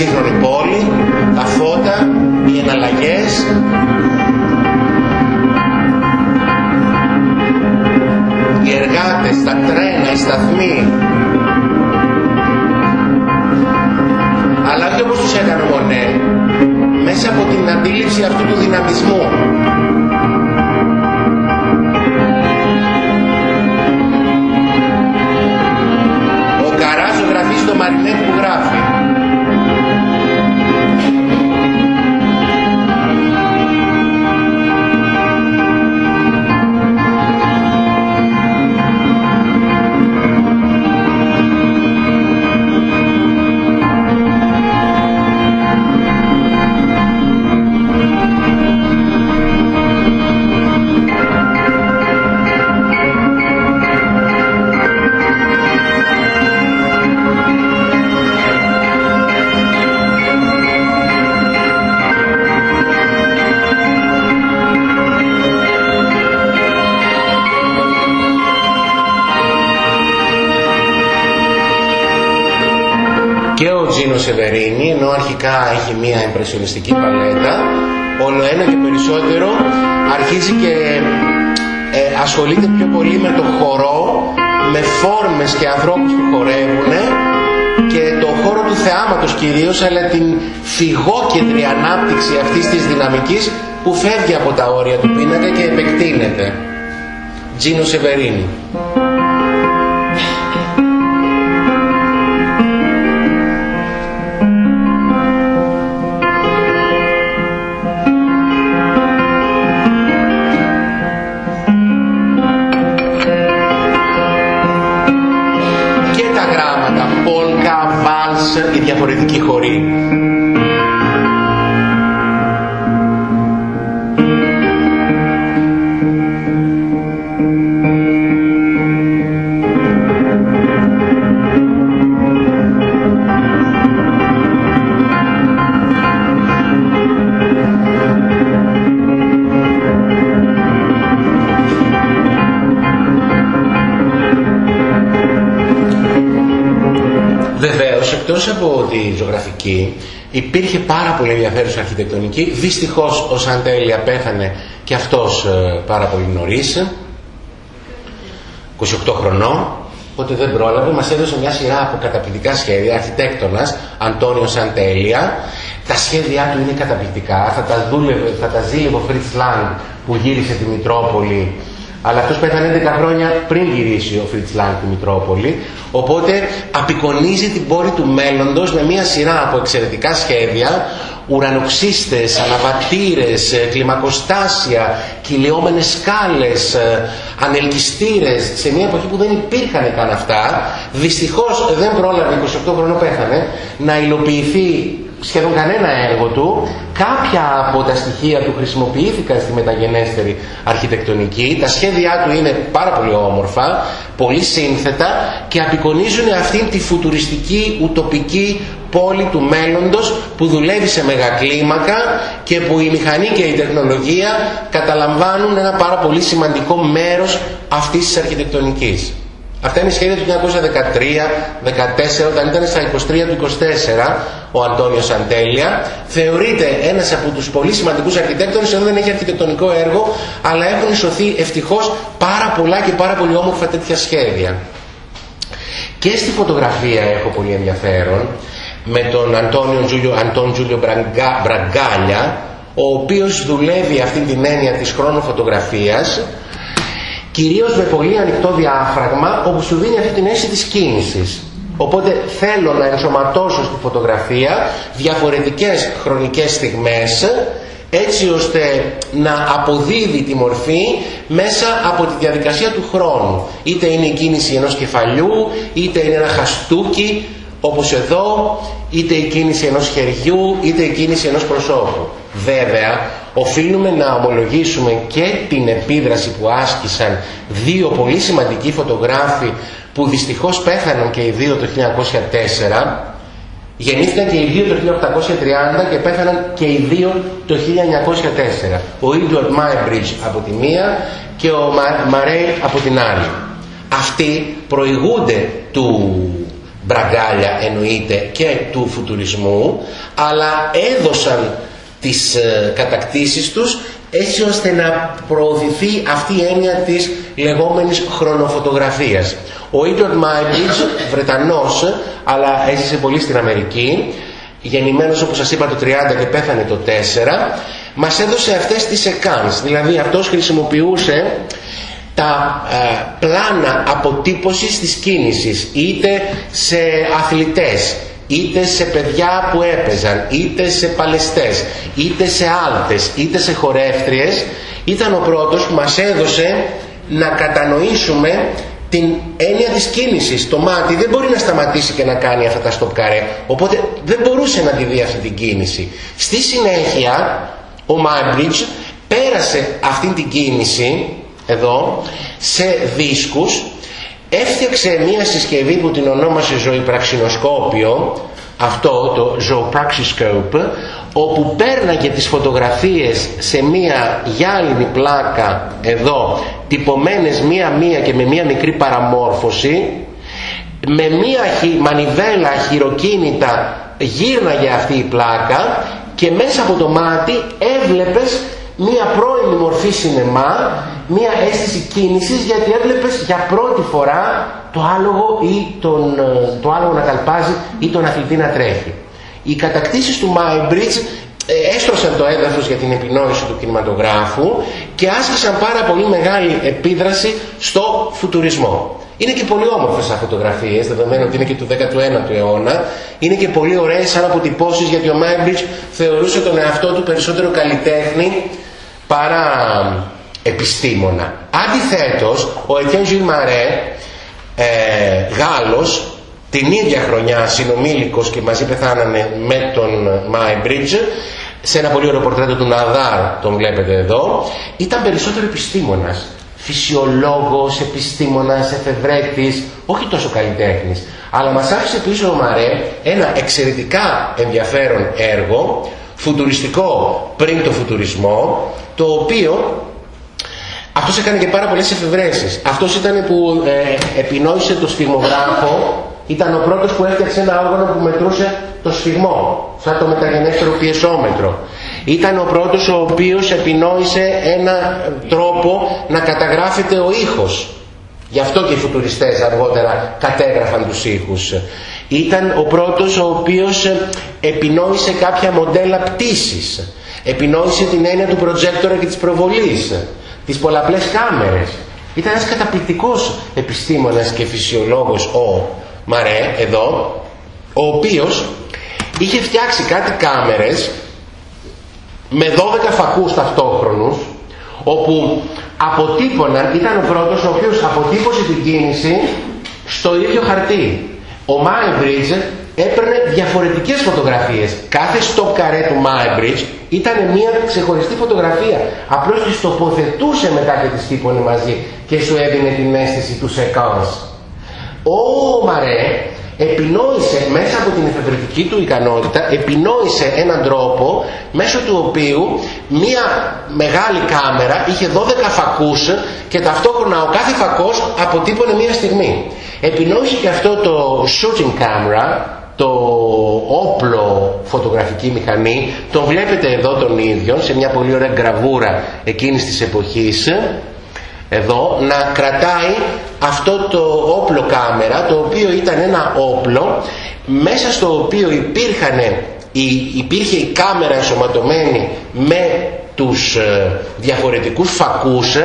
έχει ανάπτυξη αυτής της δυναμικής που φεύγει από τα όρια του πίνακα και επεκτείνεται. Τζίνο Σεβερίνη. Ενδιαφέρουσα αρχιτεκτονική. Δυστυχώς ο Σαντέλια πέθανε και αυτός ε, πάρα πολύ νωρίς, 28 χρονών, οπότε δεν πρόλαβε. Μας έδωσε μια σειρά από καταπληκτικά σχέδια, αρχιτέκτονας, Αντώνιο Σαντέλια. Τα σχέδιά του είναι καταπληκτικά, θα τα, δούλευε, θα τα ζήλευε ο Φρίτς Λάγκ που γύρισε τη Μητρόπολη αλλά αυτός πέθανε 10 χρόνια πριν γυρίσει ο Φρίτς Λάγκ τη Μητρόπολη οπότε απεικονίζει την πόλη του μέλλοντος με μια σειρά από εξαιρετικά σχέδια ουρανοξύστες, αναβατήρες, ε, κλιμακοστάσια, κυλιόμενες σκάλες, ε, ανελκυστήρες. Σε μια εποχή που δεν υπήρχαν καν αυτά δυστυχώς δεν πρόλαβε 28 χρόνο πέθανε να υλοποιηθεί σχεδόν κανένα έργο του, κάποια από τα στοιχεία του χρησιμοποιήθηκαν στη μεταγενέστερη αρχιτεκτονική, τα σχέδιά του είναι πάρα πολύ όμορφα, πολύ σύνθετα και απεικονίζουν αυτήν τη φουτουριστική, ουτοπική πόλη του μέλλοντος που δουλεύει σε μεγακλίμακα και που η μηχανή και η τεχνολογία καταλαμβάνουν ένα πάρα πολύ σημαντικό μέρος αυτής της αρχιτεκτονικής. Αυτά είναι η σχέδια του 1913-14 όταν ήταν στα 23 του 24 ο Αντώνιος Αντέλια. Θεωρείται ένας από τους πολύ σημαντικούς αρχιτέκτονες ενώ δεν έχει αρχιτεκτονικό έργο αλλά έχουν ισοθεί ευτυχώς πάρα πολλά και πάρα πολύ όμορφα τέτοια σχέδια. Και στη φωτογραφία έχω πολύ ενδιαφέρον με τον Αντώνιο Τζούλιο, Αντών Τζούλιο Μπραγκάλια ο οποίος δουλεύει αυτή την έννοια της χρόνοφωτογραφίας κυρίως με πολύ ανοιχτό διάφραγμα όπου σου δίνει αυτή την αίσθηση της κίνησης. Οπότε θέλω να ενσωματώσω στη φωτογραφία διαφορετικές χρονικές στιγμές έτσι ώστε να αποδίδει τη μορφή μέσα από τη διαδικασία του χρόνου. Είτε είναι η κίνηση ενός κεφαλιού, είτε είναι ένα χαστούκι, όπως εδώ, είτε η κίνηση ενός χεριού, είτε η κίνηση ενός προσώπου. Βέβαια, οφείλουμε να ομολογήσουμε και την επίδραση που άσκησαν δύο πολύ σημαντικοί φωτογράφοι που δυστυχώς πέθαναν και οι δύο το 1904 γεννήθηκαν και οι δύο το 1830 και πέθαναν και οι δύο το 1904 ο Ίντουαρτ Μάιμπριτζ από τη μία και ο Μαρέι από την άλλη. Αυτοί προηγούνται του Μπραγκάλια εννοείται και του φουτουρισμού αλλά έδωσαν τις ε, κατακτήσεις τους έτσι ώστε να προωθηθεί αυτή η έννοια της λεγόμενης χρονοφωτογραφίας. Ο Ίτορ Μάιμπλιτς, Βρετανός, αλλά έζησε πολύ στην Αμερική, γεννημένος όπως σας είπα το 30 και πέθανε το 4, μας έδωσε αυτές τις εκάνς, δηλαδή αυτός χρησιμοποιούσε τα ε, πλάνα αποτύπωσης της κίνησης, είτε σε αθλητές, είτε σε παιδιά που έπαιζαν, είτε σε παλαιστές, είτε σε άλτες, είτε σε χορεύτριες, ήταν ο πρώτος που μας έδωσε να κατανοήσουμε την έννοια της κίνησης. Το μάτι δεν μπορεί να σταματήσει και να κάνει αυτά τα στοπκαρέ, οπότε δεν μπορούσε να τη δει αυτή την κίνηση. Στη συνέχεια, ο Μάμπριτζ πέρασε αυτή την κίνηση, εδώ, σε δίσκους έφτιαξε μία συσκευή που την ονόμασε ζωηπραξινοσκόπιο αυτό το ζωοπραξισκόπ όπου πέρναγε τις φωτογραφίες σε μία γυάλινη πλάκα εδώ τυπωμένες μία-μία και με μία μικρή παραμόρφωση με μία μανιβέλα χειροκίνητα γύρναγε αυτή η πλάκα και μέσα από το μάτι έβλεπες μία πρώιμη μορφή σινεμά, μία αίσθηση κίνησης γιατί έβλεπες για πρώτη φορά το άλογο, ή τον, ε, το άλογο να καλπάζει ή τον αθλητή να τρέχει. Οι κατακτήσεις του Μάιμπριτζ ε, έστρωσαν το έδαφος για την επινόηση του κινηματογράφου και άσκησαν πάρα πολύ μεγάλη επίδραση στο φουτουρισμό. Είναι και πολύ όμορφες σαν φωτογραφίες, δεδομένου ότι είναι και του 19ου αιώνα. Είναι και πολύ ωραίες σαν αποτυπώσεις γιατί ο Μάιμπριτζ θεωρούσε τον εαυτό του περισσότερο καλλιτέχνη παρά επιστήμονα. Αντιθέτως, ο Ετιέν Ζιλ Μαρέ, ε, Γάλλος, την ίδια χρονιά συνομήλικος και μαζί πεθάνανε με τον Μάιμπριτζ, σε ένα πολύ ωραίο πορτρέτο του Ναδάρ, τον βλέπετε εδώ, ήταν περισσότερο επιστήμονας. Φυσιολόγος, επιστήμονας, εφευρέτης, όχι τόσο καλλιτέχνης. Αλλά μας άφησε πίσω ο Μαρέ ένα εξαιρετικά ενδιαφέρον έργο, φουτουριστικό πριν το φουτουρισμό, το οποίο αυτός έκανε και πάρα πολλές εφευρέσεις. Αυτός ήταν που ε, επινόησε το σφιγμογράφο, ήταν ο πρώτος που έφτιαξε ένα όργανο που μετρούσε το σφιγμό, σαν το μεταγενέστερο πιεσόμετρο. Ήταν ο πρώτος ο οποίος επινόησε ένα τρόπο να καταγράφεται ο ήχος. Γι' αυτό και οι φουτουριστές αργότερα κατέγραφαν τους ήχους. Ήταν ο πρώτος ο οποίος επινόησε κάποια μοντέλα πτήσης. Επινόησε την έννοια του προτζέκτορα και της προβολής. Τις πολλαπλές κάμερες. Ήταν ένας καταπληκτικός επιστήμονας και φυσιολόγος ο Μαρέ εδώ, ο οποίος είχε φτιάξει κάτι κάμερες με 12 φακούς ταυτόχρονους όπου αποτύπωναν, ήταν ο πρώτος ο οποίος αποτύπωσε την κίνηση στο ίδιο χαρτί. Ο Μάιμπριτζ έπαιρνε διαφορετικές φωτογραφίες. Κάθε στο καρέ του Μάιμπριτζ ήταν μια ξεχωριστή φωτογραφία. Απλώς τις τοποθετούσε μετά και τις τύπωνε μαζί και σου έδινε την αίσθηση του σεκάνς. Ο Μαρέ επινόησε μέσα από την εφευρετική του ικανότητα, επινόησε έναν τρόπο μέσω του οποίου μία μεγάλη κάμερα είχε 12 φακούς και ταυτόχρονα ο κάθε φακός αποτύπωνε μία στιγμή. Επινόησε και αυτό το shooting camera, το όπλο φωτογραφική μηχανή, τον βλέπετε εδώ τον ίδιο σε μια πολύ ωραία γραβούρα εκείνης της εποχής εδώ να κρατάει αυτό το όπλο κάμερα το οποίο ήταν ένα όπλο μέσα στο οποίο υπήρχαν, υπήρχε η κάμερα ενσωματωμένη με τους ε, διαφορετικούς φακούς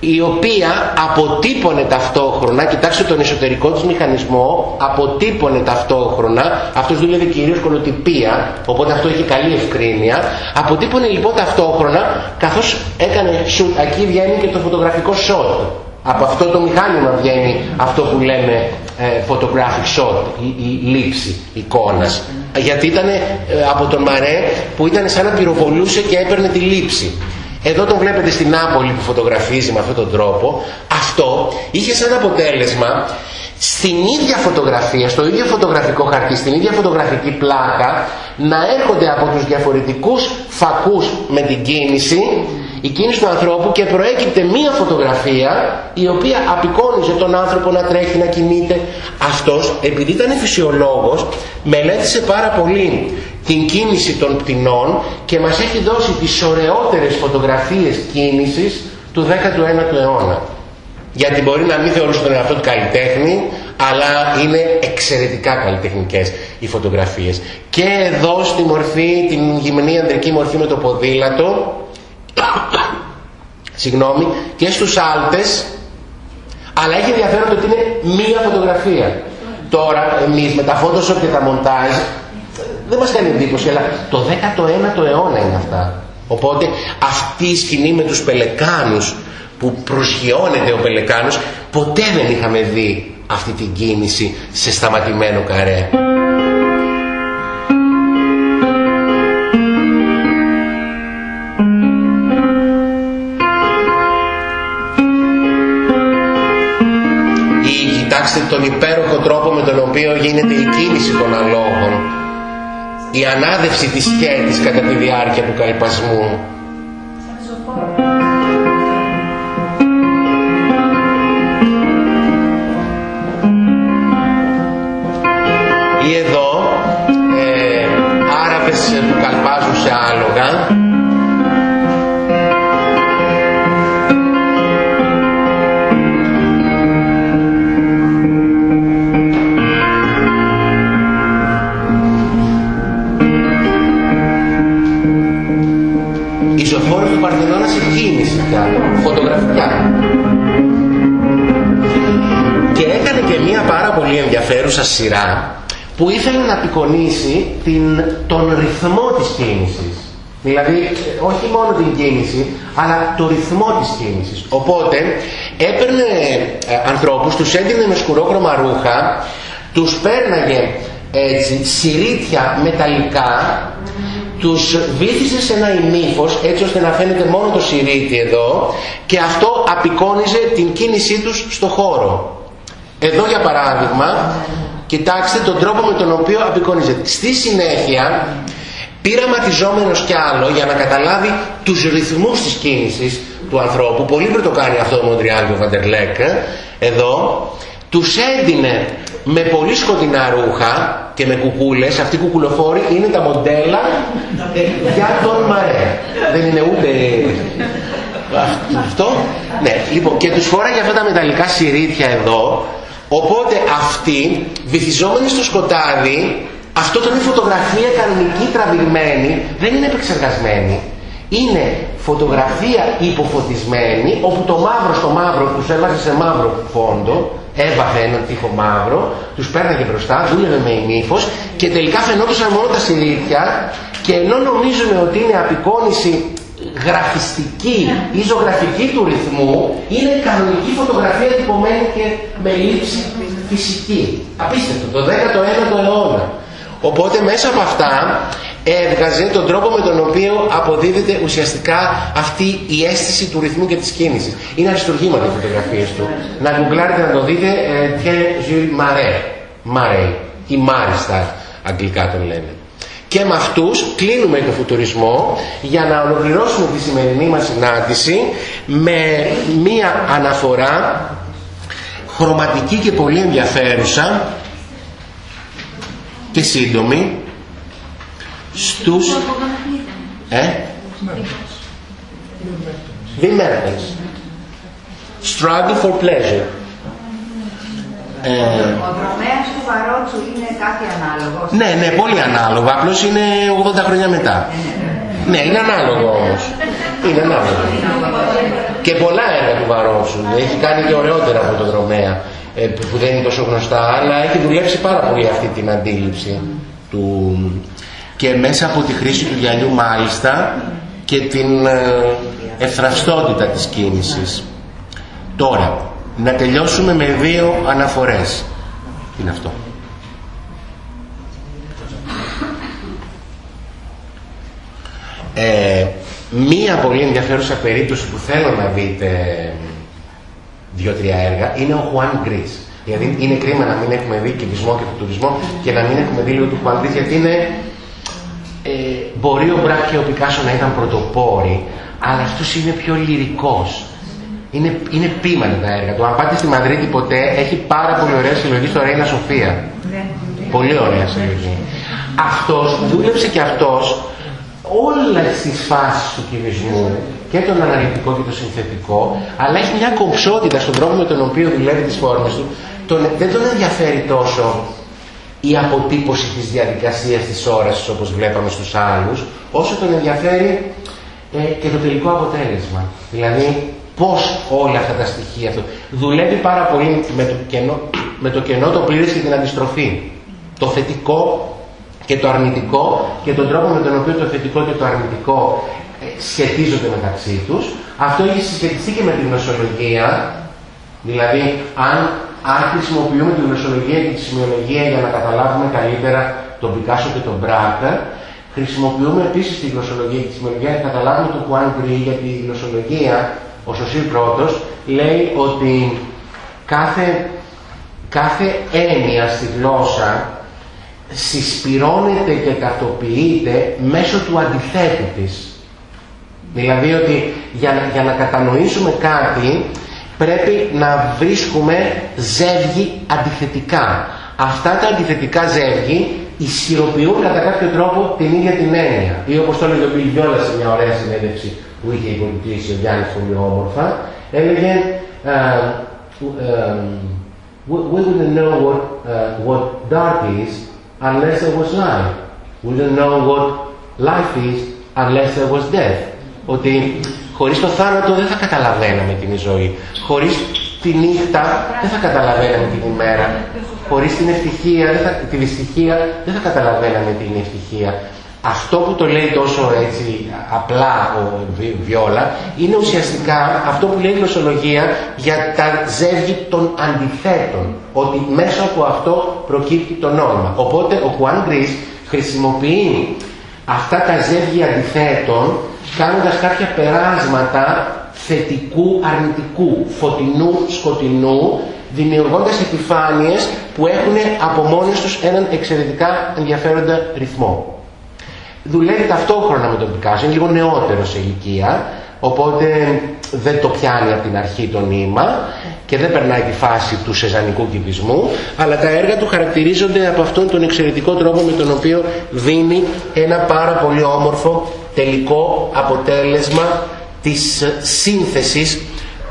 η οποία αποτύπωνε ταυτόχρονα, κοιτάξτε τον εσωτερικό της μηχανισμό, αποτύπωνε ταυτόχρονα, αυτός δούλευε κυρίως κολοτυπία, οπότε αυτό έχει καλή ευκρίνεια, αποτύπωνε λοιπόν ταυτόχρονα, καθώς έκανε shoot, εκεί βγαίνει και το φωτογραφικό shot. Από αυτό το μηχάνημα βγαίνει αυτό που λέμε ε, photographic shot, η, η λήψη εικόνας. Γιατί ήταν ε, από τον Μαρέ που ήταν σαν να πυροβολούσε και έπαιρνε τη λήψη. Εδώ τον βλέπετε στην Νάπολη που φωτογραφίζει με αυτόν τον τρόπο. Αυτό είχε σαν αποτέλεσμα στην ίδια φωτογραφία, στο ίδιο φωτογραφικό χαρτί, στην ίδια φωτογραφική πλάκα να έρχονται από τους διαφορετικούς φακούς με την κίνηση η κίνηση του ανθρώπου και προέκυπτε μία φωτογραφία η οποία απεικόνιζε τον άνθρωπο να τρέχει, να κινείται. Αυτός, επειδή ήταν φυσιολόγος, μελέτησε πάρα πολύ την κίνηση των πτηνών και μας έχει δώσει τις ωραιότερες φωτογραφίες κίνησης του 19ου αιώνα. Γιατί μπορεί να μην θεωρούσε τον εαυτό του καλλιτέχνη, αλλά είναι εξαιρετικά καλλιτεχνικές οι φωτογραφίες. Και εδώ στη μορφή, την γυμνή ανδρική μορφή με το ποδήλατο, συγγνώμη, και στους άλτες, αλλά έχει ενδιαφέρον το ότι είναι μία φωτογραφία. Τώρα εμείς με τα Photoshop και τα μοντάζ δεν μας κάνει εντύπωση, αλλά το 19ο αιώνα είναι αυτά. Οπότε αυτή η σκηνή με τους πελεκάνους που προσγειώνεται ο πελεκάνος, ποτέ δεν είχαμε δει αυτή την κίνηση σε σταματημένο καρέ. Ή κοιτάξτε τον υπέροχο τρόπο με τον οποίο γίνεται η κίνηση των αλόγων η ανάδευση της σκέτης κατά τη διάρκεια του καλπασμού. Ενδιαφέρουσα σειρά που ήθελε να απεικονίσει την, τον ρυθμό της κίνησης. Δηλαδή, όχι μόνο την κίνηση, αλλά το ρυθμό της κίνησης. Οπότε, έπαιρνε ε, ανθρώπους, τους έδινε με σκουρόχρωμα ρούχα, τους πέρναγε έτσι, συρίτια μεταλλικά τους βήθησε σε ένα ημίφος έτσι ώστε να φαίνεται μόνο το σιρήτι εδώ και αυτό απεικόνιζε την κίνησή τους στο χώρο. Εδώ για παράδειγμα, κοιτάξτε τον τρόπο με τον οποίο απεικόνιζε. Στη συνέχεια, πειραματιζόμενος κι άλλο για να καταλάβει τους ρυθμούς της κίνησης του ανθρώπου, πολύ πριν το κάνει αυτό ο Μοντριάλ και ο Βαντερλέκ, εδώ, τους έδινε με πολύ σκοτεινά ρούχα και με κουκούλες, αυτοί οι κουκουλοφόροι είναι τα μοντέλα ε, για τον Μαρέ. Δεν είναι ούτε αυτό. Ναι, λοιπόν, και τους φόραγε αυτά τα μεταλλικά σιρίτια εδώ, οπότε αυτοί, βυθιζόμενοι στο σκοτάδι, αυτό το είναι φωτογραφία κανονική τραβηγμένη, δεν είναι επεξεργασμένη. Είναι φωτογραφία υποφωτισμένη, όπου το μαύρο στο μαύρο τους έβαζε σε μαύρο φόντο, έβαφε έναν τείχο μαύρο, τους πέρναγε μπροστά, δούλευε με ημίφος και τελικά φαινόντουσαν μόνο τα συνήθεια και ενώ νομίζουμε ότι είναι απεικόνηση γραφιστική ή ζωγραφική του ρυθμού, είναι κανονική φωτογραφία τυπωμένη και με λήψη φυσική. Απίστευτο, το 19ο αιώνα. Οπότε μέσα από αυτά έβγαζε τον τρόπο με τον οποίο αποδίδεται ουσιαστικά αυτή η αίσθηση του ρυθμού και της κίνησης. Είναι αριστουργήματα οι φωτογραφίες του. Να γκουγκλάρετε να το δείτε και Jules Marais, Marais ή Μάριστα αγγλικά τον λένε. Και με αυτούς κλείνουμε το φουτουρισμό για να ολοκληρώσουμε τη σημερινή μας συνάντηση με μία αναφορά χρωματική και πολύ ενδιαφέρουσα και σύντομη στους ε; The Mertens. Struggle for pleasure. Ε, ο δρομέας του Βαρότσου είναι κάτι ανάλογο. Ναι, ναι, πολύ ανάλογο. Απλώς είναι 80 χρόνια μετά. Ναι, είναι ανάλογο όμως. Είναι ανάλογο. Και πολλά έργα του Βαρότσου. Έχει κάνει και ωραιότερα από το δρομέα. Ε, που δεν είναι τόσο γνωστά, αλλά έχει δουλέψει πάρα πολύ αυτή την αντίληψη του και μέσα από τη χρήση του γυαλιού μάλιστα και την ε, ευθραυστότητα της κίνησης. Τώρα, να τελειώσουμε με δύο αναφορές. Τι είναι αυτό; Ε, μία πολύ ενδιαφέρουσα περίπτωση που θέλω να δείτε δύο-τρία έργα είναι ο Juan Gris. Δηλαδή είναι κρίμα να μην έχουμε δει κυβισμό και τουρισμό και να μην έχουμε δει λίγο του Juan Gris γιατί είναι ε, μπορεί ο Μπράκ και ο Πικάσο να ήταν πρωτοπόροι αλλά αυτός είναι πιο λυρικός. Είναι, είναι πείμανα τα έργα του. Αν πάτε στη Μαδρίτη ποτέ έχει πάρα πολύ ωραία συλλογή στο Ρέινα Σοφία. Ναι. Πολύ ωραία συλλογή. Αυτός δούλεψε και αυτός όλες τις φάσεις του κυβισμού και τον αναλυτικό και το συνθετικό, αλλά έχει μια κομψότητα στον τρόπο με τον οποίο δουλεύει τις φόρμες του. Τον, δεν τον ενδιαφέρει τόσο η αποτύπωση της διαδικασίας της όρασης όπως βλέπαμε στους άλλους, όσο τον ενδιαφέρει ε, και το τελικό αποτέλεσμα. Δηλαδή πώς όλα αυτά τα στοιχεία αυτό. Δουλεύει πάρα πολύ με το κενό, με το, κενό το πλήρες και την αντιστροφή. Το θετικό και το αρνητικό και τον τρόπο με τον οποίο το θετικό και το αρνητικό ε, σχετίζονται μεταξύ τους. Αυτό έχει συσχετιστεί και με τη γνωσολογία, δηλαδή αν, αν χρησιμοποιούμε τη γνωσολογία και τη σημειολογία για να καταλάβουμε καλύτερα τον Πικάσο και τον Μπράκα, χρησιμοποιούμε επίσης τη γλωσσολογία και τη σημειολογία για να καταλάβουμε τον Κουάν Γκρι, γιατί η γλωσσολογία, ο Σωσίρ πρώτος, λέει ότι κάθε, κάθε έννοια στη γλώσσα συσπυρώνεται και τακτοποιείται μέσω του αντιθέτου της. Δηλαδή ότι για, για να κατανοήσουμε κάτι πρέπει να βρίσκουμε ζεύγη αντιθετικά. Αυτά τα αντιθετικά ζεύγη ισχυροποιούν κατά κάποιο τρόπο την ίδια την έννοια. Ή όπως το έλεγε ο Πιλιόλα σε μια ωραία συνέντευξη που είχε υποκριτήσει ο Γιάννης πολύ όμορφα, έλεγε uh, um, we wouldn't know what, uh, what dark is unless there was life. We don't know what life is unless there was death. Ότι χωρίς το θάνατο δεν θα καταλαβαίναμε την ζωή. Χωρίς τη νύχτα δεν θα καταλαβαίναμε την ημέρα. Χωρίς την ευτυχία, δεν θα, την δυστυχία δεν θα καταλαβαίναμε την ευτυχία. Αυτό που το λέει τόσο έτσι απλά ο Βιόλα είναι ουσιαστικά αυτό που λέει η γλωσσολογία για τα ζεύγη των αντιθέτων. Ότι μέσα από αυτό προκύπτει το νόημα. Οπότε ο Χουάν Γκρίς χρησιμοποιεί αυτά τα ζεύγια αντιθέτων κάνοντας κάποια περάσματα θετικού, αρνητικού, φωτεινού, σκοτεινού, δημιουργώντας επιφάνειες που έχουν από μόνες τους έναν εξαιρετικά ενδιαφέροντα ρυθμό. Δουλεύει ταυτόχρονα με τον Πικάσο, είναι λίγο νεότερο σε ηλικία, οπότε δεν το πιάνει από την αρχή το νήμα και δεν περνάει τη φάση του σεζανικού κυβισμού, αλλά τα έργα του χαρακτηρίζονται από αυτόν τον εξαιρετικό τρόπο με τον οποίο δίνει ένα πάρα πολύ όμορφο τελικό αποτέλεσμα της σύνθεσης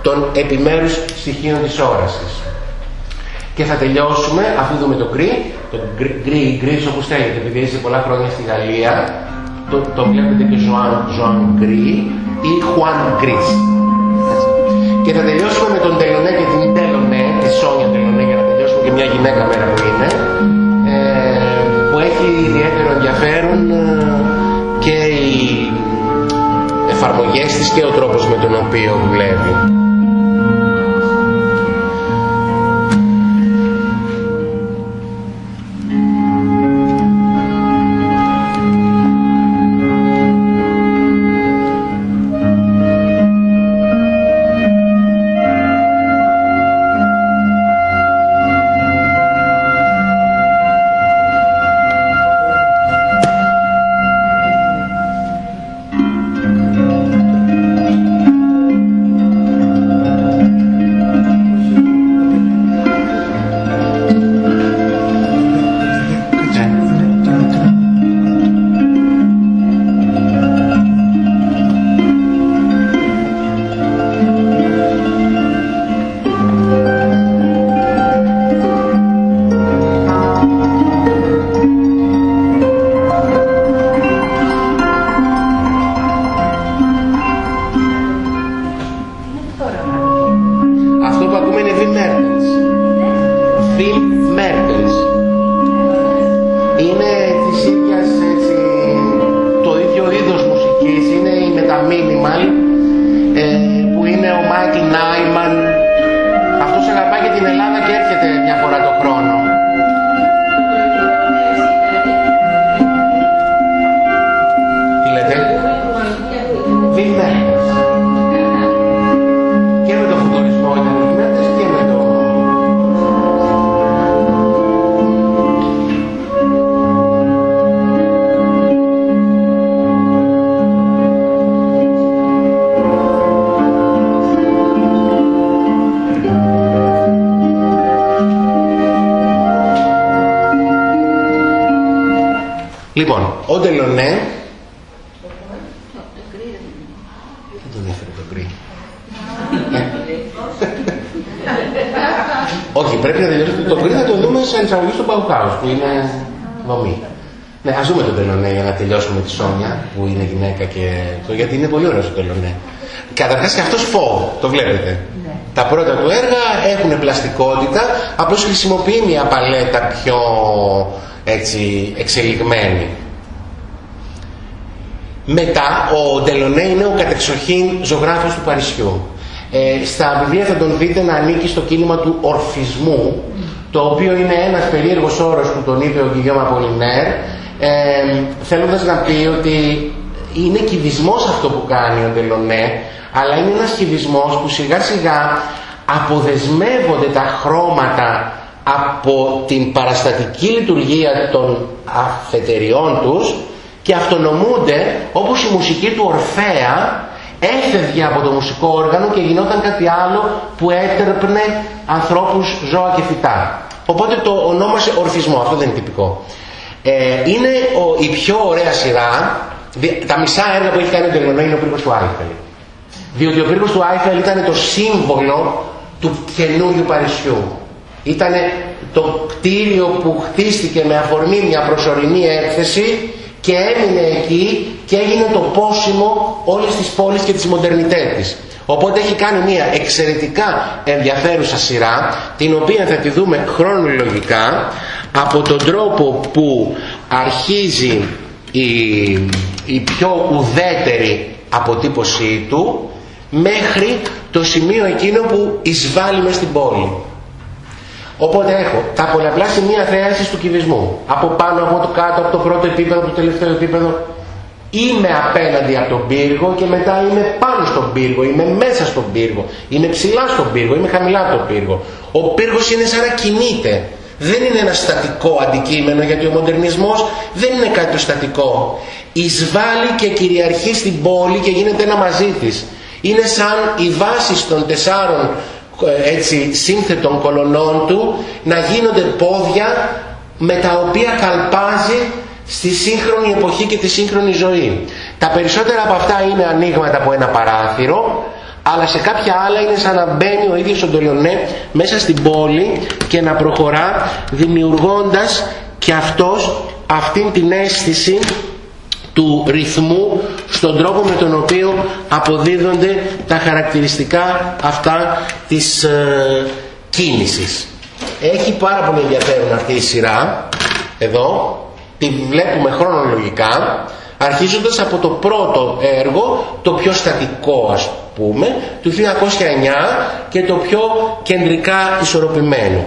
των επιμέρους στοιχείων της όρασης. Και θα τελειώσουμε, αφού δούμε τον Γκρι, τον Γκρι ή Γκρι όπως θέλετε, επειδή είσαι πολλά χρόνια στη Γαλλία, το, το βλέπετε και Ζωάν, Ζωάν Γκρι ή Χουάν Γκρίς. Και θα τελειώσουμε με τον Τελωνέ και την Τελωνέ, τη Σόνια Τελωνέ, για να τελειώσουμε και μια γυναίκα μέρα που είναι, ε, που έχει ιδιαίτερο ενδιαφέρον ε, και οι εφαρμογές της και ο τρόπος με τον οποίο δουλεύει. Πλαστικότητα, απλώς χρησιμοποιεί μια παλέτα πιο έτσι, εξελιγμένη. Μετά, ο Ντελονέ είναι ο κατεξοχήν ζωγράφος του Παρισιού. Ε, στα βιβλία θα τον δείτε να ανήκει στο κίνημα του ορφισμού, το οποίο είναι ένας περίεργος όρος που τον είπε ο Γκυγιώμα Πολυνέρ, ε, θέλοντας να πει ότι είναι κυβισμός αυτό που κάνει ο Τελωνέ, αλλά είναι ένας κυβισμός που σιγά σιγά αποδεσμεύονται τα χρώματα από την παραστατική λειτουργία των αφετεριών τους και αυτονομούνται όπως η μουσική του Ορφέα έφευγε από το μουσικό όργανο και γινόταν κάτι άλλο που έτερπνε ανθρώπους, ζώα και φυτά. Οπότε το ονόμασε ορθισμό, αυτό δεν είναι τυπικό. Ε, είναι ο, η πιο ωραία σειρά, τα μισά έργα που έχει κάνει ο Τελωνό είναι ο πύργος του Άιφελ. Διότι ο πύργος του Άιφελ ήταν το σύμβολο του καινούριου Παρισιού. Ήταν το κτίριο που χτίστηκε με αφορμή μια προσωρινή έκθεση και έμεινε εκεί και έγινε το πόσιμο όλης της πόλης και της μοντερνιτέτης. Οπότε έχει κάνει μια εξαιρετικά ενδιαφέρουσα σειρά, την οποία θα τη δούμε χρονολογικά, από τον τρόπο που αρχίζει η, η πιο ουδέτερη αποτύπωσή του, μέχρι το σημείο εκείνο που εισβάλλει μες στην πόλη. Οπότε έχω τα πολλαπλά σημεία θέασης του κυβισμού. Από πάνω, από το κάτω, από το πρώτο επίπεδο, από το τελευταίο επίπεδο Είμαι απέναντι από τον πύργο και μετά είμαι πάνω στον πύργο, είμαι μέσα στον πύργο, είμαι ψηλά στον πύργο, είμαι χαμηλά από τον πύργο. Ο πύργος είναι σαν να κινείται. Δεν είναι ένα στατικό αντικείμενο γιατί ο μοντερνισμός δεν είναι κάτι το στατικό. Εισβάλλει και κυριαρχεί στην πόλη και γίνεται ένα μαζί της. Είναι σαν οι βάσεις των τεσσάρων ε, έτσι, σύνθετων κολονών του να γίνονται πόδια με τα οποία καλπάζει στη σύγχρονη εποχή και τη σύγχρονη ζωή. Τα περισσότερα από αυτά είναι ανοίγματα από ένα παράθυρο, αλλά σε κάποια άλλα είναι σαν να μπαίνει ο ίδιος ο Ντολιονέ μέσα στην πόλη και να προχωρά δημιουργώντας και αυτός αυτήν την αίσθηση του ρυθμού στον τρόπο με τον οποίο αποδίδονται τα χαρακτηριστικά αυτά της ε, κίνησης. Έχει πάρα πολύ ενδιαφέρον αυτή η σειρά εδώ τη βλέπουμε χρονολογικά αρχίζοντας από το πρώτο έργο, το πιο στατικό ας πούμε, του 1909 και το πιο κεντρικά ισορροπημένο.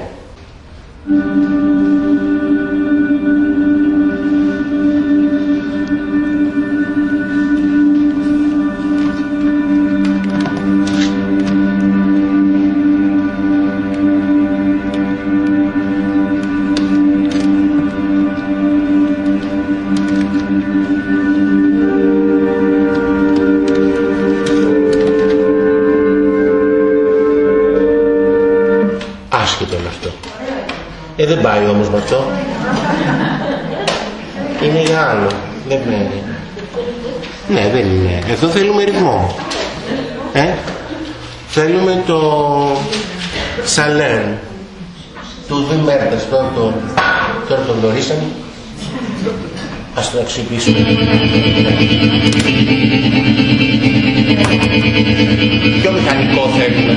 Δεν πάει όμως με αυτό. Είναι για άλλο. Δεν μένει. Ναι, δεν είναι. Εδώ θέλουμε ρυθμό. Ε; Θέλουμε το σαλέν του Δημέρτες. Τώρα, το, τώρα τον γνωρίσαμε. Ας το αξιοποιήσουμε. Πιο μηχανικό θέλουμε;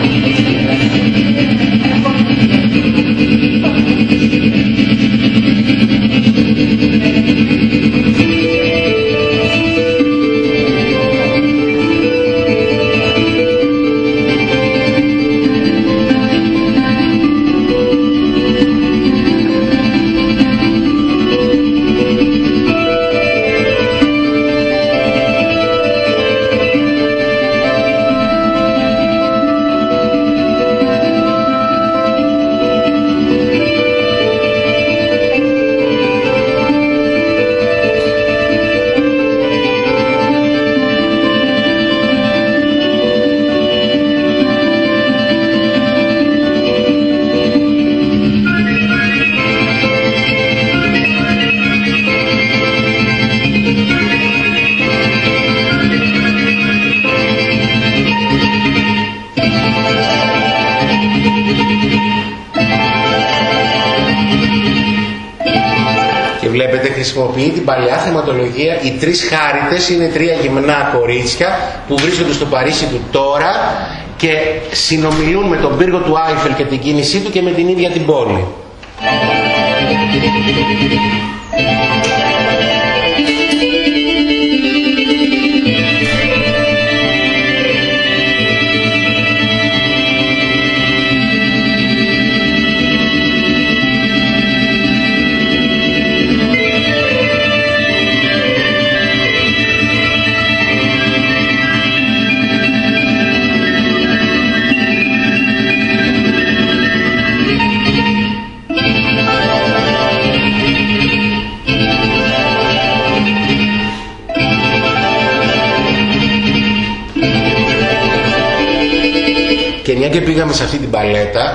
Θεματολογία οι τρεις χάριτες είναι τρία γυμνά κορίτσια που βρίσκονται στο Παρίσι του τώρα και συνομιλούν με τον πύργο του Άιφελ και την κίνησή του και με την ίδια την πόλη. Και πήγαμε σε αυτή την παλέτα,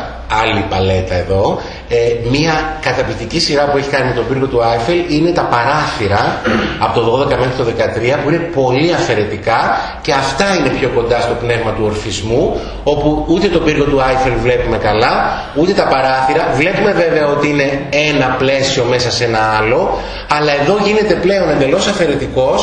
άλλη παλέτα εδώ, ε, μια καταπληκτική σειρά που έχει κάνει με τον πύργο του Άιφελ είναι τα παράθυρα από το 12 μέχρι το 13 που είναι πολύ αφαιρετικά και αυτά είναι πιο κοντά στο πνεύμα του ορφισμού όπου ούτε τον πύργο του Άιφελ βλέπουμε καλά ούτε τα παράθυρα. Βλέπουμε βέβαια ότι είναι ένα πλαίσιο μέσα σε ένα άλλο αλλά εδώ γίνεται πλέον εντελώς αφαιρετικός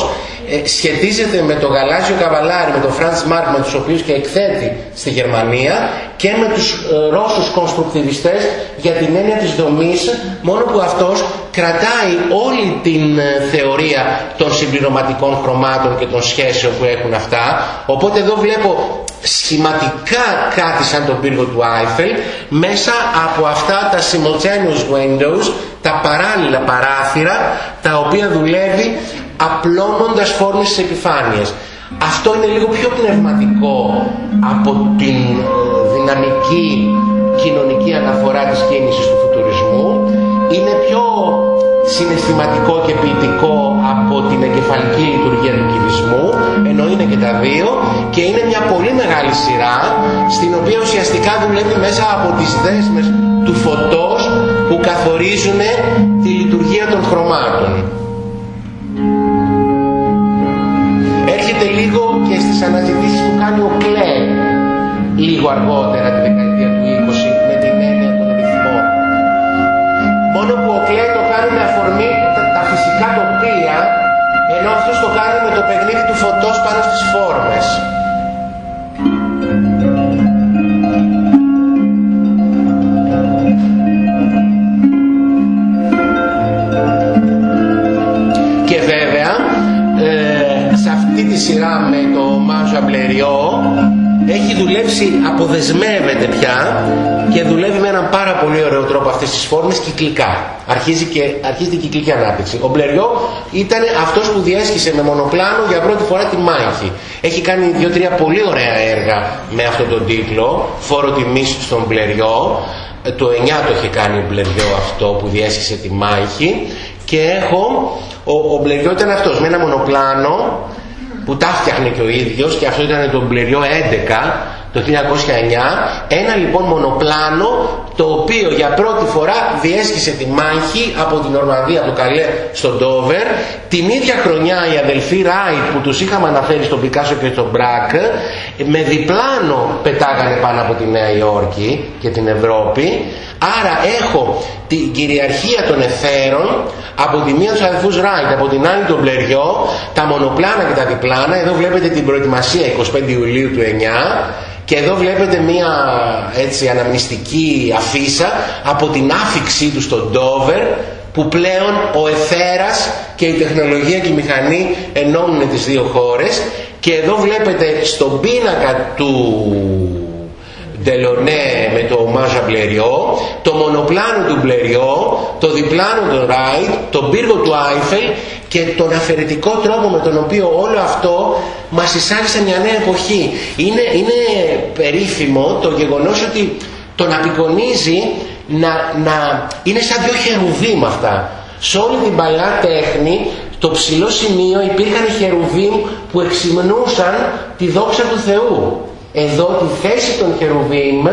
ε, σχετίζεται με τον γαλάζιο καβαλάρι, με τον Φραντς Μάρκ, με τους οποίους και εκθέτει στη Γερμανία και με τους ε, Ρώσους κονστρουκτιβιστές για την έννοια της δομής, μόνο που αυτός κρατάει όλη την ε, θεωρία των συμπληρωματικών χρωμάτων και των σχέσεων που έχουν αυτά. Οπότε εδώ βλέπω σχηματικά κάτι σαν τον πύργο του Άιφελ μέσα από αυτά τα simultaneous windows, τα παράλληλα παράθυρα, τα οποία δουλεύει απλώνοντας φόρμες στις επιφάνειες. Αυτό είναι λίγο πιο πνευματικό από την δυναμική κοινωνική αναφορά της κίνησης του φουτουρισμού. Είναι πιο συναισθηματικό και ποιητικό από την εγκεφαλική λειτουργία του κυβισμού, ενώ είναι και τα δύο, και είναι μια πολύ μεγάλη σειρά, στην οποία ουσιαστικά δουλεύει μέσα από τις δέσμες του φωτός που καθορίζουν τη λειτουργία των χρωμάτων. Λίγο και στις αναζητήσεις που κάνει ο Κλέ λίγο αργότερα τη δεκαετία του 20 με την έννοια των ρυθμών. Μόνο που ο Κλέ το κάνει με αφορμή τα, τα φυσικά τοπία ενώ αυτός το κάνει με το παιχνίδι του φωτός πάνω στις φόρμες. Σειρά με το Μάζο Αμπλεριό έχει δουλέψει, αποδεσμεύεται πια και δουλεύει με έναν πάρα πολύ ωραίο τρόπο αυτές τις φόρμες κυκλικά. Αρχίζει, και, αρχίζει την κυκλική ανάπτυξη. Ο Μπλεριό ήταν αυτός που διέσχισε με μονοπλάνο για πρώτη φορά τη μάχη. Έχει κάνει δύο-τρία πολύ ωραία έργα με αυτόν τον τίτλο, φόρο τιμής στον Μπλεριό. Το 9 το είχε κάνει ο Μπλεριό αυτό που διέσχισε τη μάχη και έχω, ο, ο Μπλεριό ήταν αυτός με ένα μονοπλάνο που τα φτιάχνε και ο ίδιος και αυτό ήταν το μπλεριό 11 το 1909 ένα λοιπόν μονοπλάνο το οποίο για πρώτη φορά διέσχισε τη μάχη από την Ορμανδία, από το Καλέ στον Ντόβερ. Την ίδια χρονιά οι αδελφοί Ράιτ που τους είχαμε αναφέρει στον Πικάσο και στον Μπράκ με διπλάνο πετάγανε πάνω από τη Νέα Υόρκη και την Ευρώπη. Άρα έχω την κυριαρχία των εθέρων από τη μία τους αδελφούς Ράιτ, από την άλλη τον Μπλεριό τα μονοπλάνα και τα διπλάνα. Εδώ βλέπετε την προετοιμασία 25 Ιουλίου του 9 και εδώ βλέπετε μία έτσι αναμνηστική αφίσα από την άφηξή τους στον Ντόβερ που πλέον ο εθέρας και η τεχνολογία και η μηχανή ενώνουν τις δύο χώρες και εδώ βλέπετε στον πίνακα του Ντελονέ με το Μάζα Μπλεριό, το μονοπλάνο του Μπλεριό, το διπλάνο του Ράιτ, τον πύργο του Άιφελ και τον αφαιρετικό τρόπο με τον οποίο όλο αυτό μας εισάγει σε μια νέα εποχή. Είναι, είναι περίφημο το γεγονός ότι τον απεικονίζει να, να είναι σαν δύο χερουβίμ αυτά. Σε όλη την παλιά τέχνη, το ψηλό σημείο υπήρχαν χερουβίμ που εξυμνούσαν τη δόξα του Θεού. Εδώ τη θέση των χερουβίμ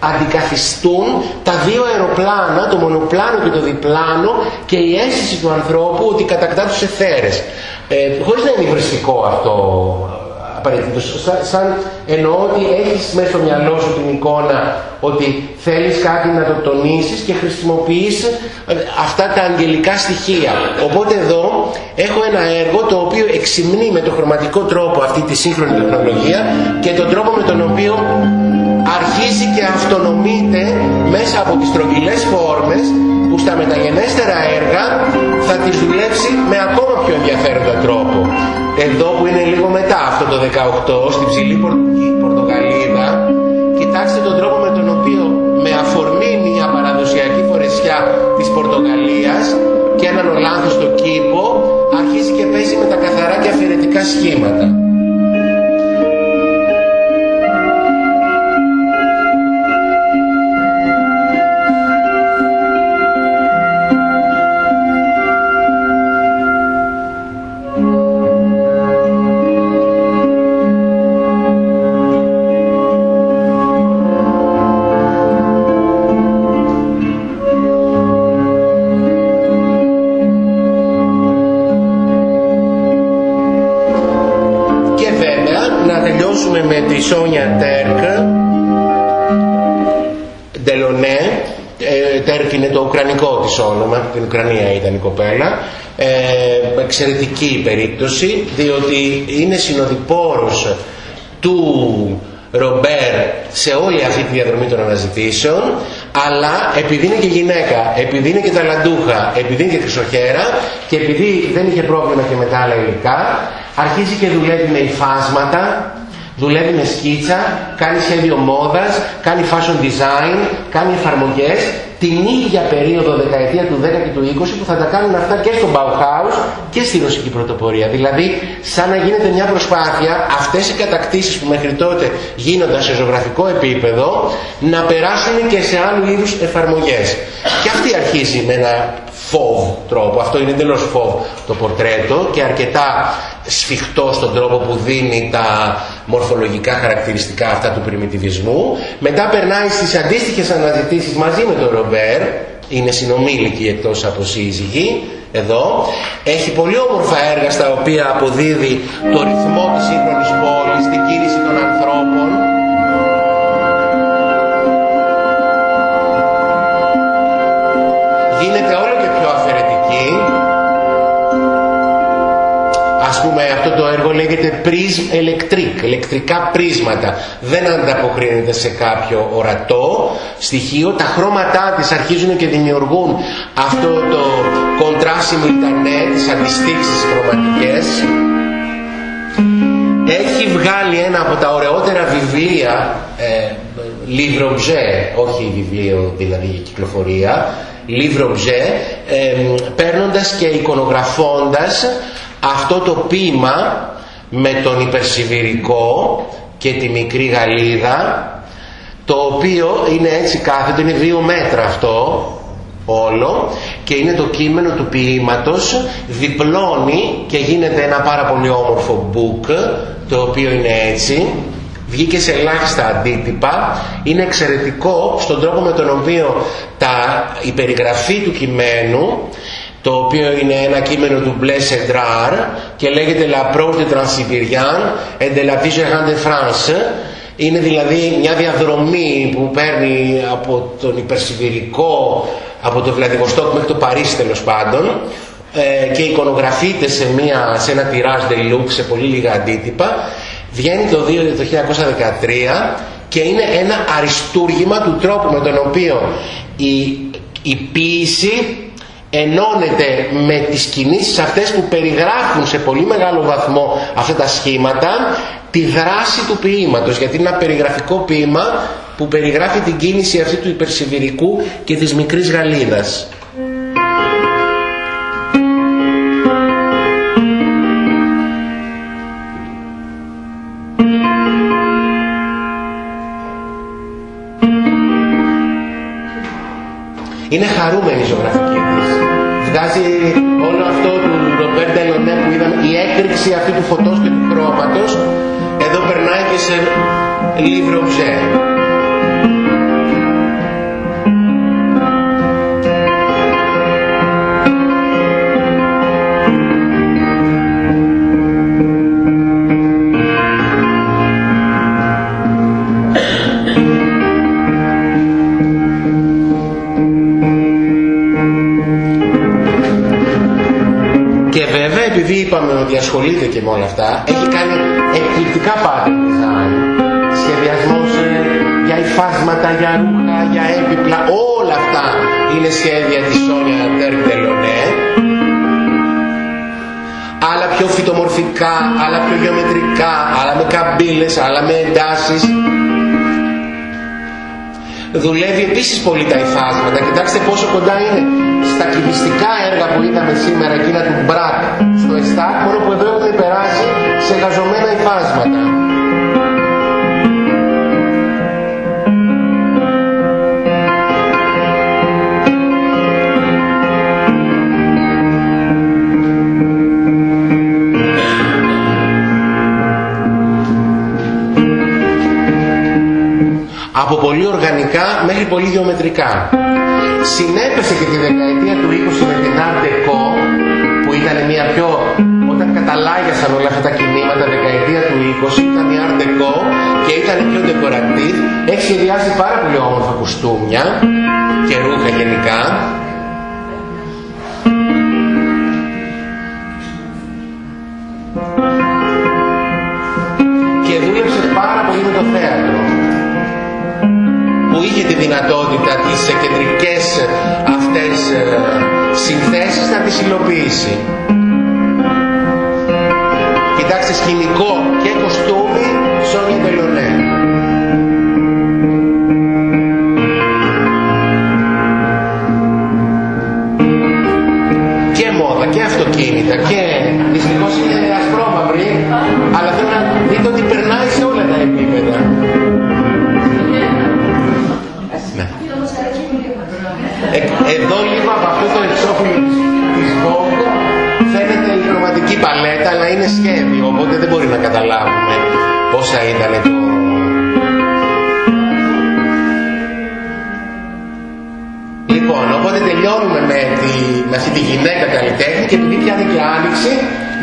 αντικαθιστούν τα δύο αεροπλάνα, το μονοπλάνο και το διπλάνο και η αίσθηση του ανθρώπου ότι κατακτά τους εθέρες. Ε, χωρίς να είναι υβριστικό αυτό απαραίτητο. Σαν, σαν εννοώ ότι έχεις μέσα στο μυαλό σου την εικόνα ότι θέλεις κάτι να το τονίσεις και χρησιμοποιείς ε, αυτά τα αγγελικά στοιχεία. Οπότε εδώ έχω ένα έργο το οποίο εξυμνεί με το χρωματικό τρόπο αυτή τη σύγχρονη τεχνολογία και τον τρόπο με τον οποίο αρχίζει και αυτονομείται μέσα από τις τρογγυλές φόρμες που στα μεταγενέστερα έργα θα τις δουλέψει με ακόμα πιο ενδιαφέροντα τρόπο. Εδώ που είναι λίγο μετά αυτό το 18, στην ψηλή Πορτογαλίδα, κοιτάξτε τον τρόπο με τον οποίο με αφορμή μια παραδοσιακή φορεσιά της Πορτογαλίας και έναν Ολλάνδος σχήματα. Ουκρανικό της όνομα, την Ουκρανία ήταν η κοπέλα, ε, εξαιρετική περίπτωση, διότι είναι συνοδοιπόρος του Ρομπέρ σε όλη αυτή τη διαδρομή των αναζητήσεων αλλά επειδή είναι και γυναίκα, επειδή είναι και ταλαντούχα, επειδή είναι και χρυσοχέρα και επειδή δεν είχε πρόβλημα και με τα άλλα υλικά αρχίζει και δουλεύει με υφάσματα Δουλεύει με σκίτσα, κάνει σχέδιο μόδας, κάνει fashion design, κάνει εφαρμογές την ίδια περίοδο δεκαετία του 10 και του 20 που θα τα κάνουν αυτά και στο Bauhaus και στη ρωσική πρωτοπορία. Δηλαδή σαν να γίνεται μια προσπάθεια αυτές οι κατακτήσεις που μέχρι τότε γίνονταν σε ζωγραφικό επίπεδο να περάσουν και σε άλλου είδους εφαρμογές. Και αυτή αρχίζει με ένα φόβ τρόπο. Αυτό είναι εντελώς φόβ το πορτρέτο και αρκετά σφιχτό στον τρόπο που δίνει τα μορφολογικά χαρακτηριστικά αυτά του πριμιτιβισμού. Μετά περνάει στις αντίστοιχες αναζητήσεις μαζί με τον Ρομπέρ, είναι συνομήλικοι εκτός από σύζυγοι, εδώ. Έχει πολύ όμορφα έργα στα οποία αποδίδει το ρυθμό της σύγχρονης πόλης, λέγεται Prism Electric, ηλεκτρικά πρίσματα. Δεν ανταποκρίνεται σε κάποιο ορατό στοιχείο. Τα χρώματά της αρχίζουν και δημιουργούν αυτό το contrast simultané, τις αντιστήξεις χρωματικές. Έχει βγάλει ένα από τα ωραιότερα βιβλία, ε, livre objet, όχι βιβλίο δηλαδή για κυκλοφορία, livre objet, ε, παίρνοντας και εικονογραφώντας αυτό το ποίημα με τον υπερσιβηρικό και τη μικρή γαλίδα το οποίο είναι έτσι κάθετο, είναι δύο μέτρα αυτό όλο και είναι το κείμενο του ποίηματος διπλώνει και γίνεται ένα πάρα πολύ όμορφο book το οποίο είναι έτσι. Βγήκε σε ελάχιστα αντίτυπα. Είναι εξαιρετικό στον τρόπο με τον οποίο τα, η περιγραφή του κειμένου το οποίο είναι ένα κείμενο του Blaise Drar και λέγεται La Prose de Transsibérien et de la Vigerin de France είναι δηλαδή μια διαδρομή που παίρνει από τον υπερσιβηρικό από το Βλαδιβοστόκ μέχρι το Παρίσι τέλος πάντων ε, και εικονογραφείται σε, μια, σε ένα τυράζ deluxe σε πολύ λίγα αντίτυπα. Βγαίνει το 1913 και είναι ένα αριστούργημα του τρόπου με τον οποίο η, η ποίηση ενώνεται με τις κινήσεις αυτές που περιγράφουν σε πολύ μεγάλο βαθμό αυτά τα σχήματα τη δράση του ποίηματος γιατί είναι ένα περιγραφικό ποίημα που περιγράφει την κίνηση αυτή του υπερσιβηρικού και της μικρής γαλίδας. Είναι χαρούμενη η ζωγραφική της. Βγάζει όλο αυτό του Ρομπέρ Ντελονέ που είδαμε, η έκρηξη αυτή του φωτός και του χρώματος, εδώ περνάει και σε livre objet. Επειδή είπαμε ότι ασχολείται και με όλα αυτά, έχει κάνει εκπληκτικά pattern design. Σχεδιασμός ε, για υφάσματα, για ρούχα, για έπιπλα, όλα αυτά είναι σχέδια της Σόνια Τέρκ Τελονέ. Άλλα πιο φυτομορφικά, άλλα πιο γεωμετρικά, άλλα με καμπύλες, άλλα με εντάσεις. Δουλεύει επίσης πολύ τα υφάσματα. Κοιτάξτε πόσο κοντά είναι στα κυβιστικά έργα που είδαμε σήμερα, εκείνα του Μπρακ σε γαζωμένα υφάσματα. από πολύ οργανικά μέχρι πολύ γεωμετρικά συνέπεσε και τη δεκαετία του 20 με την Art Deco που ήταν μια πιο όταν καταλάγιασαν όλα αυτά τα κινήματα δεκαετία του 20 ήταν η Art Deco και ήταν πιο decorative. Έχει σχεδιάσει πάρα πολύ όμορφα κουστούμια και ρούχα γενικά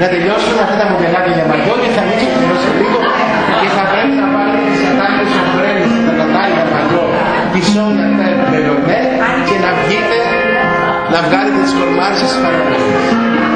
να τελειώσουμε αυτά τα μοντελάκια για μαγιό και θα ανοίξω το λίγο και θα πρέπει να πάρετε τις κατάλληλες ομπρέλες, τα κατάλληλα μαγιό, πισόνια, τα και να βγείτε, να βγάλετε τις κορμάρες σας παρακαλώ.